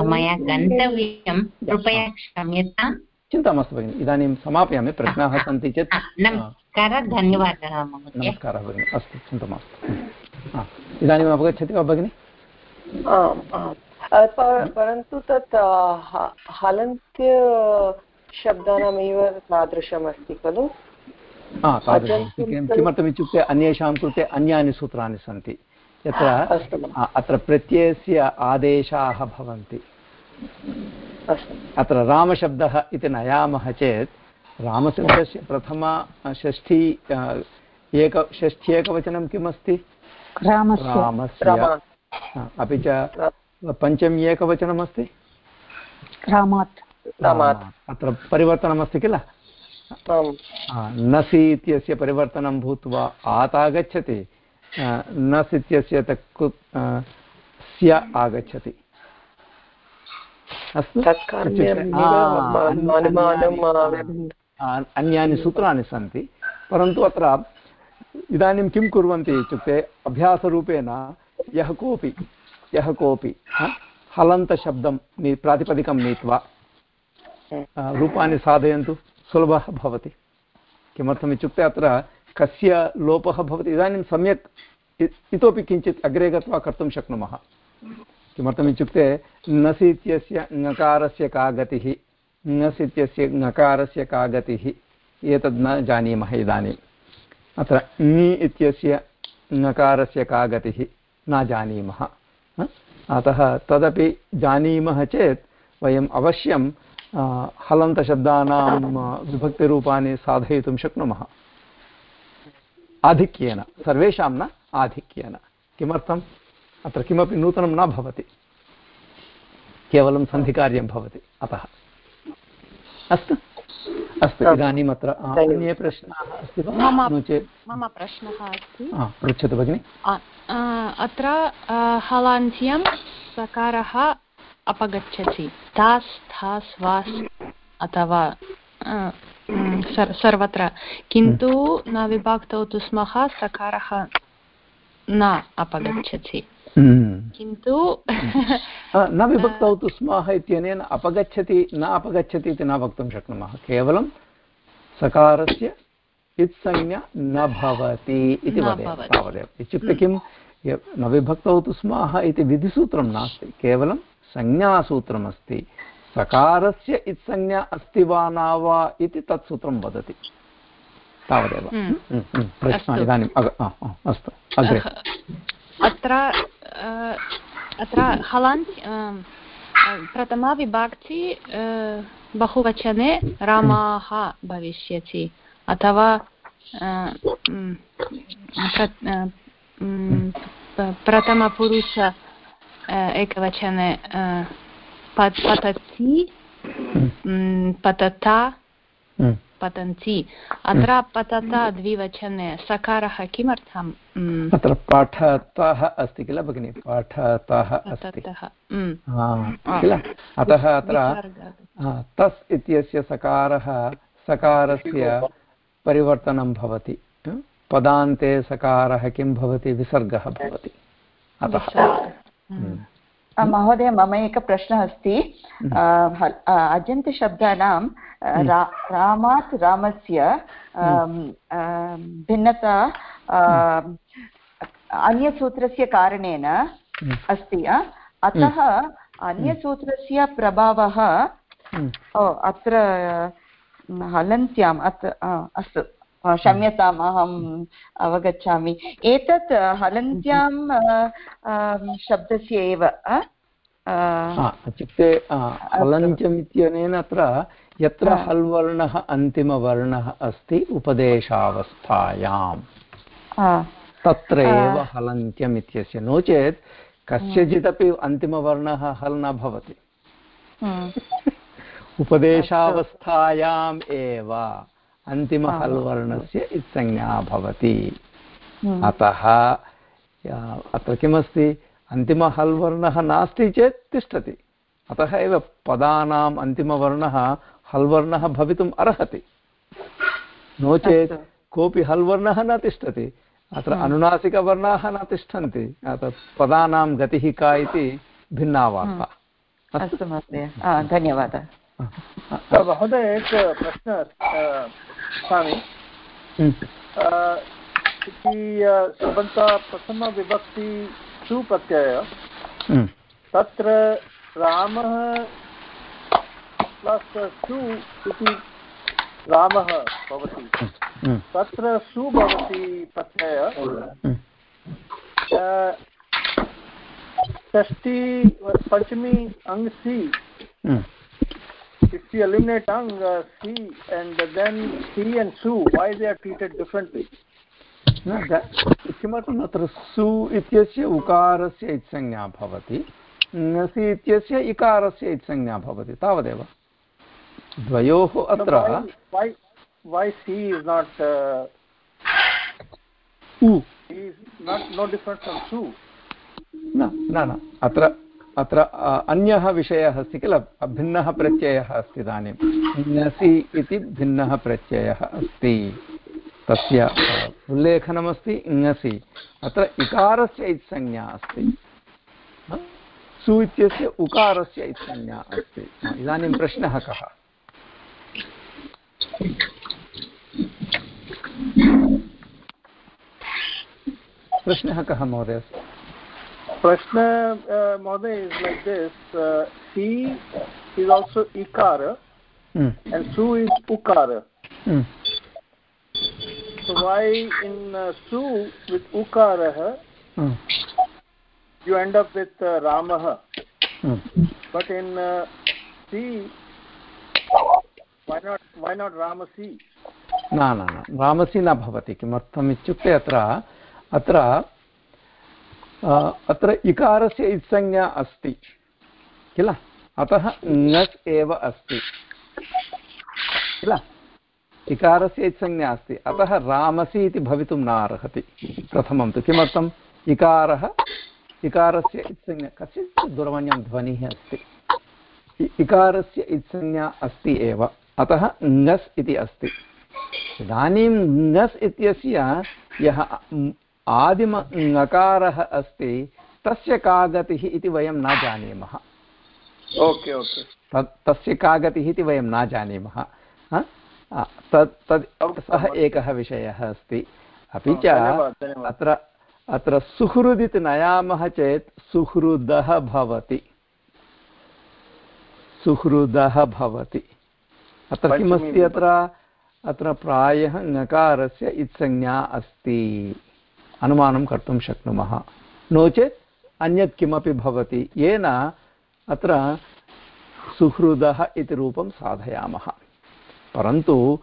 मया गन्तव्यं। कृपया क्षम्यताम् चिन्ता मास्तु भगिनि इदानीं समापयामि प्रश्नाः सन्ति चेत्। नमस्कारः धन्यवादः नमस्कारः भगिनि अस्तु चिन्ता मास्तु। इदानीम् अवगच्छति वा भगिनि? परन्तु तत् हलन्त्य शब्दानामेव तादृशमस्ति खलु? किमर्थम् इत्युक्ते अन्येषां कृते अन्यानि सूत्राणि सन्ति। यत्र अत्र प्रत्ययस्य आदेशाः भवन्ति। अत्र रामशब्दः इति नयामः चेत् रामशब्दस्य प्रथमा षष्ठी एक षष्ठ्येकवचनं किम् अस्ति रामस्य। अपि च पञ्चमी एकवचनमस्ति? रामात्। अत्र परिवर्तनमस्ति किल? नसि इत्यस्य परिवर्तनं भूत्वा आत् आगच्छति नस् इत्यस्य तक् स्य आगच्छति अस्तु अन्यानि सूत्राणि सन्ति परन्तु अत्र इदानीं किं कुर्वन्ति इत्युक्ते अभ्यासरूपेण यः कोऽपि यः कोऽपि हलन्तशब्दं नी प्रातिपदिकं नीत्वा रूपाणि साधयन्तु सुलभः भवति। किमर्थम् इत्युक्ते अत्र कस्य लोपः भवति? इदानीं सम्यक् इतोपि किञ्चित् अग्रे गत्वा कर्तुं शक्नुमः। किमर्थम् इत्युक्ते ङस् इत्यस्य ङकारस्य का गतिः ङस् इत्यस्य ङकारस्य का गतिः, एतद् न जानीमः इदानीम् अत्र ङि इत्यस्य ङकारस्य का गतिः न जानीमः। अतः तदपि जानीमः चेत् वयम् अवश्यं हलन्तशब्दानां विभक्तिरूपाणि साधयितुं शक्नुमः। आधिक्येन सर्वेषां न आधिक्येन। किमर्थम्? अत्र किमपि नूतनं न भवति। केवलं सन्धिकार्यं भवति। अतः। अस्तु? अस्तु इदानीम् अत्र अन्ये प्रश्नाः अस्ति वा? नो चेत्। मम प्रश्नः अस्ति। पृच्छतु भगिनि। अत्र हलान्त्यं सकारः अपगच्छति। तास् थास् वास् अथवा सर्वत्र। किन्तु न विभक्तौ तु स्मः सकारः न अपगच्छति। किन्तु <laughs> न विभक्तौ तु स्मः इत्यनेन अपगच्छति न अपगच्छति इति न वक्तुं शक्नुमः। केवलं सकारस्य इत्संज्ञा न भवति इति वदेव तावदेव। इत्युक्ते किं? न विभक्तौ तु स्मः इति विधिसूत्रं नास्ति। केवलं संज्ञासूत्रमस्ति। सकारस्य इत्संज्ञा अस्ति वा न वा इति तत् सूत्रं वदति। तावदेव। हम्म। हम्म, हम्म, प्रश्नः इदानीम् अस्तु। अग्रे। अत्र अत्र हलान्त् प्रथमाविभक्ति बहुवचने रामाः भविष्यति। अथवा प्रथमपुरुष एकवचने पतति पतता पतन्ति अत्र पतता द्विवचने सकारः किमर्थम् अत्र पाठतः अस्ति किल भगिनि पाठतः किल अतः अत्र तस् इत्यस्य सकारः सकारस्य परिवर्तनं भवति पदान्ते सकारः किं भवति विसर्गः भवति अतः महोदय मम एकः प्रश्नः अस्ति। हम्म। अजन्तशब्दानां रा, रामात् रामस्य हम्म। भिन्नता अन्यसूत्रस्य कारणेन हम्म। अस्ति अतः अन्यसूत्रस्य प्रभावः अत्र हलन्त्याम् अत्र अस्तु। क्षम्यताम् अहम् अवगच्छामि। एतत् हलन्त्यां शब्दस्य एव इत्युक्ते हलन्त्यम् इत्यनेन अत्र यत्र हल् वर्णः अन्तिमवर्णः अस्ति उपदेशावस्थायाम्। तत्र एव हलन्त्यम् इत्यस्य। नो चेत् कस्यचिदपि अन्तिमवर्णः हल् न भवति। <laughs> उपदेशावस्थायाम् एव। अन्तिमहल्वर्णस्य इत्संज्ञा भवति। अतः अत्र किमस्ति? अन्तिमहल्वर्णः नास्ति चेत् तिष्ठति। अतः एव पदानाम् अन्तिमवर्णः हल्वर्णः भवितुम् अर्हति। नो चेत् कोऽपि हल्वर्णः न तिष्ठति। अत्र। अनुनासिकवर्णाः न तिष्ठन्ति। पदानां गतिः का इति भिन्ना वार्ता। अस्तु। महोदय। धन्यवादः। महोदय एकः प्रश्नः स्वामि हम्म। इति सुबन्तः प्रथमविभक्ति सुप्रत्यय हम्म। तत्र रामः प्लस् सु इति रामः भवति हम्म। तत्र सु भवति प्रत्यय Ang Si. Mm. If you eliminate Ang, uh, Si, and then Si and Su, why they are treated differently? किमर्थम् अत्र सु इत्यस्य उकारस्य इत्संज्ञा भवति ङसि इत्यस्य इकारस्य इत्संज्ञा भवति तावदेव द्वयोः अत्र why C is not uh, U is not no different from Su न न अत्र अत्र अन्यः विषयः अस्ति किल? भिन्नः प्रत्ययः अस्ति इदानीं। ङसि इति भिन्नः प्रत्ययः अस्ति। तस्य उल्लेखनमस्ति ङसि अत्र इकारस्य इत्संज्ञा अस्ति। सु इत्यस्य उकारस्य इत्संज्ञा अस्ति। इदानीं प्रश्नः कः? प्रश्नः कः, महोदय? प्रश्न महोदय is like this C is also इकार and su is ukara hmm. so why in uh, su with ukara hmm. you end up with uh, ramah hmm. but in uh, si why not why not ramasi न न न रामसि न भवति किमर्थम् इत्युक्ते अत्र अत्र अत्र इकारस्य इत्संज्ञा अस्ति, किल? अतः ङस् एव अस्ति, किल? इकारस्य इत्संज्ञा अस्ति, अतः रामसि इति भवितुं न अर्हति प्रथमं तु किमर्थम् इकारः, इकारस्य इत्संज्ञा कस्यचित् दूरवाण्यां ध्वनिः अस्ति इकारस्य इत्संज्ञा अस्ति एव, अतः ङस् इति अस्ति। इदानीं ङस् इत्यस्य यः आदिम ङकारः अस्ति तस्य का गतिः इति वयं न जानीमः। Okay okay. तत् तस्य का गतिः इति वयं न जानीमः। तत् तद् सः एकः विषयः अस्ति। अपि च अत्र अत्र सुहृदिति नयामः चेत् सुहृदः भवति। सुहृदः भवति। अत्र किमस्ति अत्र? अत्र प्रायः ङकारस्य इत्संज्ञा अस्ति। अनुमानं कर्तुं शक्नुमः। नो चेत् अन्यत् किमपि भवति। येन अत्र सुहृदः इति रूपं साधयामः। परन्तु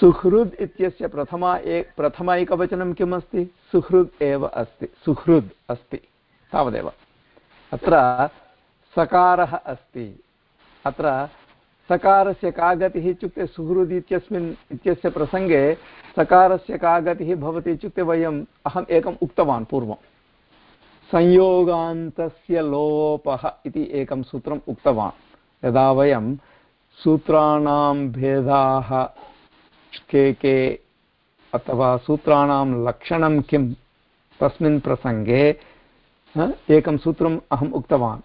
सुहृद् इत्यस्य प्रथमा ए प्रथम एकवचनं किम् अस्ति सुहृद् एव अस्ति। सुहृद् अस्ति। तावदेव। अत्र सकारः अस्ति। अत्र सकारस्य का गतिः इत्युक्ते सुहृदि इत्यस्मिन्, इत्यस्य प्रसङ्गे सकारस्य का गतिः भवति इत्युक्ते वयम् अहम् एकम् उक्तवान् पूर्वं। संयोगान्तस्य लोपः इति एकं सूत्रम् उक्तवान्। यदा वयं सूत्राणां भेदाः के के अथवा सूत्राणां लक्षणं किं तस्मिन् प्रसङ्गे एकं सूत्रम् अहम् उक्तवान्।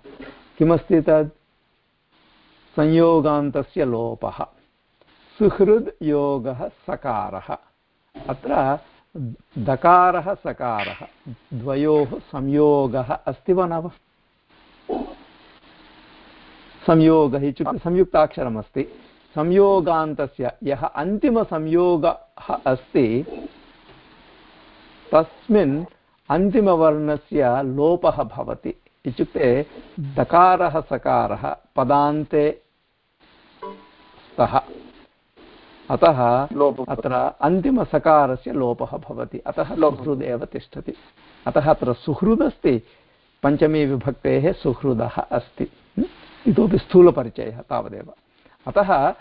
किमस्ति तत् संयोगान्तस्य लोपः। सुहृद् योगः सकारः। अत्र दकारः सकारः, द्वयोः संयोगः अस्ति वा न वा? संयोगः इत्युक्ते संयुक्ताक्षरमस्ति। संयोगान्तस्य यः अन्तिमसंयोगः अस्ति, तस्मिन् अन्तिमवर्णस्य लोपः भवति। इत्युक्ते दकारः सकारः पदान्ते स्तः अतः अत्र अन्तिमसकारस्य लोपः भवति। अतः सुहृद् एव तिष्ठति। अतः अत्र सुहृदस्ति पञ्चमी विभक्तेः सुहृदः अस्ति। इतोपि स्थूलपरिचयः तावदेव। अतः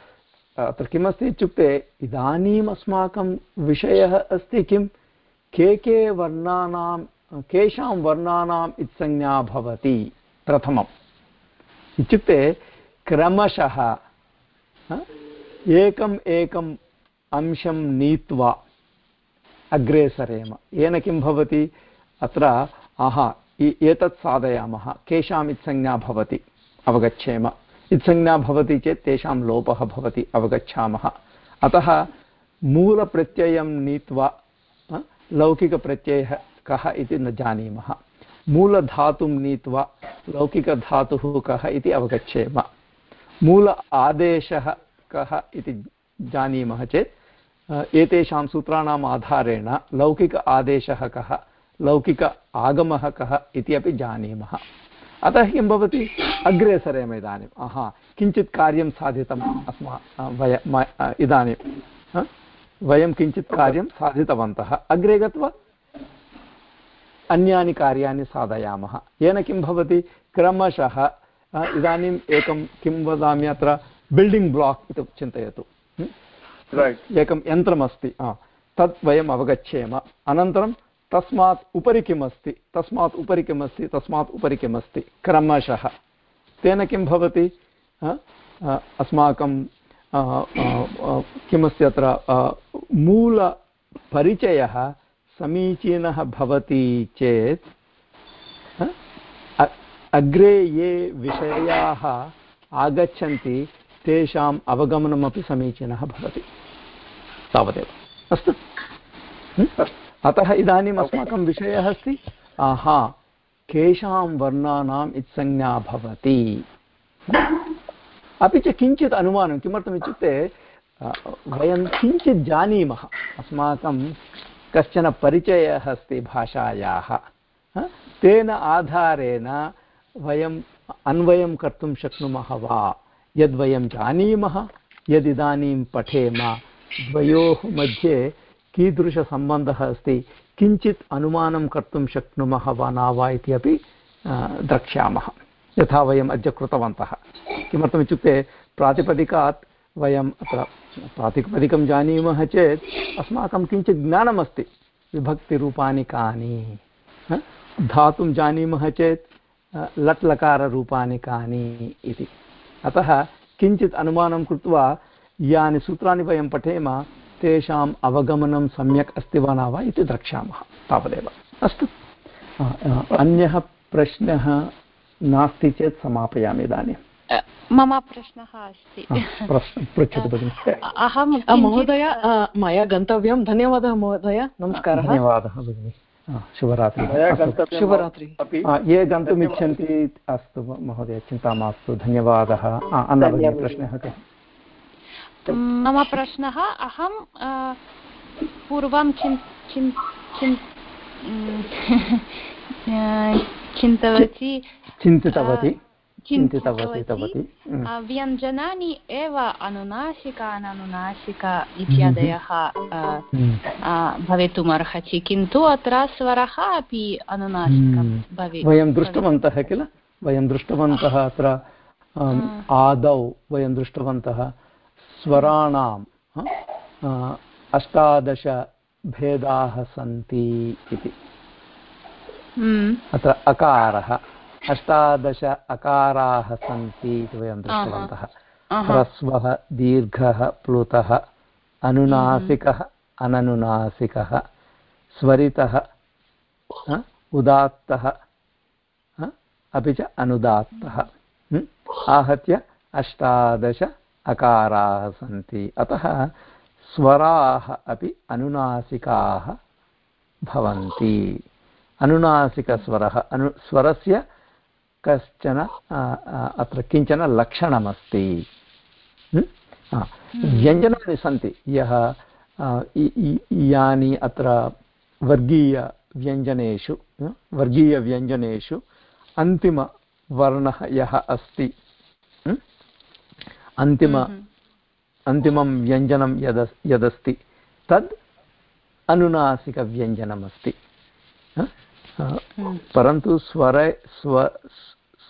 अत्र किमस्ति इत्युक्ते इदानीम् अस्माकं विषयः अस्ति किं? के के वर्णानां केषां वर्णानाम् इत्संज्ञा भवति? प्रथमम्। इत्युक्ते क्रमशः एकम् एकम् अंशं नीत्वा अग्रे सरेम येन किं भवति? अत्र आहा एतत् साधयामः। केषाम् इत्संज्ञा भवति, अवगच्छेम। इत्संज्ञा भवति चेत् तेषां लोपः भवति, अवगच्छामः। अतः मूलप्रत्ययं नीत्वा लौकिकप्रत्ययः कः इति न जानीमः। मूलधातुं नीत्वा लौकिकधातुः कः इति अवगच्छेम। मूल आदेशः कः इति जानीमः चेत् एतेषां सूत्राणाम् आधारेण लौकिक आदेशः कः, लौकिक आगमः कः इति अपि जानीमः। अतः किं भवति? अग्रे सरेम इदानीम्। आहा, किञ्चित् कार्यं साधितम् अस्मा वय इदानीं वयं किञ्चित् कार्यं साधितवन्तः। अग्रे गत्वा अन्यानि कार्याणि साधयामः। येन किं भवति? क्रमशः इदानीम् एकं किं वदामि अत्र? बिल्डिङ्ग् ब्लाक् इति चिन्तयतु. एकं यन्त्रमस्ति. तत् वयम् अवगच्छेम. अनन्तरं तस्मात् उपरि किम् अस्ति तस्मात् उपरि किम् अस्ति तस्मात् उपरि किम् अस्ति क्रमशः. तेन किं भवति? अस्माकं किमस्ति अत्र? मूलपरिचयः समीचीनः भवति चेत् अग्रे ये विषयाः आगच्छन्ति तेषाम् अवगमनमपि समीचीनः भवति। तावदेव। अस्तु। अतः इदानीम् अस्माकं विषयः अस्ति आहा केषां वर्णानाम् इत्संज्ञा भवति। अपि च किञ्चित् अनुमानं किमर्थमित्युक्ते वयं किञ्चित् जानीमः अस्माकं कश्चन परिचयः अस्ति भाषायाः। तेन आधारेण वयम् अन्वयं कर्तुं शक्नुमः वा? यद्वयं जानीमः, यदिदानीं पठेम। द्वयोः मध्ये कीदृशसम्बन्धः अस्ति? किञ्चित् अनुमानं कर्तुं शक्नुमः वा न वा इति अपि द्रक्ष्यामः। यथा वयम् अद्य कृतवन्तः। किमर्थमित्युक्ते प्रातिपदिकात् वयम् अत्र प्रातिपदिकं जानीमः चेत् अस्माकं किञ्चित् ज्ञानमस्ति। विभक्तिरूपाणि कानि? धातुं जानीमः चेत् लट् लकाररूपाणि कानि इति। अतः किञ्चित् अनुमानं कृत्वा यानि सूत्राणि वयं पठेम तेषाम् अवगमनं सम्यक् अस्ति वा न वा इति द्रक्ष्यामः तावदेव। अस्तु। अन्यः प्रश्नः नास्ति चेत् समापयामि इदानीं मम प्रश्नः अस्ति। पृच्छतु भगिनि। अहं महोदय मया गन्तव्यं। धन्यवादः महोदय। नमस्कारः। धन्यवादः भगिनि। शुभरात्रि। शुभरात्रि। ये गन्तुम् इच्छन्ति अस्तु महोदय चिन्ता मास्तु धन्यवादः। प्रश्न भगिनि प्रश्नः कः? मम प्रश्नः अहं पूर्वं चिन् चिन् चिन् <laughs> चिन्तवती। चिन्तितवती। चिन्तितवती व्यञ्जनानि एव अनुनासिक अननुनासिक इत्यादयः भवितुम् अर्हति किन्तु अत्र स्वरः अपि अनुनासिकं भवेत् वयं दृष्टवन्तः किल? वयं दृष्टवन्तः अत्र आदौ वयं दृष्टवन्तः स्वराणां अष्टादशभेदाः सन्ति इति। अत्र अकारः। अष्टादश अकाराः सन्ति इति वयं दृष्टवन्तः. ह्रस्वः दीर्घः प्लुतः अनुनासिकः अननुनासिकः स्वरितः उदात्तः अपि च अनुदात्तः आहत्य अष्टादश अकाराः सन्ति। अतः स्वराः अपि अनुनासिकाः भवन्ति। अनुनासिकस्वरः अनु स्वरस्य कश्चन अत्र किंचन लक्षणमस्ति। व्यञ्जनानि सन्ति। यः यानि अत्र वर्गीयव्यञ्जनेषु वर्गीयव्यञ्जनेषु अन्तिमवर्णः यः अस्ति। अन्तिम अन्तिमं व्यञ्जनं यद यदस्ति। तद् अनुनासिकव्यञ्जनमस्ति। परन्तु स्वर स्व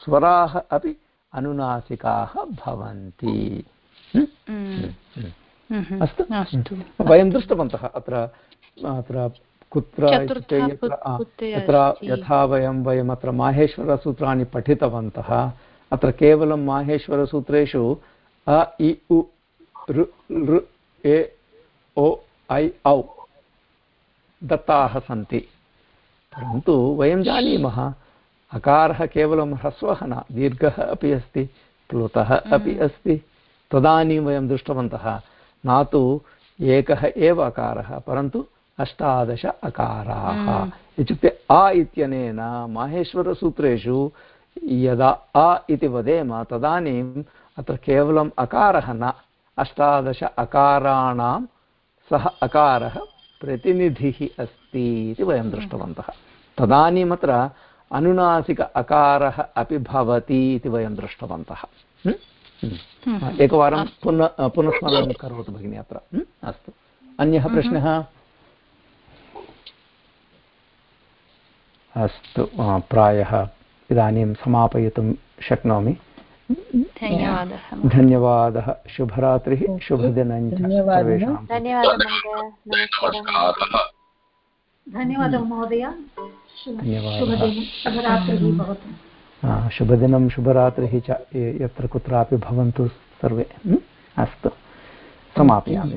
स्वराः अपि अनुनासिकाः भवन्ति। अस्तु। वयं दृष्टवन्तः अत्र अत्र कुत्र यत्र यथा वयं वयम् अत्र माहेश्वरसूत्राणि पठितवन्तः अत्र केवलं माहेश्वरसूत्रेषु अ इ उ ऋ ए ओ ऐ औ दत्ताः सन्ति। परन्तु वयं जानीमः अकारः केवलं ह्रस्वः न दीर्घः अपि अस्ति प्लुतः अपि अस्ति तदानीं वयं दृष्टवन्तः न तु एकः एव अकारः परन्तु अष्टादश अकाराः। इत्युक्ते अ इत्यनेन माहेश्वरसूत्रेषु यदा अ इति वदेम तदानीम् अत्र केवलम् अकारः न अष्टादश अकाराणां सः अकारः प्रतिनिधिः अस्ति इति वयं दृष्टवन्तः। तदानीम् अत्र अनुनासिक अकारः अपि भवति इति वयं दृष्टवन्तः। एकवारं पुनः पुनः करोतु भगिनि अत्र। अस्तु। अन्यः प्रश्नः? अस्तु प्रायः इदानीं समापयितुं शक्नोमि। धन्यवादः। शुभरात्रिः शुभदिनं धन्यवादः। धन्यवादः हम्म। महोदय। हम्म। शुभदिनं। शुभरात्रिः च यत्र कुत्रापि भवन्तु सर्वे। हम्म। अस्तु। समापयामि